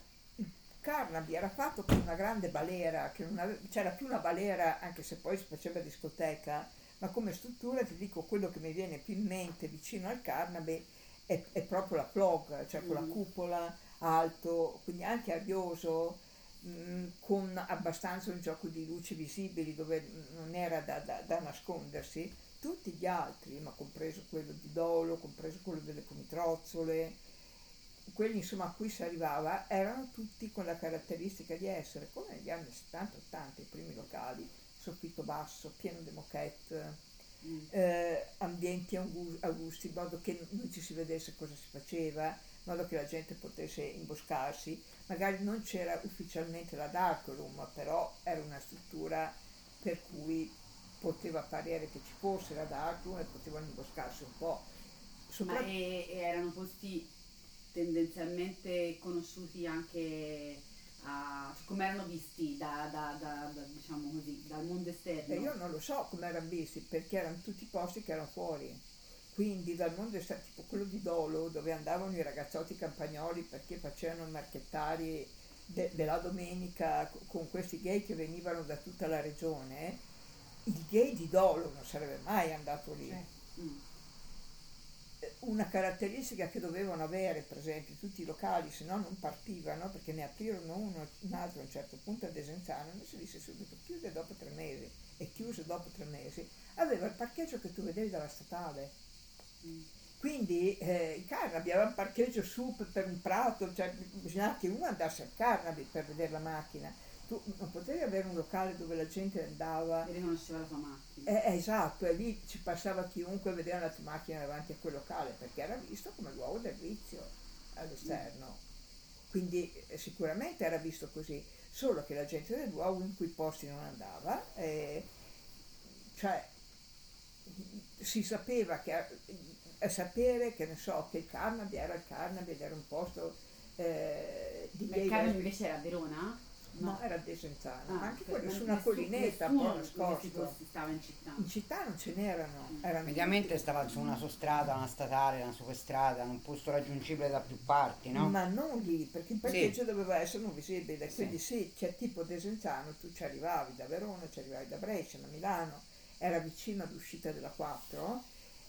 Carnaby era fatto con una grande balera, che non ave- c'era più una balera, anche se poi si faceva discoteca, ma come struttura ti dico quello che mi viene più in mente vicino al Carnaby è, è proprio la plog, cioè con la Mm. cupola alto, quindi anche arioso, mh, con abbastanza un gioco di luci visibili dove non era da, da- da nascondersi, tutti gli altri, ma compreso quello di Dolo, compreso quello delle comitrozzole, quelli insomma a cui si arrivava erano tutti con la caratteristica di essere come negli anni 70-80 i primi locali, soffitto basso, pieno di moquette, Mm. eh, ambienti augusti, in modo che non ci si vedesse cosa si faceva, in modo che la gente potesse imboscarsi. Magari non c'era ufficialmente la dark room, però era una struttura per cui poteva parere che ci fosse la dark room e potevano imboscarsi un po'. Ma Sopra- e- e erano posti tendenzialmente conosciuti anche a, cioè, come erano visti da, da- da- diciamo così, dal mondo esterno? E io non lo so come erano visti, perché erano tutti posti che erano fuori. Quindi dal mondo esterno, tipo quello di Dolo, dove andavano i ragazzotti campagnoli perché facevano i marchettari de- della domenica co- con questi gay che venivano da tutta la regione, il gay di Dolo non sarebbe mai andato lì. Sì. Mm. Una caratteristica che dovevano avere, per esempio, tutti i locali, se no non partivano, perché ne aprirono uno, un altro a un certo punto a Desenzano, e si disse subito chiude dopo tre mesi, e chiuse dopo tre mesi, aveva il parcheggio che tu vedevi dalla statale. Quindi eh, il Carnaby aveva un parcheggio su per, per un prato, cioè bisognava che uno andasse al Carnaby per vedere la macchina. Tu non potevi avere un locale dove la gente andava E riconosceva la sua macchina. eh, eh, esatto, e lì ci passava chiunque vedeva la tua macchina davanti a quel locale perché era visto come luogo del vizio all'esterno. Quindi eh, sicuramente era visto così, solo che la gente del luogo in quei posti non andava, eh, cioè si sapeva che a sapere che ne so che il Carnaby era il Carnaby ed era un posto eh, di Ma il lesbiche. invece era a Verona? No, era a Desenzano, Ah, ma anche quello ma su una collinetta un po' nascosto. stava in città. In città non ce n'erano, erano Mediamente stava su una sostrada, una statale, una superstrada, un posto raggiungibile da più parti, no? Ma non lì, perché il parcheggio doveva essere non visibile, quindi sì, c'è tipo Desenzano, tu ci arrivavi da Verona, ci arrivavi da Brescia, da Milano, era vicino all'uscita della 4,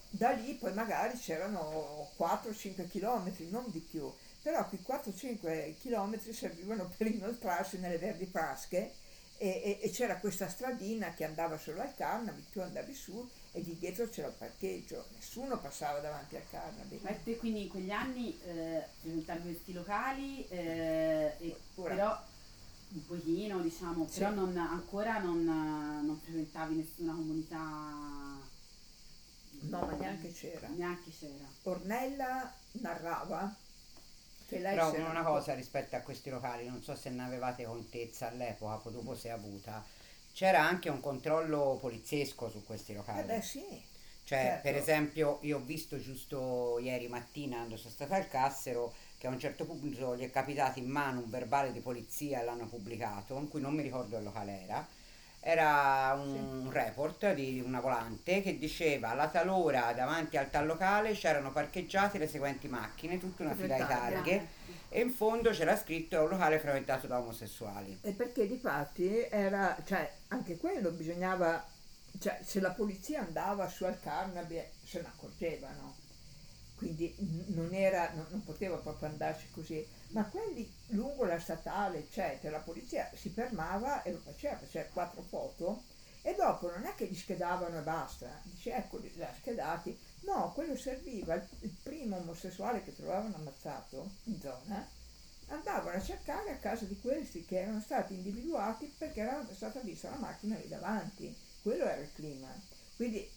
da lì poi magari c'erano 4-5 km, non di più, però quei 4-5 km servivano per inoltrarsi nelle verdi frasche e, e- e c'era questa stradina che andava solo al Carnaby, tu andavi su e di dietro c'era il parcheggio, nessuno passava davanti al Carnaby. Ma te quindi in quegli anni eh, frequentavi questi locali, eh, e Ora. però un pochino diciamo, Sì. però non, ancora non, non frequentavi nessuna comunità. No, ma neanche c'era. Neanche c'era. Ornella narrava Però una cosa rispetto a questi locali, non so se ne avevate contezza all'epoca, poi dopo si è avuta, c'era anche un controllo poliziesco su questi Eh locali. beh sì, Cioè, certo. per esempio, io ho visto giusto ieri mattina, quando sono stata al Cassero, che a un certo punto gli è capitato in mano un verbale di polizia e l'hanno pubblicato, in cui non mi ricordo il locale era. Era un report di una volante che diceva alla talora davanti al tal locale c'erano parcheggiate le seguenti macchine, tutta una fila di targhe e in fondo c'era scritto un locale frequentato da omosessuali. e perché di fatti era, cioè anche quello bisognava, cioè se la polizia andava su al Carnaby se ne accorgevano, quindi non era, non, non poteva proprio andarci così, ma quelli lungo la statale eccetera, la polizia si fermava e lo faceva, faceva quattro foto e dopo non è che li schedavano e basta, dice eccoli là schedati, no, quello serviva, il primo omosessuale che trovavano ammazzato in zona, andavano a cercare a casa di questi che erano stati individuati perché era stata vista la macchina lì davanti, quello era il clima. Quindi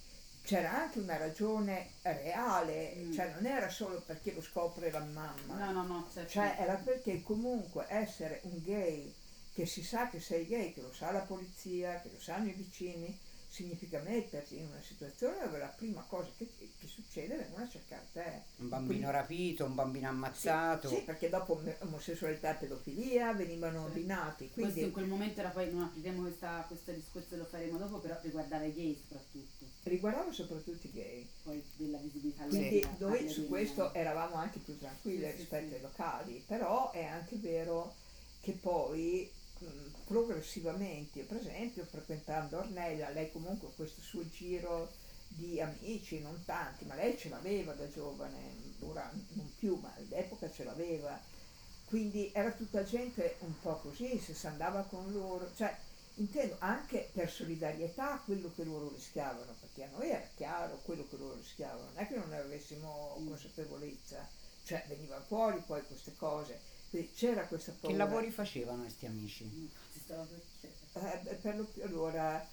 c'era anche una ragione reale, Mm. cioè non era solo perché lo scopre la mamma, No, no, no, certo. cioè era perché comunque essere un gay che si sa che sei gay, che lo sa la polizia, che lo sanno i vicini, significa mettersi in una situazione dove la prima cosa che, che succede vengono a cercare te. Un bambino Quindi- rapito, un bambino ammazzato. Sì, perché dopo om- omosessualità e pedofilia venivano Sì. ordinati, Questo in quindi quel momento era poi, non apriamo questa, questo discorso, lo faremo dopo, però riguardava i gay soprattutto, riguardava soprattutto i gay. poi della visibilità. Quindi noi su questo eravamo anche più tranquilli Sì, sì, rispetto sì. ai locali, però è anche vero che poi progressivamente, per esempio frequentando Ornella, lei comunque questo suo giro di amici, non tanti, ma lei ce l'aveva da giovane, ora non più, ma all'epoca ce l'aveva, quindi era tutta gente un po' così, se si andava con loro, cioè intendo anche per solidarietà a quello che loro rischiavano, perché a noi era chiaro quello che loro rischiavano, non è che non ne avessimo consapevolezza, cioè venivano fuori poi queste cose, quindi c'era questa Che paura. lavori facevano questi amici? Mm. Eh, per lo più allora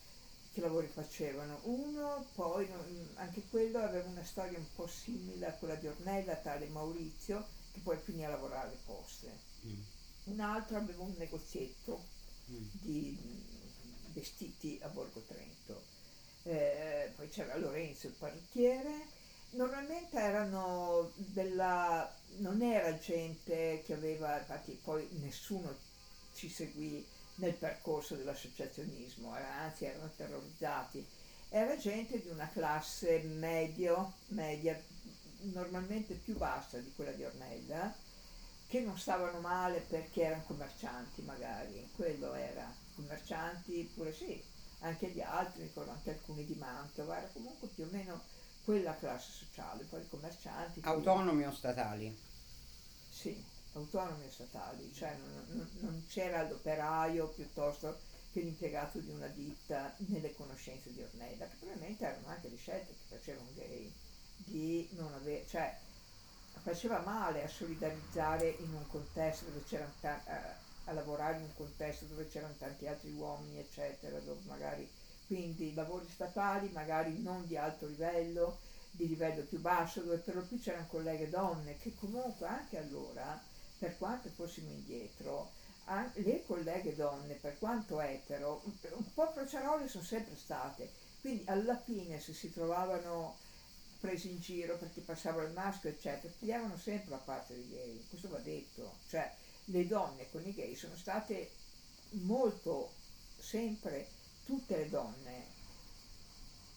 che lavori facevano? Uno, poi anche quello aveva una storia un po' simile a quella di Ornella, tale Maurizio, che poi finì a lavorare alle poste. Mm. Un altro aveva un negozietto Mm. di vestiti a Borgo Trento. Eh, poi c'era Lorenzo il parrucchiere. Normalmente erano della... non era gente che aveva, infatti poi nessuno ci seguì nel percorso dell'associazionismo, era- anzi erano terrorizzati. Era gente di una classe medio, media, normalmente più bassa di quella di Ornella, che non stavano male perché erano commercianti magari, quello era, commercianti pure sì, anche gli altri, ricordo anche alcuni di Mantova, era comunque più o meno quella classe sociale, poi i commercianti. Autonomi o statali? Sì, autonomi e statali, cioè non, non- c'era l'operaio piuttosto che l'impiegato di una ditta nelle conoscenze di Ornella, che probabilmente erano anche le scelte che faceva un gay, di non avere, cioè faceva male a solidarizzare in un contesto dove c'erano ta- a, a lavorare in un contesto dove c'erano tanti altri uomini, eccetera, dove magari quindi lavori statali, magari non di alto livello, di livello più basso, dove per lo più c'erano colleghe donne, che comunque anche allora, per quanto fossimo indietro, le colleghe donne, per quanto etero, un- po' prociarole sono sempre state, quindi alla fine se si trovavano presi in giro perché passava il maschio, eccetera, pigliavano sempre la parte dei gay, questo va detto, cioè le donne con i gay sono state molto, sempre, tutte le donne,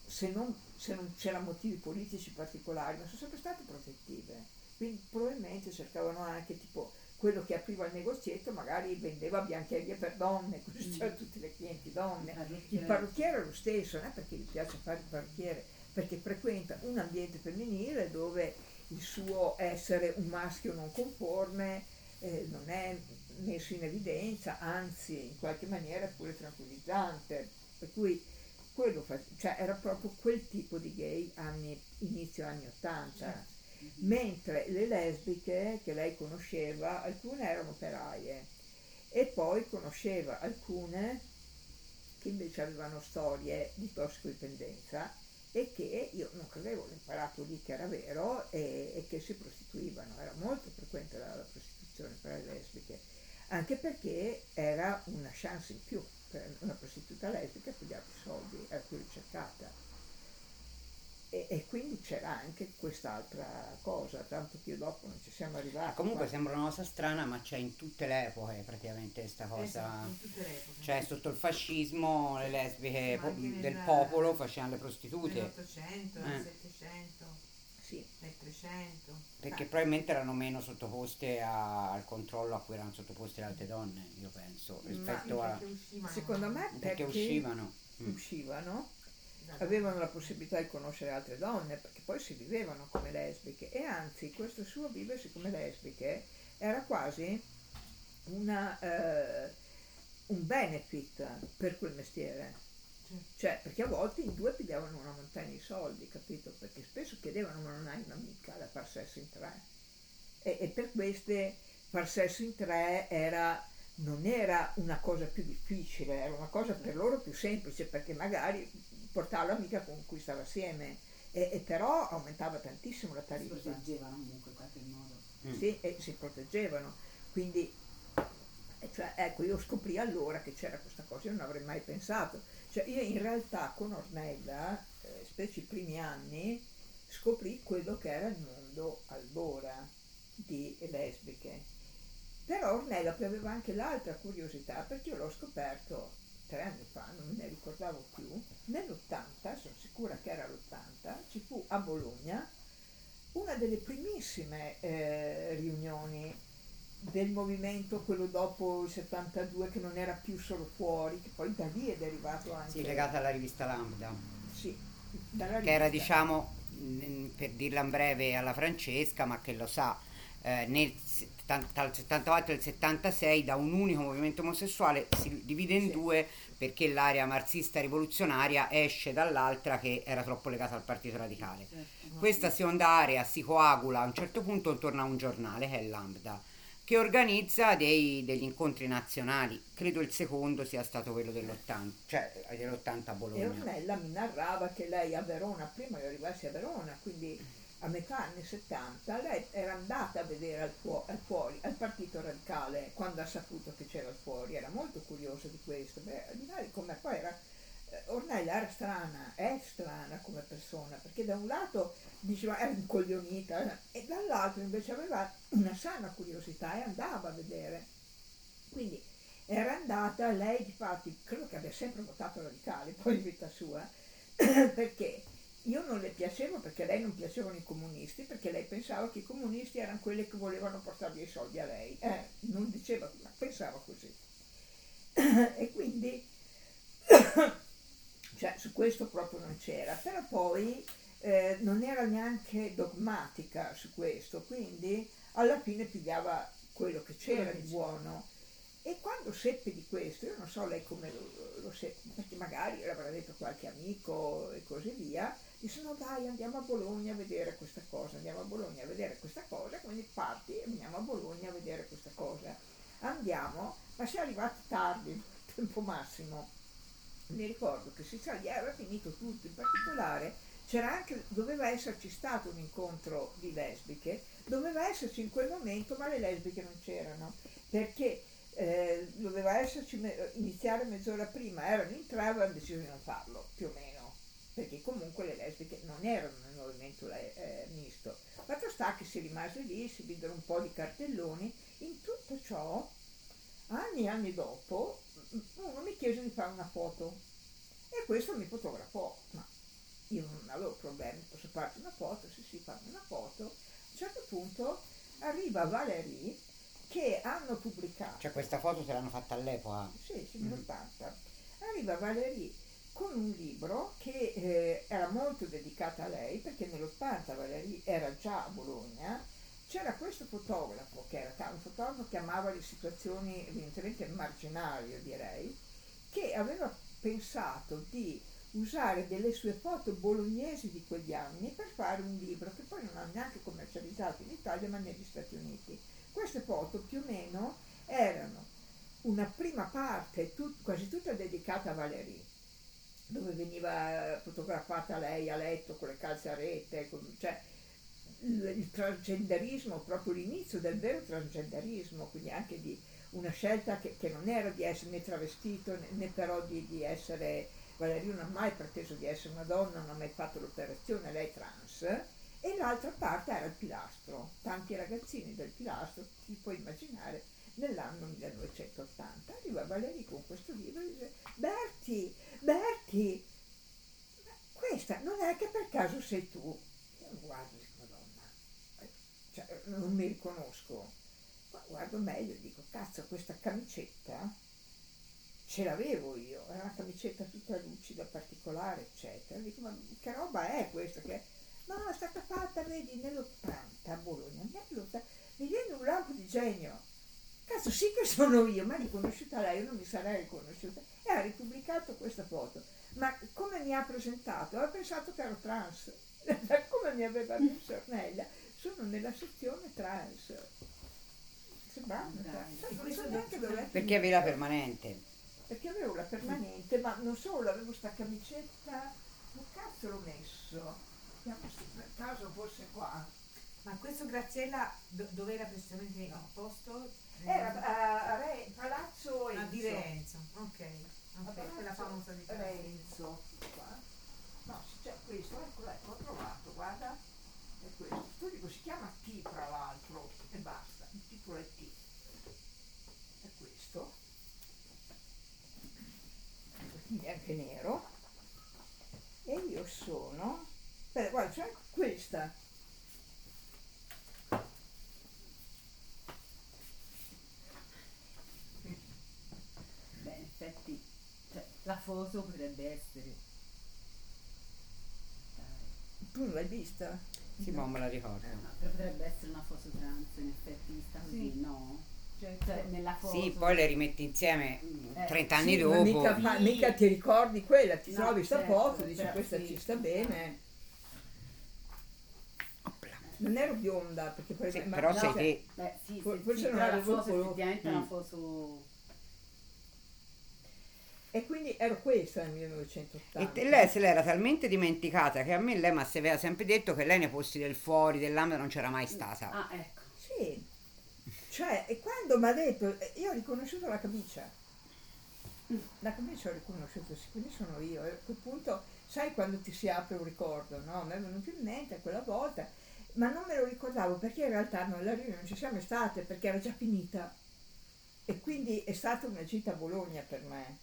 se non, se non c'erano motivi politici particolari, ma sono sempre state protettive, quindi probabilmente cercavano anche tipo quello che apriva il negozietto magari vendeva biancherie per donne, così Mm. c'erano tutte le clienti donne. Il Parrucchiere. parrucchiere è lo stesso, non è perché gli piace fare il parrucchiere, perché frequenta un ambiente femminile dove il suo essere un maschio non conforme eh, non è messo in evidenza, anzi in qualche maniera è pure tranquillizzante. Per cui quello fa- cioè, era proprio quel tipo di gay anni, inizio anni 80. Mentre le lesbiche che lei conosceva, alcune erano operaie. E poi conosceva alcune che invece avevano storie di tossicodipendenza e che io non credevo, l'ho imparato lì che era vero e, e che si prostituivano, era molto frequente la, la prostituzione per le lesbiche, anche perché era una chance in più per una prostituta lesbica pigliare i soldi, era più ricercata. E, e quindi c'era anche quest'altra cosa, tanto che dopo non ci siamo arrivati. Comunque ma- sembra una cosa strana, ma c'è in tutte le epoche praticamente questa cosa. Esatto, in tutte le epoche. Cioè sotto il fascismo le lesbiche po- anche nel- del popolo facevano le prostitute. Nell'Ottocento, Eh. nel Settecento, sì, nel Trecento. Perché Ah, probabilmente erano meno sottoposte a- al controllo a cui erano sottoposte le altre donne, io penso, Ma- rispetto a... perché uscivano- secondo me perché uscivano. Mm. uscivano Esatto. avevano la possibilità di conoscere altre donne perché poi si vivevano come lesbiche e anzi questo suo viversi come lesbiche era quasi una, eh, un benefit per quel mestiere. Cioè perché a volte in due pigliavano una montagna di soldi capito perché spesso chiedevano ma non hai un'amica da far sesso in tre e, e per queste far sesso in tre era non era una cosa più difficile, era una cosa per loro più semplice perché magari portava l'amica con cui stava assieme e, e però aumentava tantissimo la Si tariffa. proteggevano comunque in qualche modo. Mm. Sì, e si proteggevano. Quindi, cioè, ecco, io scoprì allora che c'era questa cosa, io non avrei mai pensato. Cioè, io in realtà con Ornella, eh, specie i primi anni, scoprì quello che era il mondo allora di lesbiche. Però Ornella poi aveva anche l'altra curiosità, perché io l'ho scoperto tre anni fa, non ne ricordavo più, nell'80, sono sicura che era l'80, ci fu a Bologna una delle primissime eh, riunioni del movimento, quello dopo il 72, che non era più solo fuori, che poi da lì è derivato anche... Sì, legata alla rivista Lambda, Sì, dalla che era rivista. diciamo, per dirla in breve alla Francesca, ma che lo sa, eh, nel 70 dal 74 al 76 da un unico movimento omosessuale si divide in Sì. due perché l'area marxista rivoluzionaria esce dall'altra che era troppo legata al partito radicale. Certo. Questa seconda area si coagula a un certo punto intorno a un giornale che è Lambda, che organizza dei- degli incontri nazionali. Credo il secondo sia stato quello dell'80, cioè dell'80 a E Bologna. Ornella mi narrava che lei a Verona, prima di arrivarsi a Verona, quindi a metà anni 70, lei era andata a vedere al, fuo- al fuori, al partito radicale, quando ha saputo che c'era al fuori, era molto curiosa di questo. Beh, come poi era, eh, Ornella era strana, è strana come persona, perché da un lato diceva era incoglionita e dall'altro invece aveva una sana curiosità e andava a vedere. Quindi era andata, lei infatti credo che abbia sempre votato radicale poi in vita sua, perché io non le piacevo perché lei non piacevano i comunisti, perché lei pensava che i comunisti erano quelli che volevano portare via i soldi a lei. Eh, non diceva, ma pensava così. e quindi, cioè, su questo proprio non c'era, però poi eh, non era neanche dogmatica su questo, quindi alla fine pigliava quello che c'era di buono. E quando seppe di questo, io non so lei come lo, lo seppe, perché magari l'avrà detto qualche amico e così via, disse no dai andiamo a Bologna a vedere questa cosa, andiamo a Bologna a vedere questa cosa, quindi parti e andiamo a Bologna a vedere questa cosa. Andiamo, ma siamo arrivati tardi, tempo massimo. Mi ricordo che si sa, gli era finito tutto, in particolare c'era anche, doveva esserci stato un incontro di lesbiche, doveva esserci in quel momento, ma le lesbiche non c'erano, perché eh, doveva esserci me- iniziare mezz'ora prima, erano in tre, avevano deciso di non farlo, più o meno, perché comunque le lesbiche non erano nel movimento le- eh, misto. Fatto sta che si rimase lì, si videro un po' di cartelloni, in tutto ciò, anni e anni dopo, uno mi chiese di fare una foto e questo mi fotografò, ma io non avevo problemi, posso farti una foto, sì sì, fammi una foto. A un certo punto arriva Valerie che hanno pubblicato Cioè questa foto te l'hanno fatta all'epoca. sì, sì, Mhm. nell'80. Arriva Valerie con un libro che eh, era molto dedicato a lei, perché nell'80 Valerie era già a Bologna, c'era questo fotografo, che era un fotografo che amava le situazioni evidentemente marginali, direi, che aveva pensato di usare delle sue foto bolognesi di quegli anni per fare un libro che poi non ha neanche commercializzato in Italia ma negli Stati Uniti. Queste foto più o meno erano una prima parte tut- quasi tutta dedicata a Valerie, dove veniva fotografata lei a letto con le calze a rete, con- cioè il, il transgenderismo, proprio l'inizio del vero transgenderismo, quindi anche di una scelta che, che non era di essere né travestito né, né però di, di essere, Valerie non ha mai preteso di essere una donna, non ha mai fatto l'operazione, lei è trans, e l'altra parte era il pilastro, tanti ragazzini del pilastro, ti puoi immaginare, nell'anno 1980. Arriva Valerie con questo libro e dice, Berti, Berti, questa non è che per caso sei tu? Io e dico, madonna, eh, cioè, non mi riconosco. Ma guardo meglio e dico, cazzo, questa camicetta ce l'avevo io, era una camicetta tutta lucida, particolare, eccetera. Dico, ma che roba è questa? Che... No, è stata fatta, vedi, nell'80 a Bologna, nell'80, mi viene un lampo di genio. Cazzo, sì che sono io, ma riconosciuta lei, io non mi sarei riconosciuta. E ha ripubblicato questa foto. Ma come mi ha presentato? Aveva pensato che ero trans. come mi aveva messo Ornella? Sono nella sezione trans. sembrava una Dai. non so neanche dove è Perché avevi la permanente. Perché avevo la permanente, ma non solo, avevo sta camicetta, dove cazzo l'ho messo? Per caso fosse qua. Ma questo Graziella do- dove era precisamente il No. posto? Era a, a Re- Palazzo Ah, di Enzo. Renzo, ok. A Ok, quella Palazzo famosa di Renzo. Renzo. Qua. No, c'è questo, ecco, ecco, ho trovato, guarda. È questo. Tu dico, si chiama T tra l'altro e basta, il titolo è T. È questo. In bianco e nero. E io sono. Beh, guarda, c'è anche questa. Beh, in effetti, cioè, la foto potrebbe essere. Dai. Tu non l'hai vista? Sì, ma non me la ricordo. Eh, no, potrebbe essere una foto trans, in effetti, vista così, Sì. no? Cioè, Cioè, nella foto. Sì, poi le rimetti insieme mm, Eh, 30 anni Sì, ma dopo. Mica, ma Sì. mica ti ricordi quella, ti No, trovi sta certo, foto, dici però questa sì. ci sta bene. Non ero bionda perché poi Sì, ma- però no, sei cioè, te. Beh, sì, For- sì, forse sì, non avevo foto effettivamente è una Mm. foto... E quindi ero questa nel 1980. E lei se l'era talmente dimenticata che a me lei mi aveva sempre detto che lei nei posti del fuori, dell'ambito non c'era mai stata. Ah, ecco. Sì, cioè, e quando mi ha detto, eh, io ho riconosciuto la camicia. La camicia ho riconosciuto, sì, quindi sono io. E a quel punto, sai quando ti si apre un ricordo, no? Mi è venuto in mente quella volta, ma non me lo ricordavo perché in realtà noi la riunione non ci siamo state perché era già finita. E quindi è stata una gita a Bologna per me.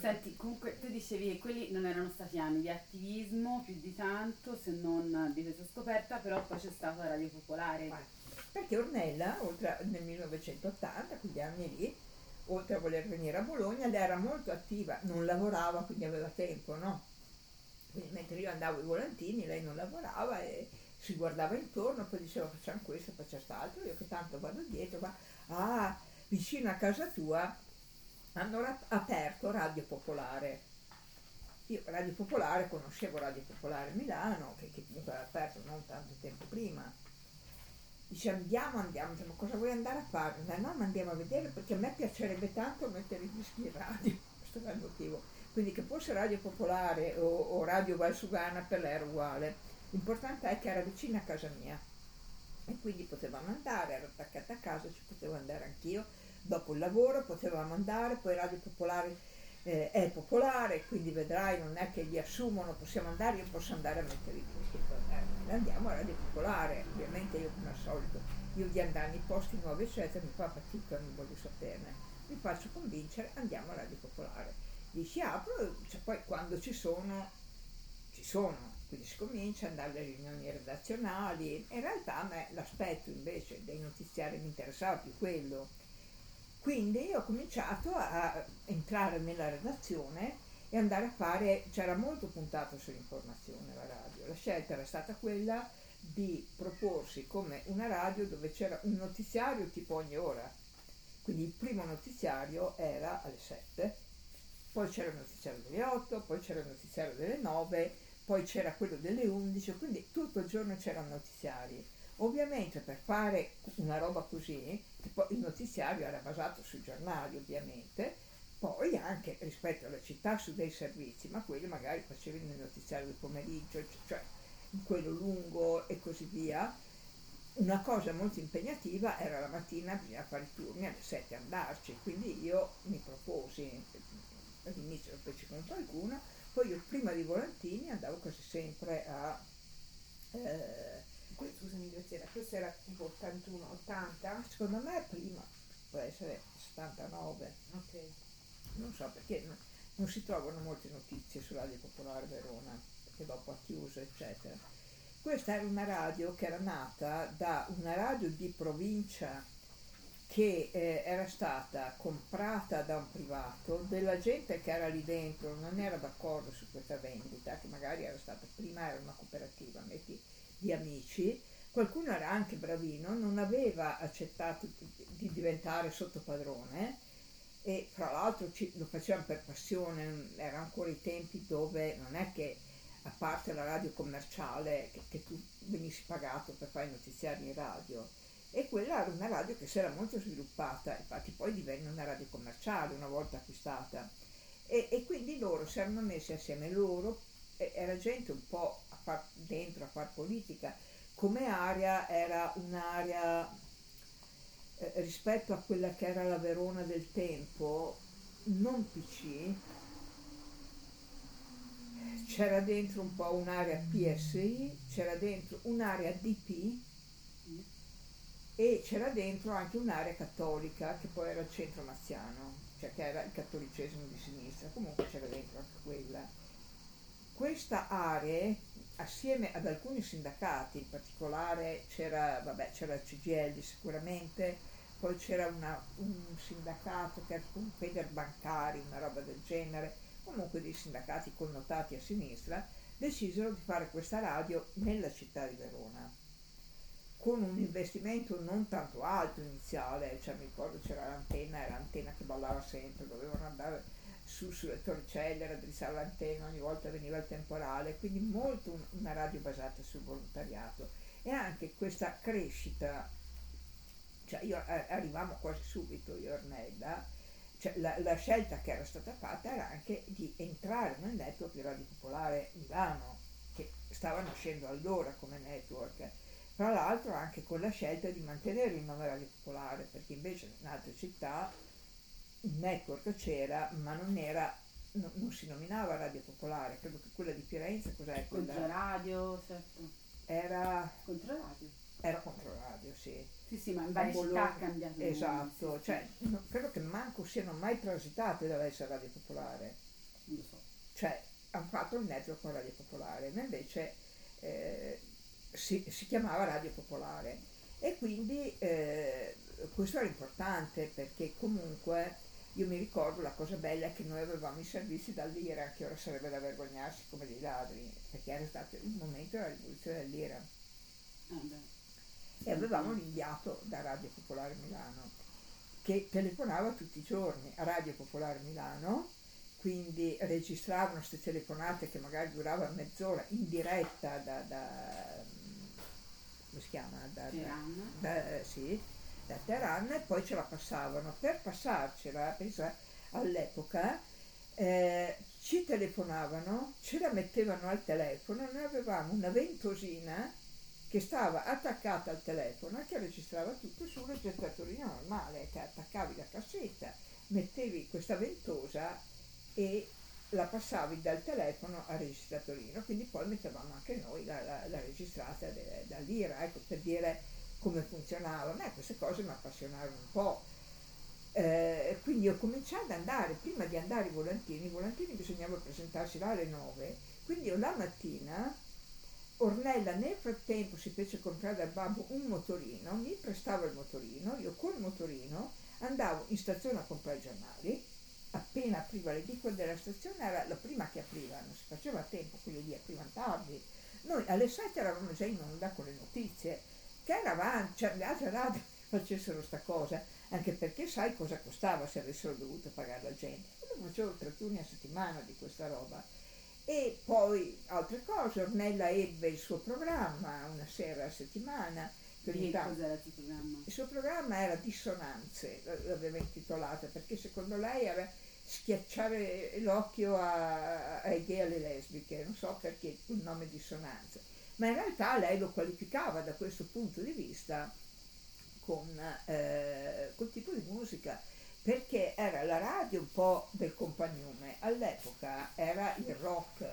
Senti, comunque tu dicevi che quelli non erano stati anni di attivismo più di tanto, se non di questa scoperta, però poi c'è stata la Radio Popolare. Perché Ornella, oltre nel 1980, quegli anni lì, oltre a voler venire a Bologna, lei era molto attiva, non lavorava, quindi aveva tempo, no? Quindi mentre io andavo ai volantini, lei non lavorava e si guardava intorno, poi diceva facciamo questo, facciamo quest'altro, io che tanto vado dietro, ma ah, vicino a casa tua hanno ra- aperto Radio Popolare. Io Radio Popolare, conoscevo Radio Popolare Milano, che, che comunque era aperto non tanto tempo prima. Dice andiamo, andiamo, ma cosa vuoi andare a fare? No, ma andiamo a vedere perché a me piacerebbe tanto mettere i dischi in radio, questo era il motivo. Quindi che fosse Radio Popolare o, o Radio Valsugana per lei era uguale. L'importante è che era vicino a casa mia e quindi potevamo andare, ero attaccata a casa, ci potevo andare anch'io. Dopo il lavoro potevamo andare, poi Radio Popolare eh, è popolare, quindi vedrai, non è che li assumono, possiamo andare, io posso andare a mettere i dischi. Eh, andiamo a Radio Popolare, ovviamente io come al solito, io di andare nei posti nuovi eccetera, mi fa fatica, non voglio saperne. Mi faccio convincere, andiamo a Radio Popolare. Dici apro, cioè, poi quando ci sono, ci sono, quindi si comincia ad andare alle riunioni redazionali. In realtà a me l'aspetto invece dei notiziari mi interessava più quello. Quindi ho cominciato a entrare nella redazione e andare a fare, c'era molto puntato sull'informazione la radio, la scelta era stata quella di proporsi come una radio dove c'era un notiziario tipo ogni ora, quindi il primo notiziario era alle 7, poi c'era il notiziario delle 8, poi c'era il notiziario delle 9, poi c'era quello delle 11, quindi tutto il giorno c'erano notiziari. Ovviamente per fare una roba così, il notiziario era basato sui giornali ovviamente, poi anche rispetto alla città su dei servizi, ma quelli magari facevi nel notiziario del pomeriggio, cioè quello lungo e così via. Una cosa molto impegnativa era la mattina, bisognava fare i turni alle 7 andarci, quindi io mi proposi, all'inizio poi ci con qualcuno, poi io prima di Volantini andavo quasi sempre a... eh, Scusami Graziella, questo era tipo 81, 80? secondo me prima, può essere 79, Ok. non so perché no- non si trovano molte notizie su Radio Popolare Verona, perché dopo ha chiuso eccetera. Questa era una radio che era nata da una radio di provincia che eh, era stata comprata da un privato, della gente che era lì dentro non era d'accordo su questa vendita, che magari era stata prima era una cooperativa, metti di amici, qualcuno era anche bravino, non aveva accettato di- di diventare sottopadrone e fra l'altro lo facevano per passione, erano ancora i tempi dove non è che a parte la radio commerciale che, che tu venissi pagato per fare i notiziari in radio, e quella era una radio che si era molto sviluppata, infatti poi divenne una radio commerciale una volta acquistata. E, e quindi loro si erano messi assieme loro, era gente un po' far, dentro a far politica, come area era un'area eh, rispetto a quella che era la Verona del tempo, non PC, c'era dentro un po' un'area PSI, c'era dentro un'area DP e c'era dentro anche un'area cattolica che poi era il centro maziano, cioè che era il cattolicesimo di sinistra, comunque c'era dentro anche quella. Questa area, assieme ad alcuni sindacati, in particolare c'era, vabbè, c'era il CGL sicuramente, poi c'era una, un sindacato che era un Feder Bancari, una roba del genere, comunque dei sindacati connotati a sinistra, decisero di fare questa radio nella città di Verona con un investimento non tanto alto iniziale, cioè mi ricordo c'era l'antenna, era l'antenna che ballava sempre, dovevano andare su sulle torcelle, raddrizzare l'antenna, ogni volta veniva il temporale, quindi molto un, una radio basata sul volontariato. E anche questa crescita, cioè io eh, arrivavo quasi subito, io Ornella, cioè la, la, scelta che era stata fatta era anche di entrare nel network di Radio Popolare Milano, che stava nascendo allora come network tra l'altro anche con la scelta di mantenere il nome Radio Popolare, perché invece in altre città network c'era, ma non era no, non si nominava Radio Popolare, credo che quella di Firenze cos'è quella? Controradio, certo. Era Controradio. Era Controradio, sì. Sì, sì, ma in varie città ha cambiato. Esatto, nome, sì, cioè no, credo che manco siano mai transitate dall'essere Radio Popolare. Non lo so. Cioè, hanno fatto il network con Radio Popolare, ma invece eh, si, si, chiamava Radio Popolare e quindi eh, questo era importante perché comunque io mi ricordo la cosa bella è che noi avevamo i servizi dall'IRA che ora sarebbe da vergognarsi come dei ladri perché era stato il momento della rivoluzione dell'IRA ah, e avevamo l'inviato da Radio Popolare Milano che telefonava tutti i giorni a Radio Popolare Milano quindi registravano queste telefonate che magari duravano mezz'ora in diretta da, da come si chiama? Da. Da, da, sì, da Teheran e poi ce la passavano. Per passarcela, pensa, all'epoca eh, ci telefonavano, ce la mettevano al telefono, noi avevamo una ventosina che stava attaccata al telefono che registrava tutto su un registratorino normale, che attaccavi la cassetta, mettevi questa ventosa e la passavi dal telefono al registratorino, quindi poi mettevamo anche noi la, la, la registrata de, dall'IRA, ecco, per dire come funzionava. A me queste cose mi appassionavano un po'. Eh, quindi ho cominciato ad andare, prima di andare ai volantini, i volantini bisognava presentarsi là alle 9, quindi io la mattina Ornella nel frattempo si fece comprare dal babbo un motorino, mi prestava il motorino, io col motorino andavo in stazione a comprare i giornali, appena apriva l'edicola della stazione era la prima che apriva, non si faceva tempo, quelli lì aprivano tardi. Noi alle 7 eravamo già in onda con le notizie, che eravamo, cioè le altre radio facessero sta cosa, anche perché sai cosa costava se avessero dovuto pagare la gente. Io facevo tre turni a settimana di questa roba. E poi altre cose, Ornella ebbe il suo programma una sera a settimana. Che cos'era il suo programma? Il suo programma era Dissonanze, l'aveva intitolata, perché secondo lei era schiacciare l'occhio a, ai gay e alle lesbiche, non so perché il nome dissonanza, ma in realtà lei lo qualificava da questo punto di vista con eh, quel tipo di musica perché era la radio un po' del compagnume, all'epoca era il rock,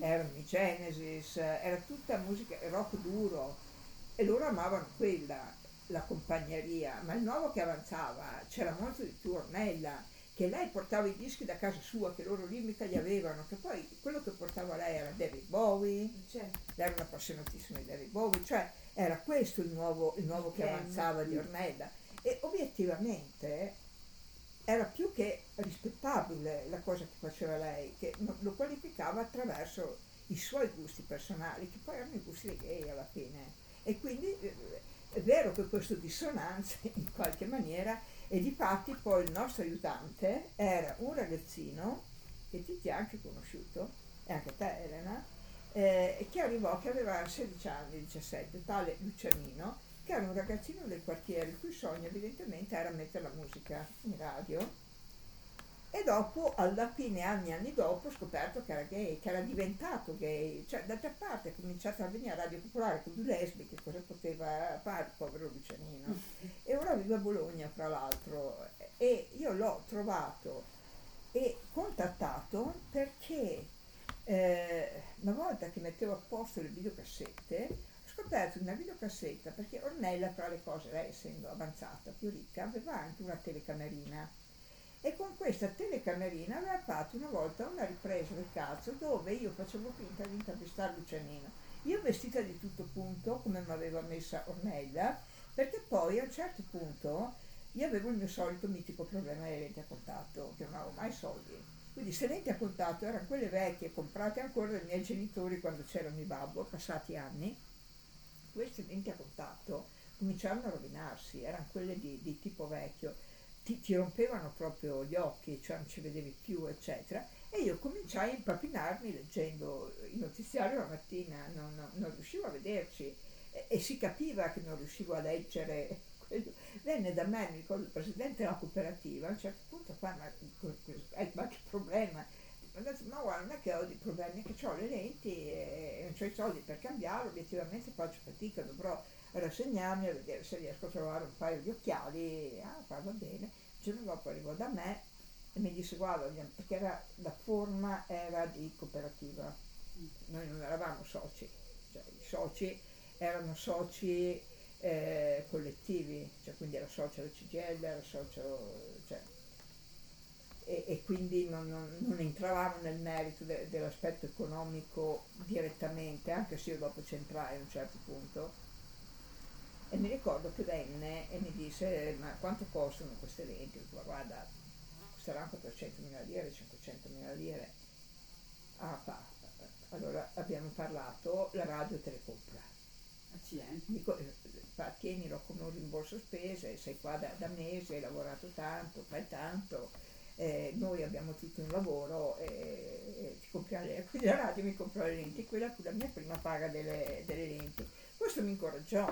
erano i Genesis, era tutta musica rock duro e loro amavano quella, la compagneria, ma il nuovo che avanzava c'era molto di più Ornella, che lei portava i dischi da casa sua, che loro lì mica li avevano, che poi quello che portava lei era David Bowie, C'è. lei era una appassionatissima di David Bowie, cioè era questo il nuovo, il nuovo che avanzava di Ornella. E obiettivamente era più che rispettabile la cosa che faceva lei, che lo qualificava attraverso i suoi gusti personali, che poi erano i gusti dei gay alla fine. E quindi eh, è vero che questo dissonanza in qualche maniera e di fatti poi il nostro aiutante era un ragazzino che ti ha anche conosciuto, e anche te Elena, eh, che arrivò che aveva 16 anni, 17, tale Lucianino, che era un ragazzino del quartiere il cui sogno evidentemente era mettere la musica in radio. E dopo, alla fine, anni e anni dopo, ho scoperto che era gay, che era diventato gay. Cioè, d'altra parte, è cominciato a venire a Radio Popolare con due lesbiche, cosa poteva fare povero Lucianino? E ora vive a Bologna, fra l'altro. E io l'ho trovato e contattato perché eh, una volta che mettevo a posto le videocassette ho scoperto una videocassetta perché Ornella fra le cose, lei essendo avanzata, più ricca, aveva anche una telecamerina e con questa telecamerina aveva fatto una volta una ripresa del cazzo dove io facevo finta di intervistare Lucianino. Io vestita di tutto punto come mi aveva messa Ornella perché poi a un certo punto io avevo il mio solito mitico problema delle lenti a contatto, che non avevo mai soldi. Quindi se lenti a contatto erano quelle vecchie comprate ancora dai miei genitori quando c'erano i babbo, passati anni, queste lenti a contatto cominciarono a rovinarsi, erano quelle di, di tipo vecchio, ti, ti, rompevano proprio gli occhi, cioè non ci vedevi più, eccetera. E io cominciai a impapinarmi leggendo il notiziario la mattina, non, non, non riuscivo a vederci e, e si capiva che non riuscivo a leggere venne da me, mi ricordo, il presidente della cooperativa, a un certo punto fa, ma, eh, ma che problema? Mi ha detto, no guarda, non è che ho dei problemi, è che ho le lenti e non ho i soldi per cambiarlo, obiettivamente faccio fatica, dovrò rassegnarmi a vedere se riesco a trovare un paio di occhiali, ah, va bene. Il giorno dopo arrivò da me e mi disse, guarda, perché era, la forma era di cooperativa, noi non eravamo soci, cioè i soci erano soci eh, collettivi, cioè quindi era socio del CGL, era socio, cioè, e, e, quindi non, non, non, entravamo nel merito de, dell'aspetto economico direttamente, anche se io dopo c'entrai a un certo punto. E mi ricordo che venne e mi disse, ma quanto costano queste lenti? Dico, guarda, costeranno 400.000 lire, 500.000 lire. Ah, fa. Allora abbiamo parlato, la radio te le compra. Dico, tienilo come un rimborso spese, sei qua da, da mesi, hai lavorato tanto, fai tanto, eh, noi abbiamo tutto un lavoro e, e ti compriamo le, quindi la radio mi comprò le lenti, quella fu la mia prima paga delle, delle lenti. Questo mi incoraggiò,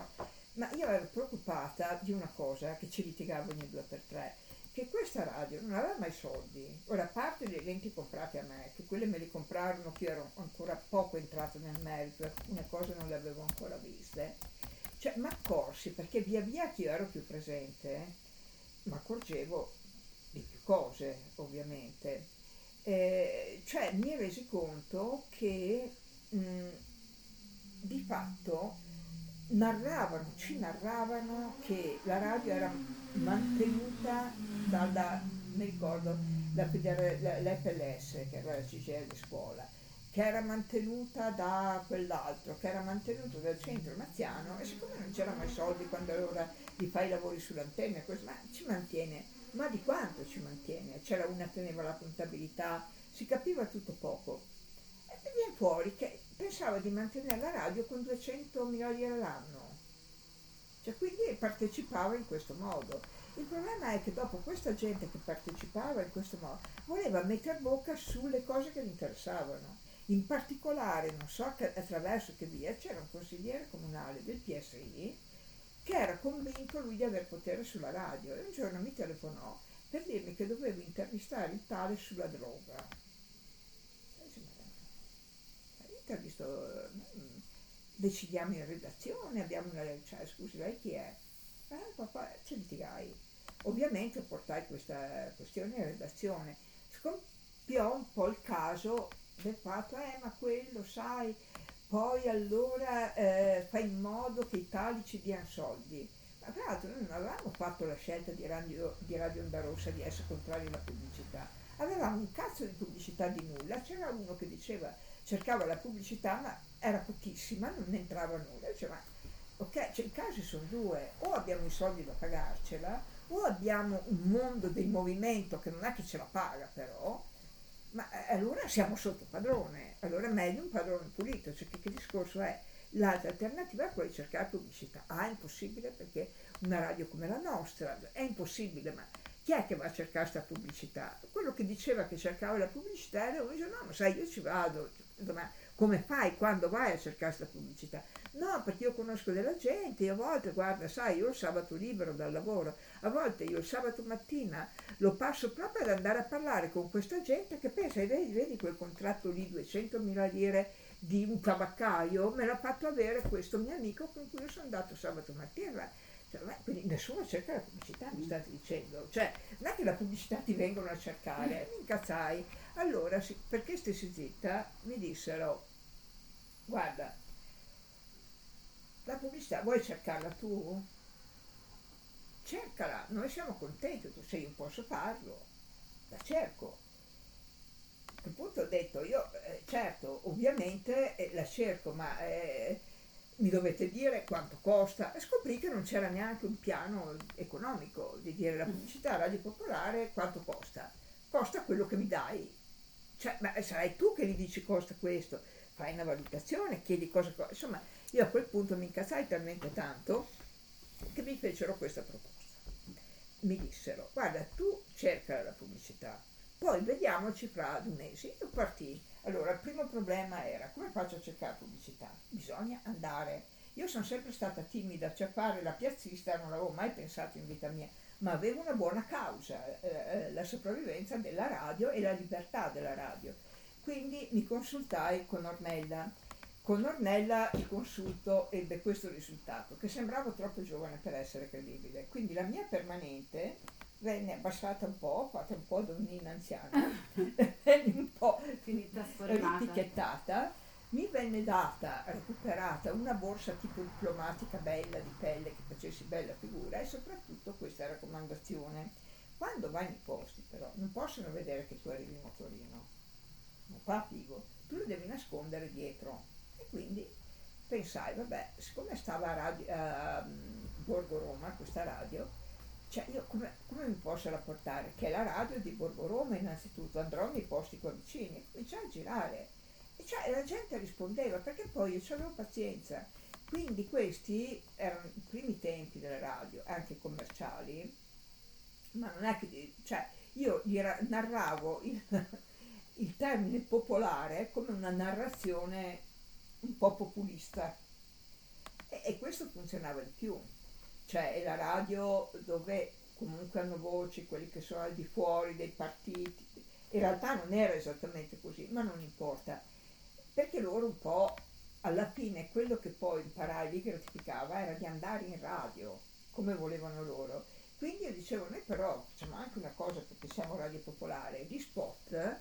ma io ero preoccupata di una cosa che ci litigavo ogni due per tre, che questa radio non aveva mai soldi. Ora, a parte le lenti comprate a me, che quelle me le comprarono che ero ancora poco entrato nel merito, alcune cose non le avevo ancora viste, cioè, mi accorsi perché via via che io ero più presente, mi accorgevo di più cose, ovviamente. Eh, cioè, mi resi conto che mh, di fatto narravano, ci narravano che la radio era mantenuta dalla, mi ricordo, l'FLS, che era la CGL di scuola, che era mantenuta da quell'altro, che era mantenuto dal centro maziano e siccome non c'erano mai soldi quando allora gli fai i lavori sull'antenna, questo, ma ci mantiene, ma di quanto ci mantiene? C'era una che teneva la contabilità, si capiva tutto poco. E viene fuori che pensava di mantenere la radio con 200 milioni all'anno. Cioè, quindi partecipava in questo modo. Il problema è che dopo questa gente che partecipava in questo modo voleva mettere bocca sulle cose che gli interessavano in particolare, non so attraverso che via, c'era un consigliere comunale del PSI che era convinto lui di aver potere sulla radio e un giorno mi telefonò per dirmi che dovevo intervistare il tale sulla droga. Intervisto, mm, decidiamo in redazione, abbiamo una, cioè, scusi lei chi è? Eh, papà, litigai. Ovviamente portai questa questione in redazione. Scompiò un po' il caso del fatto, eh ma quello sai, poi allora eh, fai in modo che i tali ci diano soldi. Ma tra l'altro noi non avevamo fatto la scelta di Radio, di Radio Onda Rossa di essere contrari alla pubblicità, avevamo un cazzo di pubblicità di nulla, c'era uno che diceva, cercava la pubblicità ma era pochissima, non entrava nulla, diceva ok, cioè i casi sono due, o abbiamo i soldi da pagarcela, o abbiamo un mondo del movimento che non è che ce la paga però, ma eh, allora siamo sotto padrone, allora è meglio un padrone pulito, cioè che, che discorso è? L'altra alternativa è quella di cercare pubblicità. Ah, è impossibile perché una radio come la nostra è impossibile, ma chi è che va a cercare questa pubblicità? Quello che diceva che cercava la pubblicità era uno dice no, ma sai, io ci vado, ma come fai quando vai a cercare questa pubblicità? No, perché io conosco della gente, a volte, guarda, sai, io il sabato libero dal lavoro, a volte io il sabato mattina lo passo proprio ad andare a parlare con questa gente che pensa, vedi, vedi quel contratto lì, 200.000 lire di un tabaccaio, me l'ha fatto avere questo mio amico con cui io sono andato sabato mattina. Cioè, quindi nessuno cerca la pubblicità, mi state dicendo. Cioè, non è che la pubblicità ti vengono a cercare, mi incazzai. Allora, perché stessi zitta, mi dissero, guarda, la pubblicità vuoi cercarla tu? Cercala, noi siamo contenti, tu sei io posso farlo, la cerco. A quel punto ho detto, io eh, certo, ovviamente eh, la cerco, ma eh, mi dovete dire quanto costa. E scoprì che non c'era neanche un piano economico di dire la pubblicità Radio Popolare quanto costa. Costa quello che mi dai. Cioè, ma sarai tu che gli dici costa questo, fai una valutazione, chiedi cosa costa. Insomma, io a quel punto mi incazzai talmente tanto che mi fecero questa proposta. Mi dissero, guarda, tu cerca la pubblicità, poi vediamoci fra due mesi. Io partii. Allora, il primo problema era, come faccio a cercare pubblicità? Bisogna andare. Io sono sempre stata timida, cioè fare la piazzista non l'avevo mai pensato in vita mia, ma avevo una buona causa, eh, eh la sopravvivenza della radio e la libertà della radio. Quindi mi consultai con Ornella con Ornella il consulto ebbe questo risultato, che sembrava troppo giovane per essere credibile. Quindi la mia permanente venne abbassata un po', fatta un po' donnina anziana, venne un po' ritichettata, mi venne data, recuperata una borsa tipo diplomatica bella di pelle che facessi bella figura e soprattutto questa raccomandazione. Quando vai nei posti però non possono vedere che tu arrivi in motorino, non fa figo, tu lo devi nascondere dietro quindi pensai, vabbè, siccome stava a, radio, a Borgo Roma, questa radio, cioè io come, come, mi posso rapportare? Che è la radio di Borgo Roma innanzitutto, andrò nei posti qua vicini, cominciai a girare. Cioè la gente rispondeva perché poi io avevo pazienza. Quindi questi erano i primi tempi delle radio, anche commerciali, ma non è che, cioè io narravo il, il termine popolare come una narrazione un po' populista. E, e questo funzionava di più, cioè è la radio dove comunque hanno voce quelli che sono al di fuori dei partiti, in realtà non era esattamente così, ma non importa, perché loro un po' alla fine quello che poi imparai li gratificava era di andare in radio come volevano loro. Quindi io dicevo, noi però facciamo anche una cosa perché siamo radio popolare, gli spot,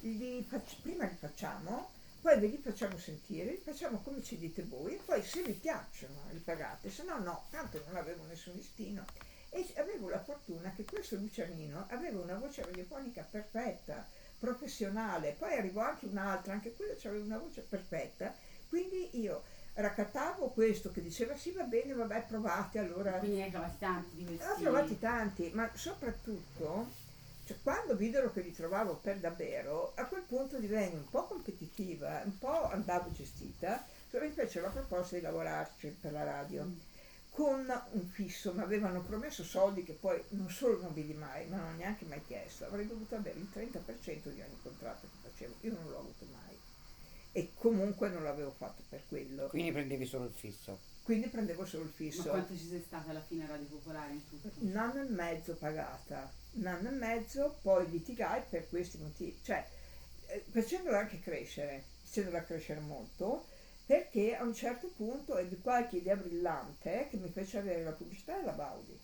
li fac- prima li facciamo poi ve li facciamo sentire, li facciamo come ci dite voi e poi se vi piacciono li pagate, se no no, tanto non avevo nessun destino. E avevo la fortuna che questo Lucianino aveva una voce radiofonica perfetta, professionale, poi arrivò anche un'altra, anche quella aveva una voce perfetta, quindi io raccattavo questo che diceva sì va bene, vabbè provate allora. Quindi ne hai trovati tanti di questi? Ne ho trovati tanti, ma soprattutto cioè, quando videro che li trovavo per davvero, a quel punto divenni un po' competitiva, un po' andavo gestita, cioè mi fecero la proposta di lavorarci per la radio. Con un fisso, mi avevano promesso soldi che poi non solo non vidi mai, ma non ho neanche mai chiesto. Avrei dovuto avere il 30% di ogni contratto che facevo, io non l'ho avuto mai. E comunque non l'avevo fatto per quello. Quindi prendevi solo il fisso? Quindi prendevo solo il fisso. Ma quanto ci sei stata alla fine a Radio Popolare in tutto? Un anno e mezzo pagata un anno e mezzo, poi litigai per questi motivi, cioè eh, facendola anche crescere, facendola crescere molto, perché a un certo punto ebbi qualche idea brillante che mi fece avere la pubblicità della Baudi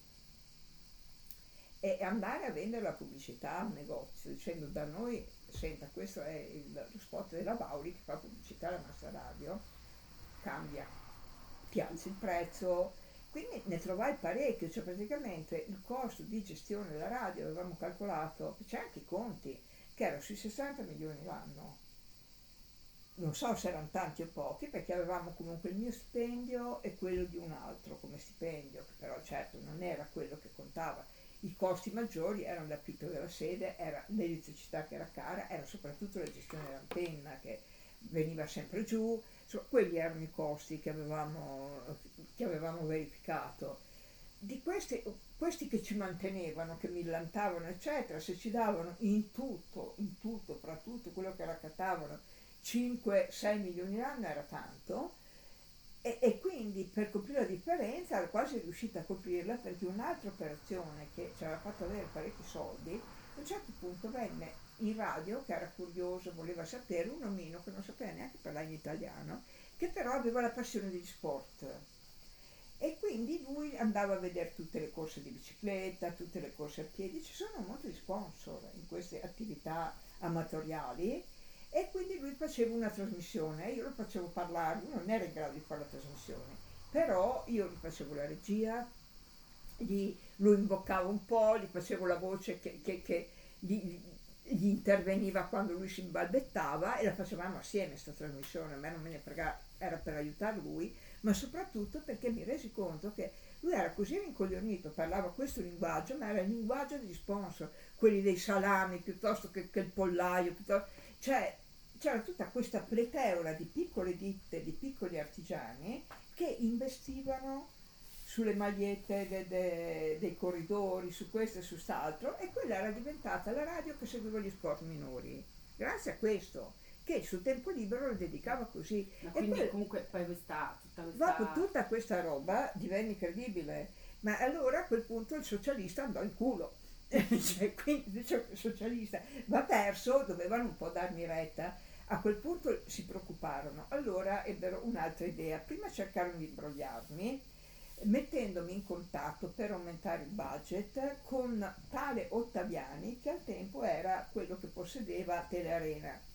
e andare a vendere la pubblicità al negozio dicendo da noi, senta questo è il, lo spot della Baudi che fa pubblicità alla nostra radio, cambia, ti alzi il prezzo, quindi ne trovai parecchio, cioè praticamente il costo di gestione della radio avevamo calcolato, c'è anche i conti, che erano sui 60 milioni l'anno. Non so se erano tanti o pochi, perché avevamo comunque il mio stipendio e quello di un altro come stipendio, che però certo non era quello che contava. I costi maggiori erano l'affitto della sede, era l'elettricità che era cara, era soprattutto la gestione dell'antenna che veniva sempre giù, insomma, quelli erano i costi che avevamo, che avevamo verificato. Di questi, questi che ci mantenevano, che millantavano, eccetera, se ci davano in tutto, in tutto, fra tutto quello che raccattavano, 5-6 milioni l'anno era tanto e, e quindi per coprire la differenza era quasi riuscita a coprirla perché un'altra operazione che ci aveva fatto avere parecchi soldi a un certo punto venne in radio che era curioso, voleva sapere, un omino che non sapeva neanche parlare in italiano, che però aveva la passione degli sport. E quindi lui andava a vedere tutte le corse di bicicletta, tutte le corse a piedi, ci sono molti sponsor in queste attività amatoriali e quindi lui faceva una trasmissione, io lo facevo parlare, lui non era in grado di fare la trasmissione, però io gli facevo la regia, gli, lo imboccavo un po', gli facevo la voce che, che, che gli, gli interveniva quando lui si imbalbettava e la facevamo assieme questa trasmissione, a me non me ne fregava, era per aiutare lui, ma soprattutto perché mi resi conto che lui era così rincoglionito, parlava questo linguaggio, ma era il linguaggio degli sponsor, quelli dei salami piuttosto che, che il pollaio, piuttosto, cioè c'era tutta questa pleteora di piccole ditte, di piccoli artigiani che investivano sulle magliette de, de, dei corridori, su questo e su quest'altro, e quella era diventata la radio che seguiva gli sport minori. Grazie a questo, che il suo tempo libero lo dedicava così. Ma E quindi poi- comunque poi questa, tutta questa... Dopo tutta questa roba divenne incredibile, ma allora a quel punto il socialista andò in culo. cioè, quindi il socialista va perso, dovevano un po' darmi retta. A quel punto si preoccuparono, allora ebbero un'altra idea. Prima cercarono di imbrogliarmi, mettendomi in contatto per aumentare il budget con tale Ottaviani che al tempo era quello che possedeva Telearena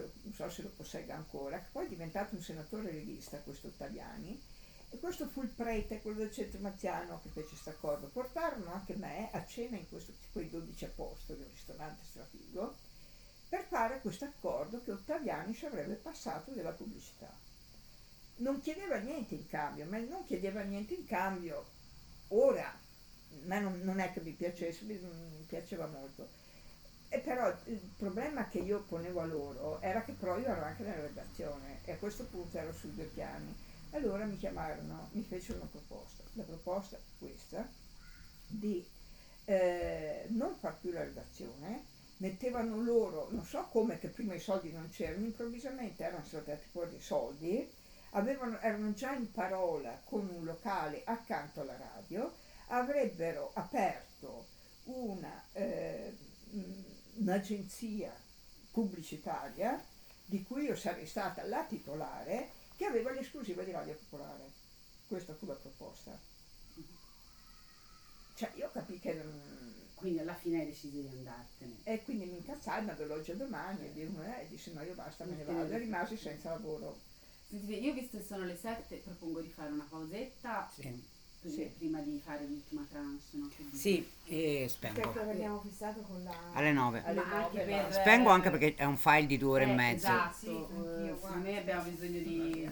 non so se lo possegga ancora, che poi è diventato un senatore leghista questo Ottaviani, e questo fu il prete, quello del centro Maziano che fece questo accordo. Portarono anche me a cena in questo, quei 12 apostoli, un ristorante strafigo, per fare questo accordo che Ottaviani ci avrebbe passato della pubblicità. Non chiedeva niente in cambio, ma non chiedeva niente in cambio ora, a me non, non è che mi piacesse, mi, mi piaceva molto. E però il problema che io ponevo a loro era che però io ero anche nella redazione e a questo punto ero sui due piani. Allora mi chiamarono, mi fecero una proposta. La proposta questa, di eh, non far più la redazione, mettevano loro, non so come che prima i soldi non c'erano, improvvisamente erano saltati fuori i soldi, avevano- erano già in parola con un locale accanto alla radio, avrebbero aperto una, eh, mh, un'agenzia pubblicitaria di cui io sarei stata la titolare che aveva l'esclusiva di Radio Popolare. Questa fu la proposta. Cioè io capii che non... Quindi alla fine hai deciso di andartene. E quindi mi incazzai, ma dall'oggi a domani e di- e dissi no io basta, me ne vado. E rimasi senza lavoro. Sentite, io visto che sono le 7, propongo di fare una pausetta Sì, Sì. prima di fare l'ultima tranche, no? Sì e spengo. quello che abbiamo fissato con la... Alle 9. Alle per-. Spengo anche perché è un file di due ore Eh, e mezzo. Esatto, Sì, eh, secondo me abbiamo bisogno di